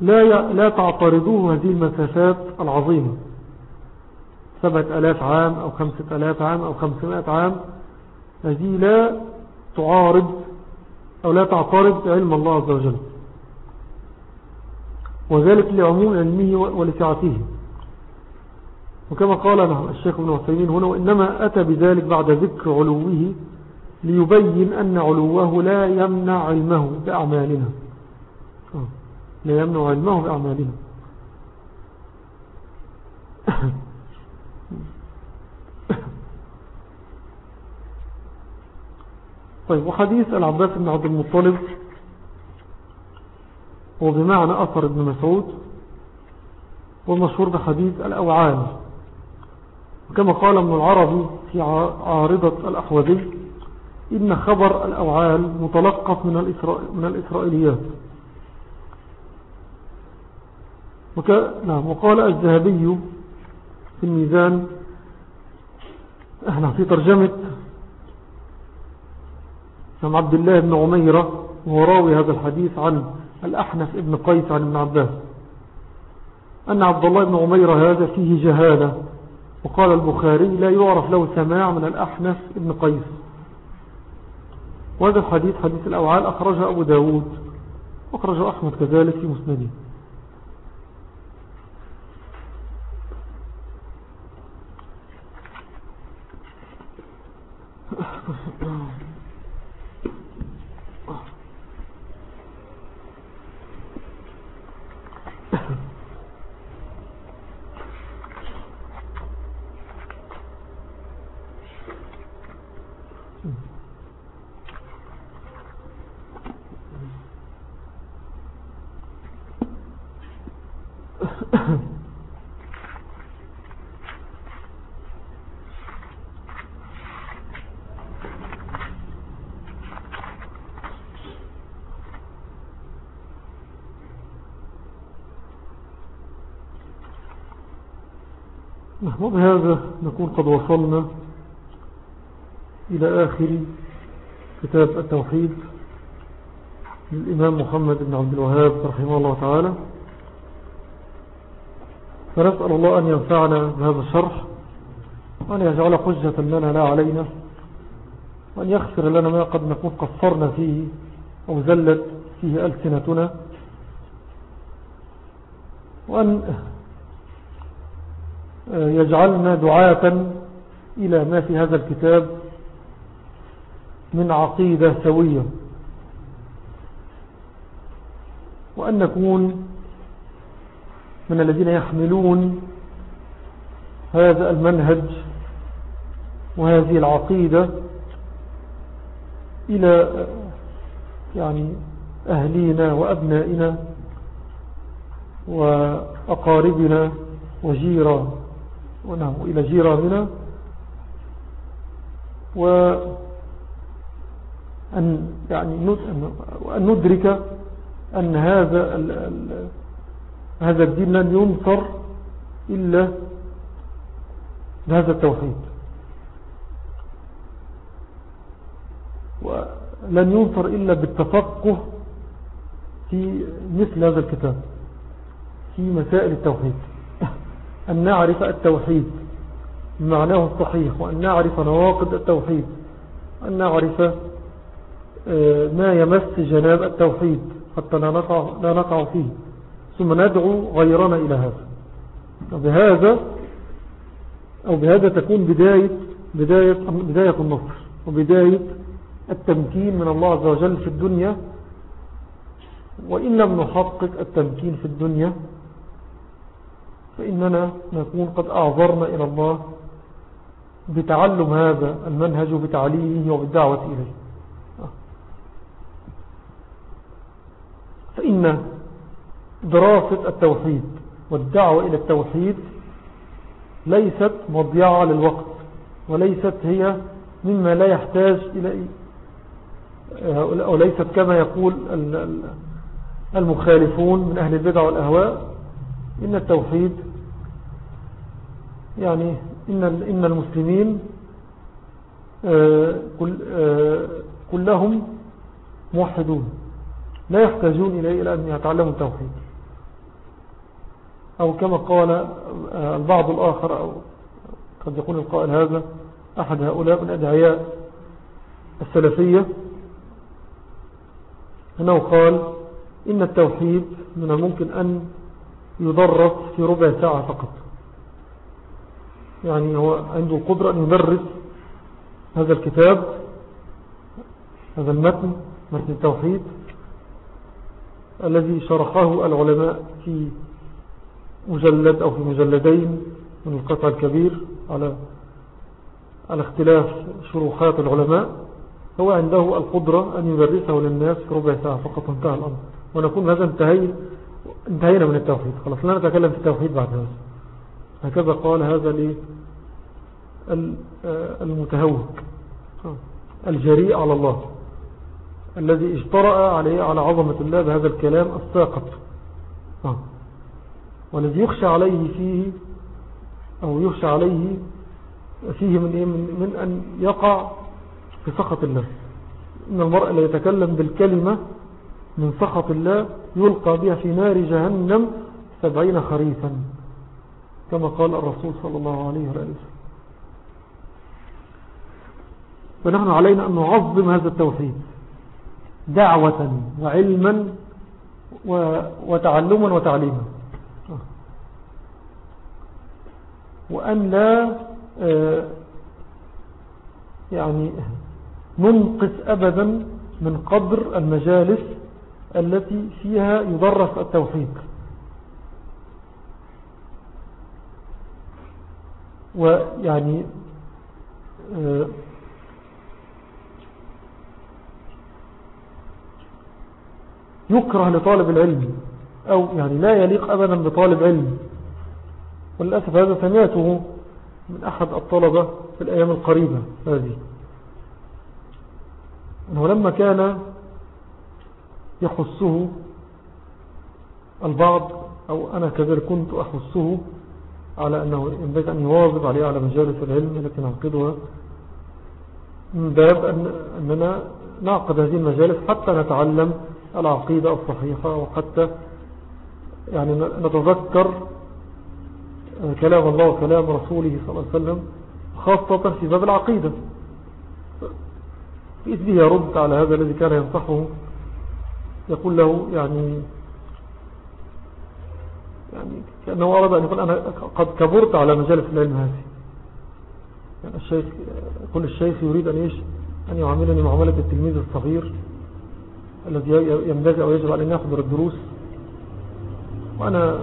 لا لا تعترضوه هذه المسافات العظيمة. سبعة ألاف عام أو خمسة ألاف عام أو خمسمائة عام هذه لا تعارض أو لا تعترض علم الله عز وجل. وذلك لعموم علمه ولسعته. وكما قال الشيخ ابن عثيمين هنا وإنما أتى بذلك بعد ذكر علوه ليبين أن علوه لا يمنع علمه بأعمالنا. لا يمنع علمه بأعمالنا. [COUGHS] طيب وحديث العباس بن عبد المطلب هو بمعنى أثر ابن مسعود والمشهور بحديث الأوعال كما قال ابن العربي في عارضة الأحوذي إن خبر الأوعال متلقف من, من الإسرائيليات. وك... نعم وقال الذهبي في الميزان إحنا في ترجمة نعم عبد الله بن عميرة وهو راوي هذا الحديث عن الأحنف ابن قيس عن ابن عباس. أن عبد الله بن عميرة هذا فيه جهالة وقال البخاري لا يعرف له سماع من الأحنف ابن قيس. وهذا الحديث حديث الأوعال أخرجه أبو داود وأخرجه أحمد كذلك في مسنده. Mm-hmm. وبهذا نكون قد وصلنا إلى آخر كتاب التوحيد للإمام محمد بن عبد الوهاب رحمه الله تعالى. فنسأل الله أن ينفعنا بهذا الشرح وأن يجعل حجة لنا لا علينا وأن يغفر لنا ما قد نكون قصرنا فيه أو زلت فيه ألسنتنا وأن يجعلنا دعاة إلى ما في هذا الكتاب من عقيدة سوية. وأن نكون من الذين يحملون هذا المنهج وهذه العقيدة إلى يعني أهلينا وأبنائنا وأقاربنا وجيرا. ونعم إلى جيراننا وأن يعني وأن ندرك أن هذا هذا الدين لن ينصر إلا بهذا التوحيد. ولن ينصر إلا بالتفقه في مثل هذا الكتاب في مسائل التوحيد. أن نعرف التوحيد. بمعناه الصحيح وأن نعرف نواقض التوحيد. أن نعرف آه، ما يمس جناب التوحيد حتى لا نقع, لا نقع فيه. ثم ندعو غيرنا إلى هذا. وبهذا أو بهذا تكون بداية بداية, بداية النصر وبداية التمكين من الله عز وجل في الدنيا. وإن لم نحقق التمكين في الدنيا فإننا نكون قد أعذرنا إلى الله بتعلم هذا المنهج وبتعليمه وبالدعوة إليه. فإن دراسة التوحيد والدعوة إلى التوحيد ليست مضيعة للوقت وليست هي مما لا يحتاج إلى أو ليست كما يقول المخالفون من أهل البدع والأهواء إن التوحيد يعني إن, إن المسلمين آه، كل آه، كلهم موحدون لا يحتاجون إليه إلى أن يتعلموا التوحيد. أو كما قال آه، البعض الآخر أو قد يكون القائل هذا أحد هؤلاء من أدعياء السلفية أنه قال إن التوحيد من الممكن أن يدرس في ربع ساعة فقط. يعني هو عنده القدرة أن يدرس هذا الكتاب هذا المتن متن التوحيد الذي شرحه العلماء في مجلد أو في مجلدين من القطع الكبير على على اختلاف شروحات العلماء. هو عنده القدرة أن يدرسه للناس في ربع ساعة فقط. انتهى الأمر. ونكون هذا انتهي انتهينا من التوحيد. خلاص لا نتكلم في التوحيد بعد هذا. هكذا قال هذا لي المتهوك. الجريء على الله. الذي اجترأ عليه على عظمة الله بهذا الكلام الساقط. والذي يخشى عليه فيه أو يخشى عليه فيه من, إيه؟ من, من أن يقع في سخط الله إن المرء اللي يتكلم بالكلمة من سخط الله يلقى بها في نار جهنم سبعين خريفا كما قال الرسول صلى الله عليه وسلم. فنحن علينا أن نعظم هذا التوحيد دعوة وعلما وتعلما وتعليما. وأن لا آه، يعني ننقص أبدا من قدر المجالس التي فيها يدرس التوحيد. ويعني آه، يكره لطالب العلم أو يعني لا يليق أبدا بطالب علم. وللأسف هذا سمعته من أحد الطلبة في الأيام القريبة هذه. أنه لما كان يخصه البعض أو أنا كذلك كنت أخصه على أنه ينبغي أن يواظب عليه على مجالس العلم التي نعقدها من باب أن أننا نعقد هذه المجالس حتى نتعلم العقيدة الصحيحة وحتى يعني نتذكر كلام الله وكلام رسوله صلى الله عليه وسلم خاصة في باب العقيدة. بإذنه يرد على هذا الذي كان ينصحه يقول له يعني يعني كأنه أراد أن يقول أنا قد كبرت على مجالس العلم هذه. يعني الشيخ كل الشيخ يريد أن إيش؟ أن يعاملني معاملة التلميذ الصغير الذي ينبغي أو يجب عليه أن يحضر الدروس. وأنا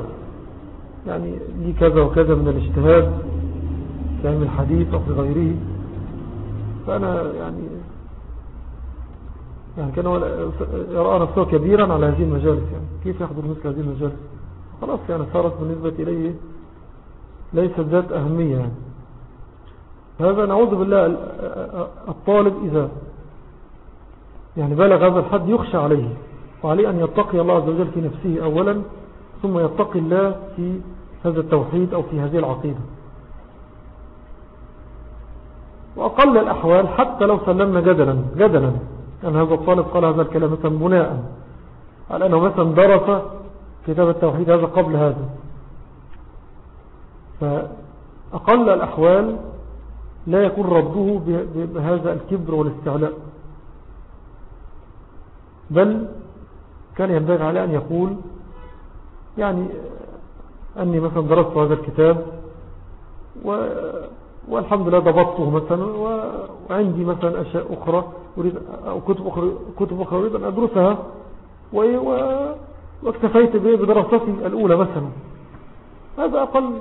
يعني لي كذا وكذا من الاجتهاد في علم الحديث أو في غيره. فأنا يعني يعني كان يرى نفسه كبيرا على هذه المجالس يعني. كيف يحضر مثل هذه المجالس؟ خلاص يعني صارت بالنسبة إليه ليست ذات أهمية يعني. هذا نعوذ بالله الطالب إذا يعني بلغ هذا الحد يخشى عليه وعليه أن يتقي الله عز وجل في نفسه أولا ثم يتقي الله في هذا التوحيد أو في هذه العقيدة. وأقل الأحوال حتى لو سلمنا جدلا جدلا. أن هذا الطالب قال هذا الكلام مثلا بناء على أنه مثلا درس كتاب التوحيد هذا قبل هذا. فأقل الأحوال لا يكون رده بهذا الكبر والاستعلاء. بل كان ينبغي عليه أن يقول يعني أني مثلا درست هذا الكتاب و والحمد لله ضبطته مثلا وعندي مثلا أشياء أخرى. أريد أو كتب أخرى, كتب أخرى أريد أن أدرسها. واكتفيت بدراستي الأولى مثلا. هذا أقل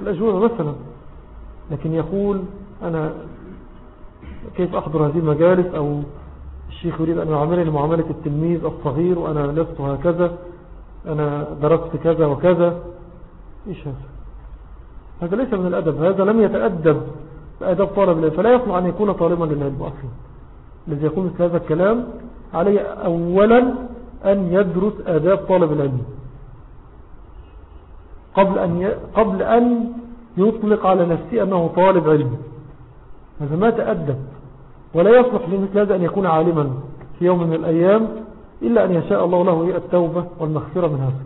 الأجوبة مثلا. لكن يقول أنا كيف أحضر هذه المجالس؟ أو الشيخ يريد أن يعاملني معاملة التلميذ الصغير وأنا لست هكذا أنا درست كذا وكذا. إيش هذا؟ هذا ليس من الأدب هذا لم يتأدب بأدب طالب العلم فلا يصنع أن يكون طالبا للعلم أصلا. الذي يقول مثل هذا الكلام عليه أولا أن يدرس آداب طالب العلم. قبل أن, ي... قبل أن يطلق على نفسه أنه طالب علم. هذا ما تأدب. ولا يصلح لمثل هذا أن يكون عالما في يوم من الأيام إلا أن يشاء الله له التوبة والمغفرة من هذا.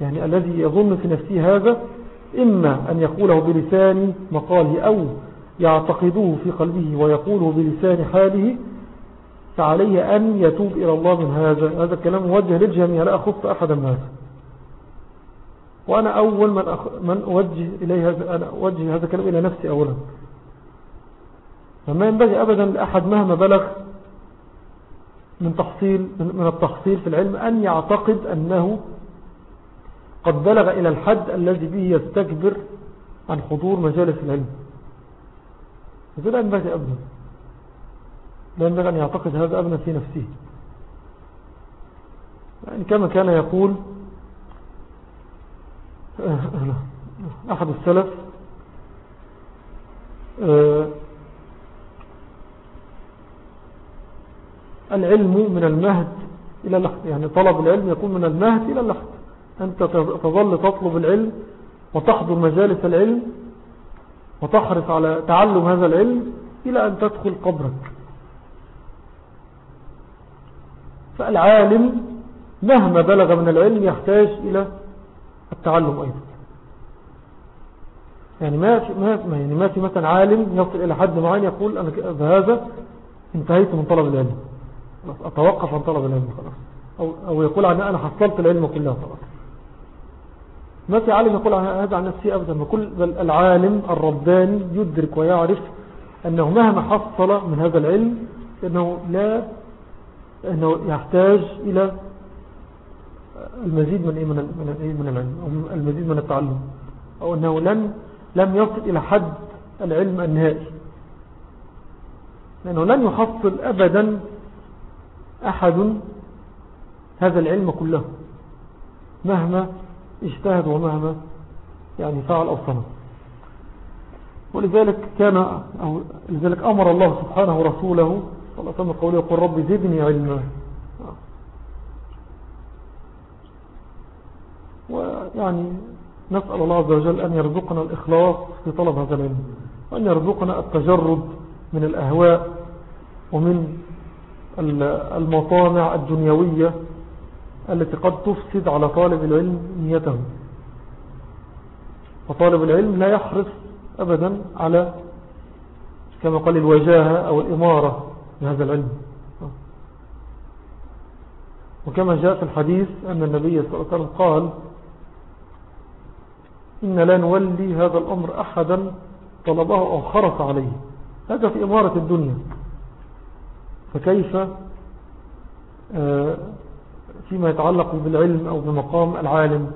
يعني الذي يظن في نفسه هذا إما أن يقوله بلسان مقاله أو يعتقدوه في قلبه ويقوله بلسان حاله فعليه أن يتوب إلى الله من هذا. هذا الكلام موجه للجميع لا أخص أحدا هذا وأنا أول من, أخ... من أوجه إليه هذا أنا أوجه هذا الكلام إلى نفسي أولا. فما ينبغي أبدا لأحد مهما بلغ من تحصيل من التحصيل في العلم أن يعتقد أنه قد بلغ إلى الحد الذي به يستكبر عن حضور مجالس العلم. هذا لا ينبغي أبدا لا ينبغي أن يعتقد هذا أبدا في نفسه. يعني كما كان يقول أحد السلف آه، العلم من المهد إلى اللحظة يعني طلب العلم يكون من المهد إلى اللحظة أنت تظل تطلب العلم وتحضر مجالس العلم وتحرص على تعلم هذا العلم إلى أن تدخل قبرك. فالعالم مهما بلغ من العلم يحتاج إلى التعلم أيضا. يعني ما في, يعني ما في مثلا عالم يصل إلى حد معين يقول أنا بهذا انتهيت من طلب العلم. أتوقف عن طلب العلم خلاص. أو, أو يقول أنا حصلت العلم كله خلاص. ما في عالم يقول هذا عن نفسي أبدا كل العالم الرباني يدرك ويعرف أنه مهما حصل من هذا العلم أنه لا أنه يحتاج إلى المزيد من من من العلم أو المزيد من التعلم أو أنه لن لم يصل إلى حد العلم النهائي. لأنه لن يحصل أبدا أحد هذا العلم كله مهما اجتهد ومهما يعني فعل أو صنع. ولذلك كان أو لذلك أمر الله سبحانه ورسوله صلى الله عليه وسلم قوله يقول رب زدني علما. ويعني نسأل الله عز وجل أن يرزقنا الإخلاص في طلب هذا العلم وأن يرزقنا التجرد من الأهواء ومن المطامع الدنيوية التي قد تفسد على طالب العلم نيته. وطالب العلم لا يحرص أبدا على كما قال الوجاهة أو الإمارة بهذا العلم. وكما جاء في الحديث أن النبي صلى الله عليه وسلم قال إن لا نولي هذا الأمر أحدا طلبه أو خرص عليه. هذا في إمارة الدنيا. فكيف آه، فيما يتعلق بالعلم أو بمقام العالم.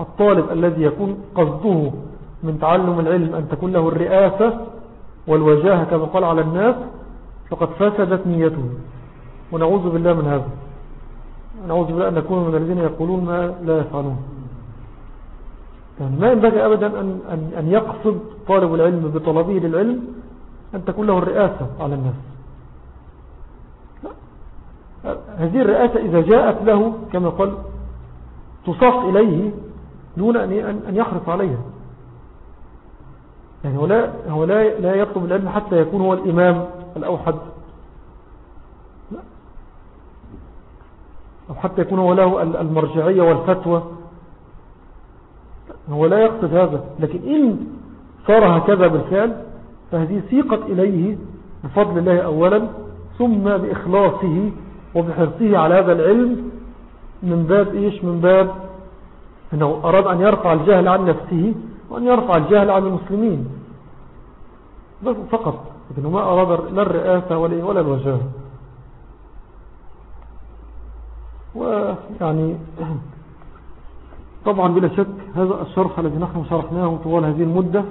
الطالب الذي يكون قصده من تعلم العلم أن تكون له الرئاسة والوجاهة كما قال على الناس فقد فسدت نيته. ونعوذ بالله من هذا. نعوذ بالله أن نكون من الذين يقولون ما لا يفعلون. يعني ما ينبغي أبدا أن, أن, أن يقصد طالب العلم بطلبه للعلم أن تكون له الرئاسة على الناس. هذه الرئاسة إذا جاءت له كما قال تصف إليه دون أن يحرص عليها. يعني هو لا, هو لا, لا يطلب العلم حتى يكون هو الإمام الأوحد. أو حتى يكون هو له المرجعية والفتوى. هو لا يقصد هذا. لكن إن صار هكذا بالفعل فهذه سيقت إليه بفضل الله أولا ثم بإخلاصه وبحرصه على هذا العلم من باب إيش؟ من باب أنه أراد أن يرفع الجهل عن نفسه وأن يرفع الجهل عن المسلمين. فقط لكنه ما أراد لا الرئاسة ولا الوجاه ويعني [CLEARS THROAT] طبعا بلا شك هذا الشرح الذي نحن شرحناه طوال هذه المدة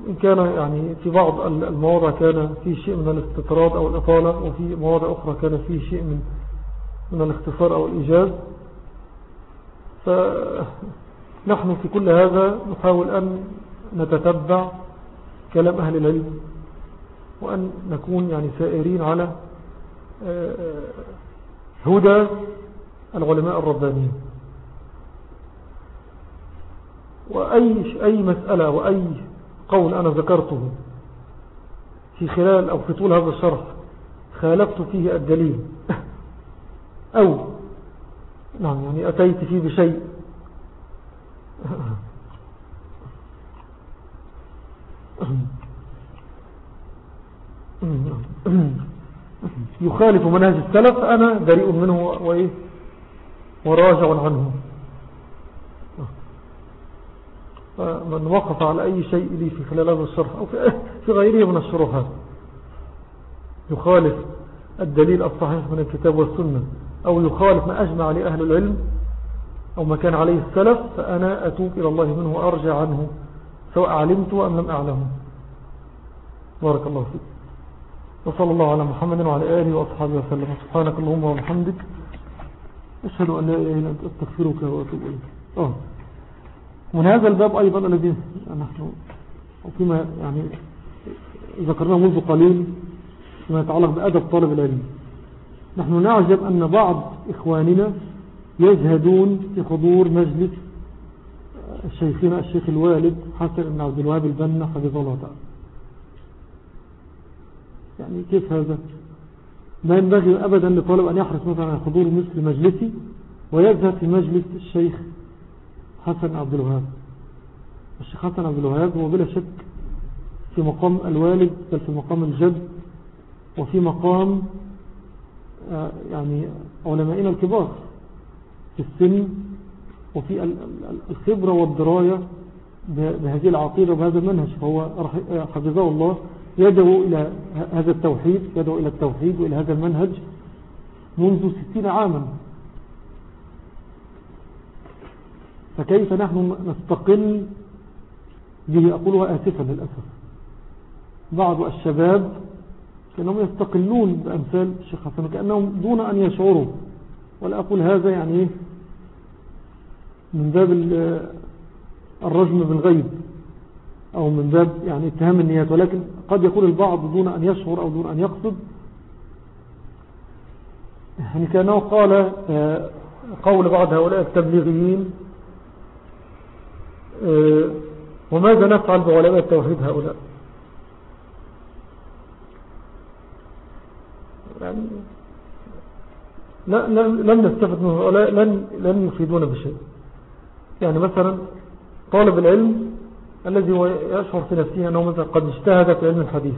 إن كان يعني في بعض المواضع كان في شيء من الاستطراد أو الإطالة وفي مواضع أخرى كان في شيء من من الاختصار أو الإيجاز. فنحن في كل هذا نحاول أن نتتبع كلام أهل العلم وأن نكون يعني سائرين على آه، آه، هدى العلماء الربانيين. وأي أي مسألة وأي قول أنا ذكرته في خلال أو في طول هذا الشرح خالفت فيه الدليل. أو نعم يعني أتيت فيه بشيء. يخالف منهج السلف أنا بريء منه وإيه؟ وراجع عنه. من وقف على أي شيء لي في خلال هذا الشرح أو في غيره من الشروحات يخالف الدليل الصحيح من الكتاب والسنة أو يخالف ما أجمع عليه أهل العلم أو ما كان عليه السلف فأنا أتوب إلى الله منه وأرجع عنه سواء علمت أم لم أعلمه بارك الله فيك. وصلى الله على محمد وعلى آله وأصحابه وسلم. سبحانك اللهم وبحمدك. أشهد أن لا إله إلا أنت أستغفرك وأتوب إليك. آه. من هذا الباب أيضا الذي نحن وفيما يعني ذكرناه منذ قليل فيما يتعلق بأدب طالب العلم. نحن نعجب أن بعض إخواننا يجهدون في حضور مجلس الشيخنا الشيخ الوالد حسن بن عبد الوهاب البنا حفظه الله تعالى. يعني كيف هذا؟ ما ينبغي أبدا لطالب أن يحرص مثلا على حضور مثل مجلسي ويذهب في مجلس الشيخ حسن عبد الوهاب. الشيخ حسن عبد الوهاب هو بلا شك في مقام الوالد بل في مقام الجد وفي مقام آه، يعني علمائنا الكبار في السن وفي الخبرة والدراية بهذه العقيدة وبهذا المنهج. فهو حفظه الله. يدعو إلى هذا التوحيد يدعو إلى التوحيد وإلى هذا المنهج منذ ستين عاما. فكيف نحن نستقل به؟ أقولها آسفا للأسف. بعض الشباب كأنهم يستقلون بأمثال الشيخ حسن كأنهم دون أن يشعروا. ولا أقول هذا يعني من باب الرجم بالغيب أو من باب يعني اتهام النيات ولكن قد يقول البعض دون أن يشعر أو دون أن يقصد. يعني كأنه قال آه، قول بعض هؤلاء التبليغيين وماذا نفعل بعلماء التوحيد هؤلاء؟ يعني لن نستفد من هؤلاء لن, لن يفيدون بشيء. يعني مثلا طالب العلم الذي يشعر في نفسه أنه مثلا قد اجتهد في علم الحديث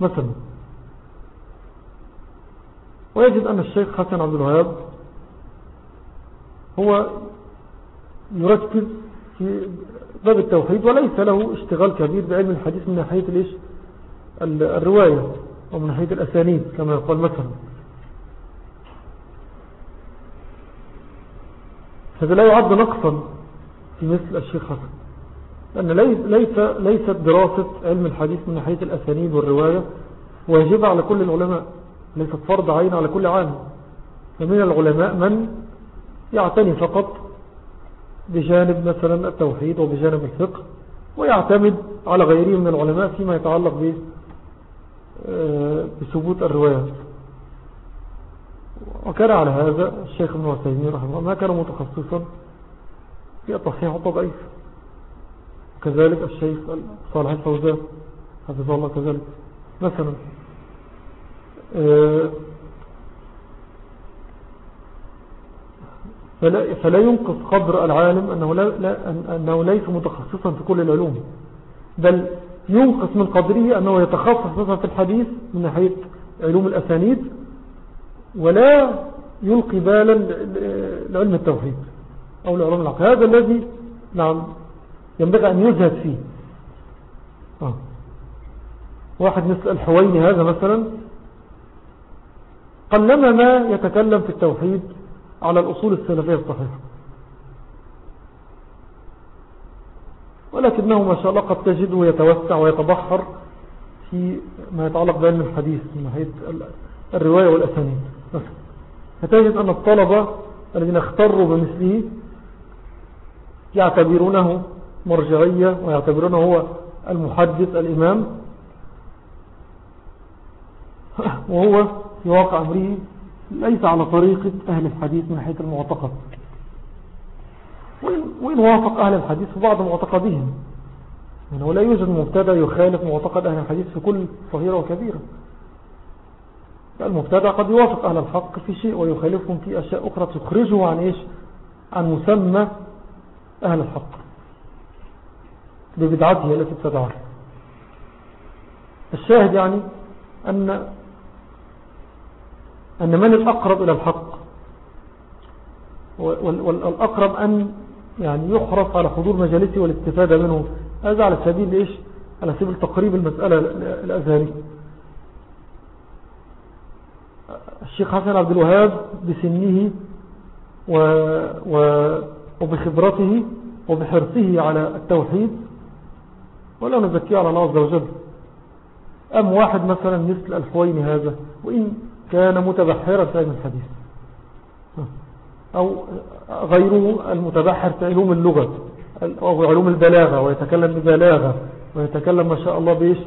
مثلا. ويجد أن الشيخ حسن عبد الوهاب هو يركز في باب التوحيد وليس له اشتغال كبير بعلم الحديث من ناحية ليش؟ الرواية ومن ناحية الأسانيد كما يقول مثلا. هذا لا يعد نقصا في مثل الشيخ حسن لأن ليس ليست دراسة علم الحديث من ناحية الأسانيد والرواية واجبة على كل العلماء ليست فرض عين على كل عام فمن العلماء من يعتني فقط بجانب مثلا التوحيد وبجانب الفقه ويعتمد على غيره من العلماء فيما يتعلق آه، بثبوت الروايات وكان على هذا الشيخ ابن وسيمين رحمه الله ما كان متخصصا في التصحيح والتضعيف كذلك الشيخ صالح الفوزان حفظه الله كذلك. مثلا آه، فلا, فلا ينقص قدر العالم أنه, لا لا أنه ليس متخصصا في كل العلوم. بل ينقص من قدره أنه يتخصص في الحديث من ناحية علوم الأسانيد ولا يلقي بالا لعلم التوحيد أو لعلوم العقل. هذا الذي نعم ينبغي أن يزهد فيه. آه. واحد مثل الحويني هذا مثلا قلما ما يتكلم في التوحيد على الأصول السلفية الصحيحة. ولكنه ما شاء الله قد تجده يتوسع ويتبحر في ما يتعلق بعلم الحديث من ناحية الرواية والأسانيد. فتجد أن الطلبة الذين اختروا بمثله يعتبرونه مرجعية ويعتبرونه هو المحدث الإمام وهو في واقع أمره ليس على طريقة أهل الحديث من حيث المعتقد. وإن وافق أهل الحديث في بعض معتقدهم. يعني ولا يوجد مبتدى يخالف معتقد أهل الحديث في كل صغيرة وكبيرة. المبتدع قد يوافق أهل الحق في شيء ويخالفهم في أشياء أخرى تخرجه عن إيش؟ عن مسمى أهل الحق. ببدعته التي ابتدعها. الشاهد يعني أن أن من الأقرب إلى الحق؟ والأقرب أن يعني يحرص على حضور مجالسه والاستفادة منه. هذا على سبيل إيش؟ على سبيل تقريب المسألة الأذهانية الشيخ حسن عبد الوهاب بسنه و و وبخبرته وبحرصه على التوحيد ولا نزكيه على الله عز وجل. أم واحد مثلا مثل الفوين هذا؟ وإن كان متبحرا في علم الحديث. أو غيره المتبحر في علوم اللغة أو علوم البلاغة ويتكلم ببلاغة ويتكلم ما شاء الله بإيش؟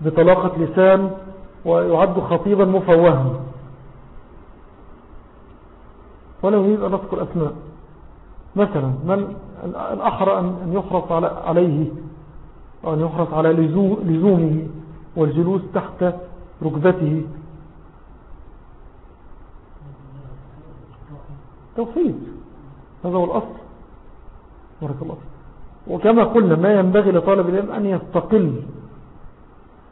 بطلاقة لسان ويعد خطيبا مفوها. ولا يريد أن نذكر أسماء. مثلا من الأحرى أن يحرص عليه أو أن يحرص على لزومه والجلوس تحت ركبته. توحيد. هذا هو الأصل. بارك الله وكما قلنا ما ينبغي لطالب العلم أن يستقل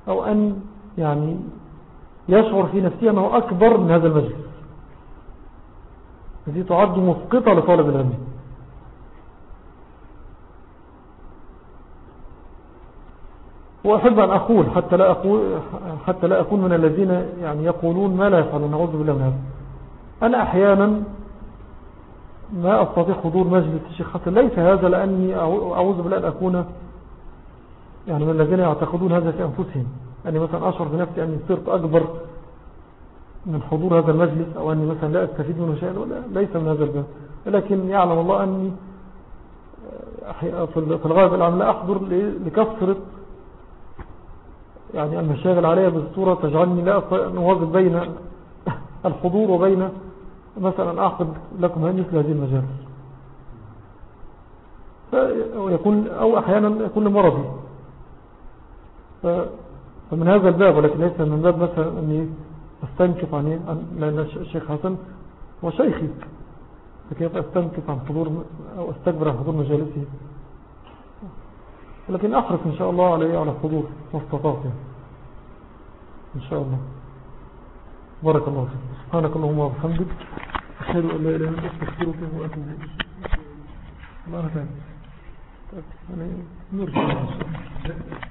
أو أن يعني يشعر في نفسه أنه أكبر من هذا المجلس. هذه تعد مسقطة لطالب العلم. وأحب أن أقول حتى لا, أقول حتى لا أكون من الذين يعني يقولون ما لا يفعلون. نعوذ بالله من هذا. أنا أحيانا ما أستطيع حضور مجلس الشيخ حسن ليس هذا لأني أعوذ بالله أن أكون يعني من الذين يعتقدون هذا في أنفسهم. أني مثلا أشعر بنفسي أني صرت أكبر من حضور هذا المجلس أو أني مثلا لا أستفيد منه شيئا ليس من هذا الباب. لكن يعلم الله أني في الغالب العام لا أحضر لكثرة يعني المشاغل علي بصورة تجعلني لا نواظب بين [LAUGHS] الحضور وبين مثلا أعقد لكم مثل هذه المجال. ويكون أو أحيانا يكون لمرضي فمن هذا الباب ولكن ليس من باب مثلا أني أستنكف عن لأن الشيخ حسن هو شيخي. فكيف أستنكف عن حضور أو أستكبر عن حضور مجالسه لكن أحرص إن شاء الله عليه على الحضور ما استطعت إن شاء الله. بارك الله فيك. سبحانك اللهم وبحمدك. أشهد أن لا إله إلا أنت أستغفرك وأتوب إليك. الله تعالى طيب أنا نرجع.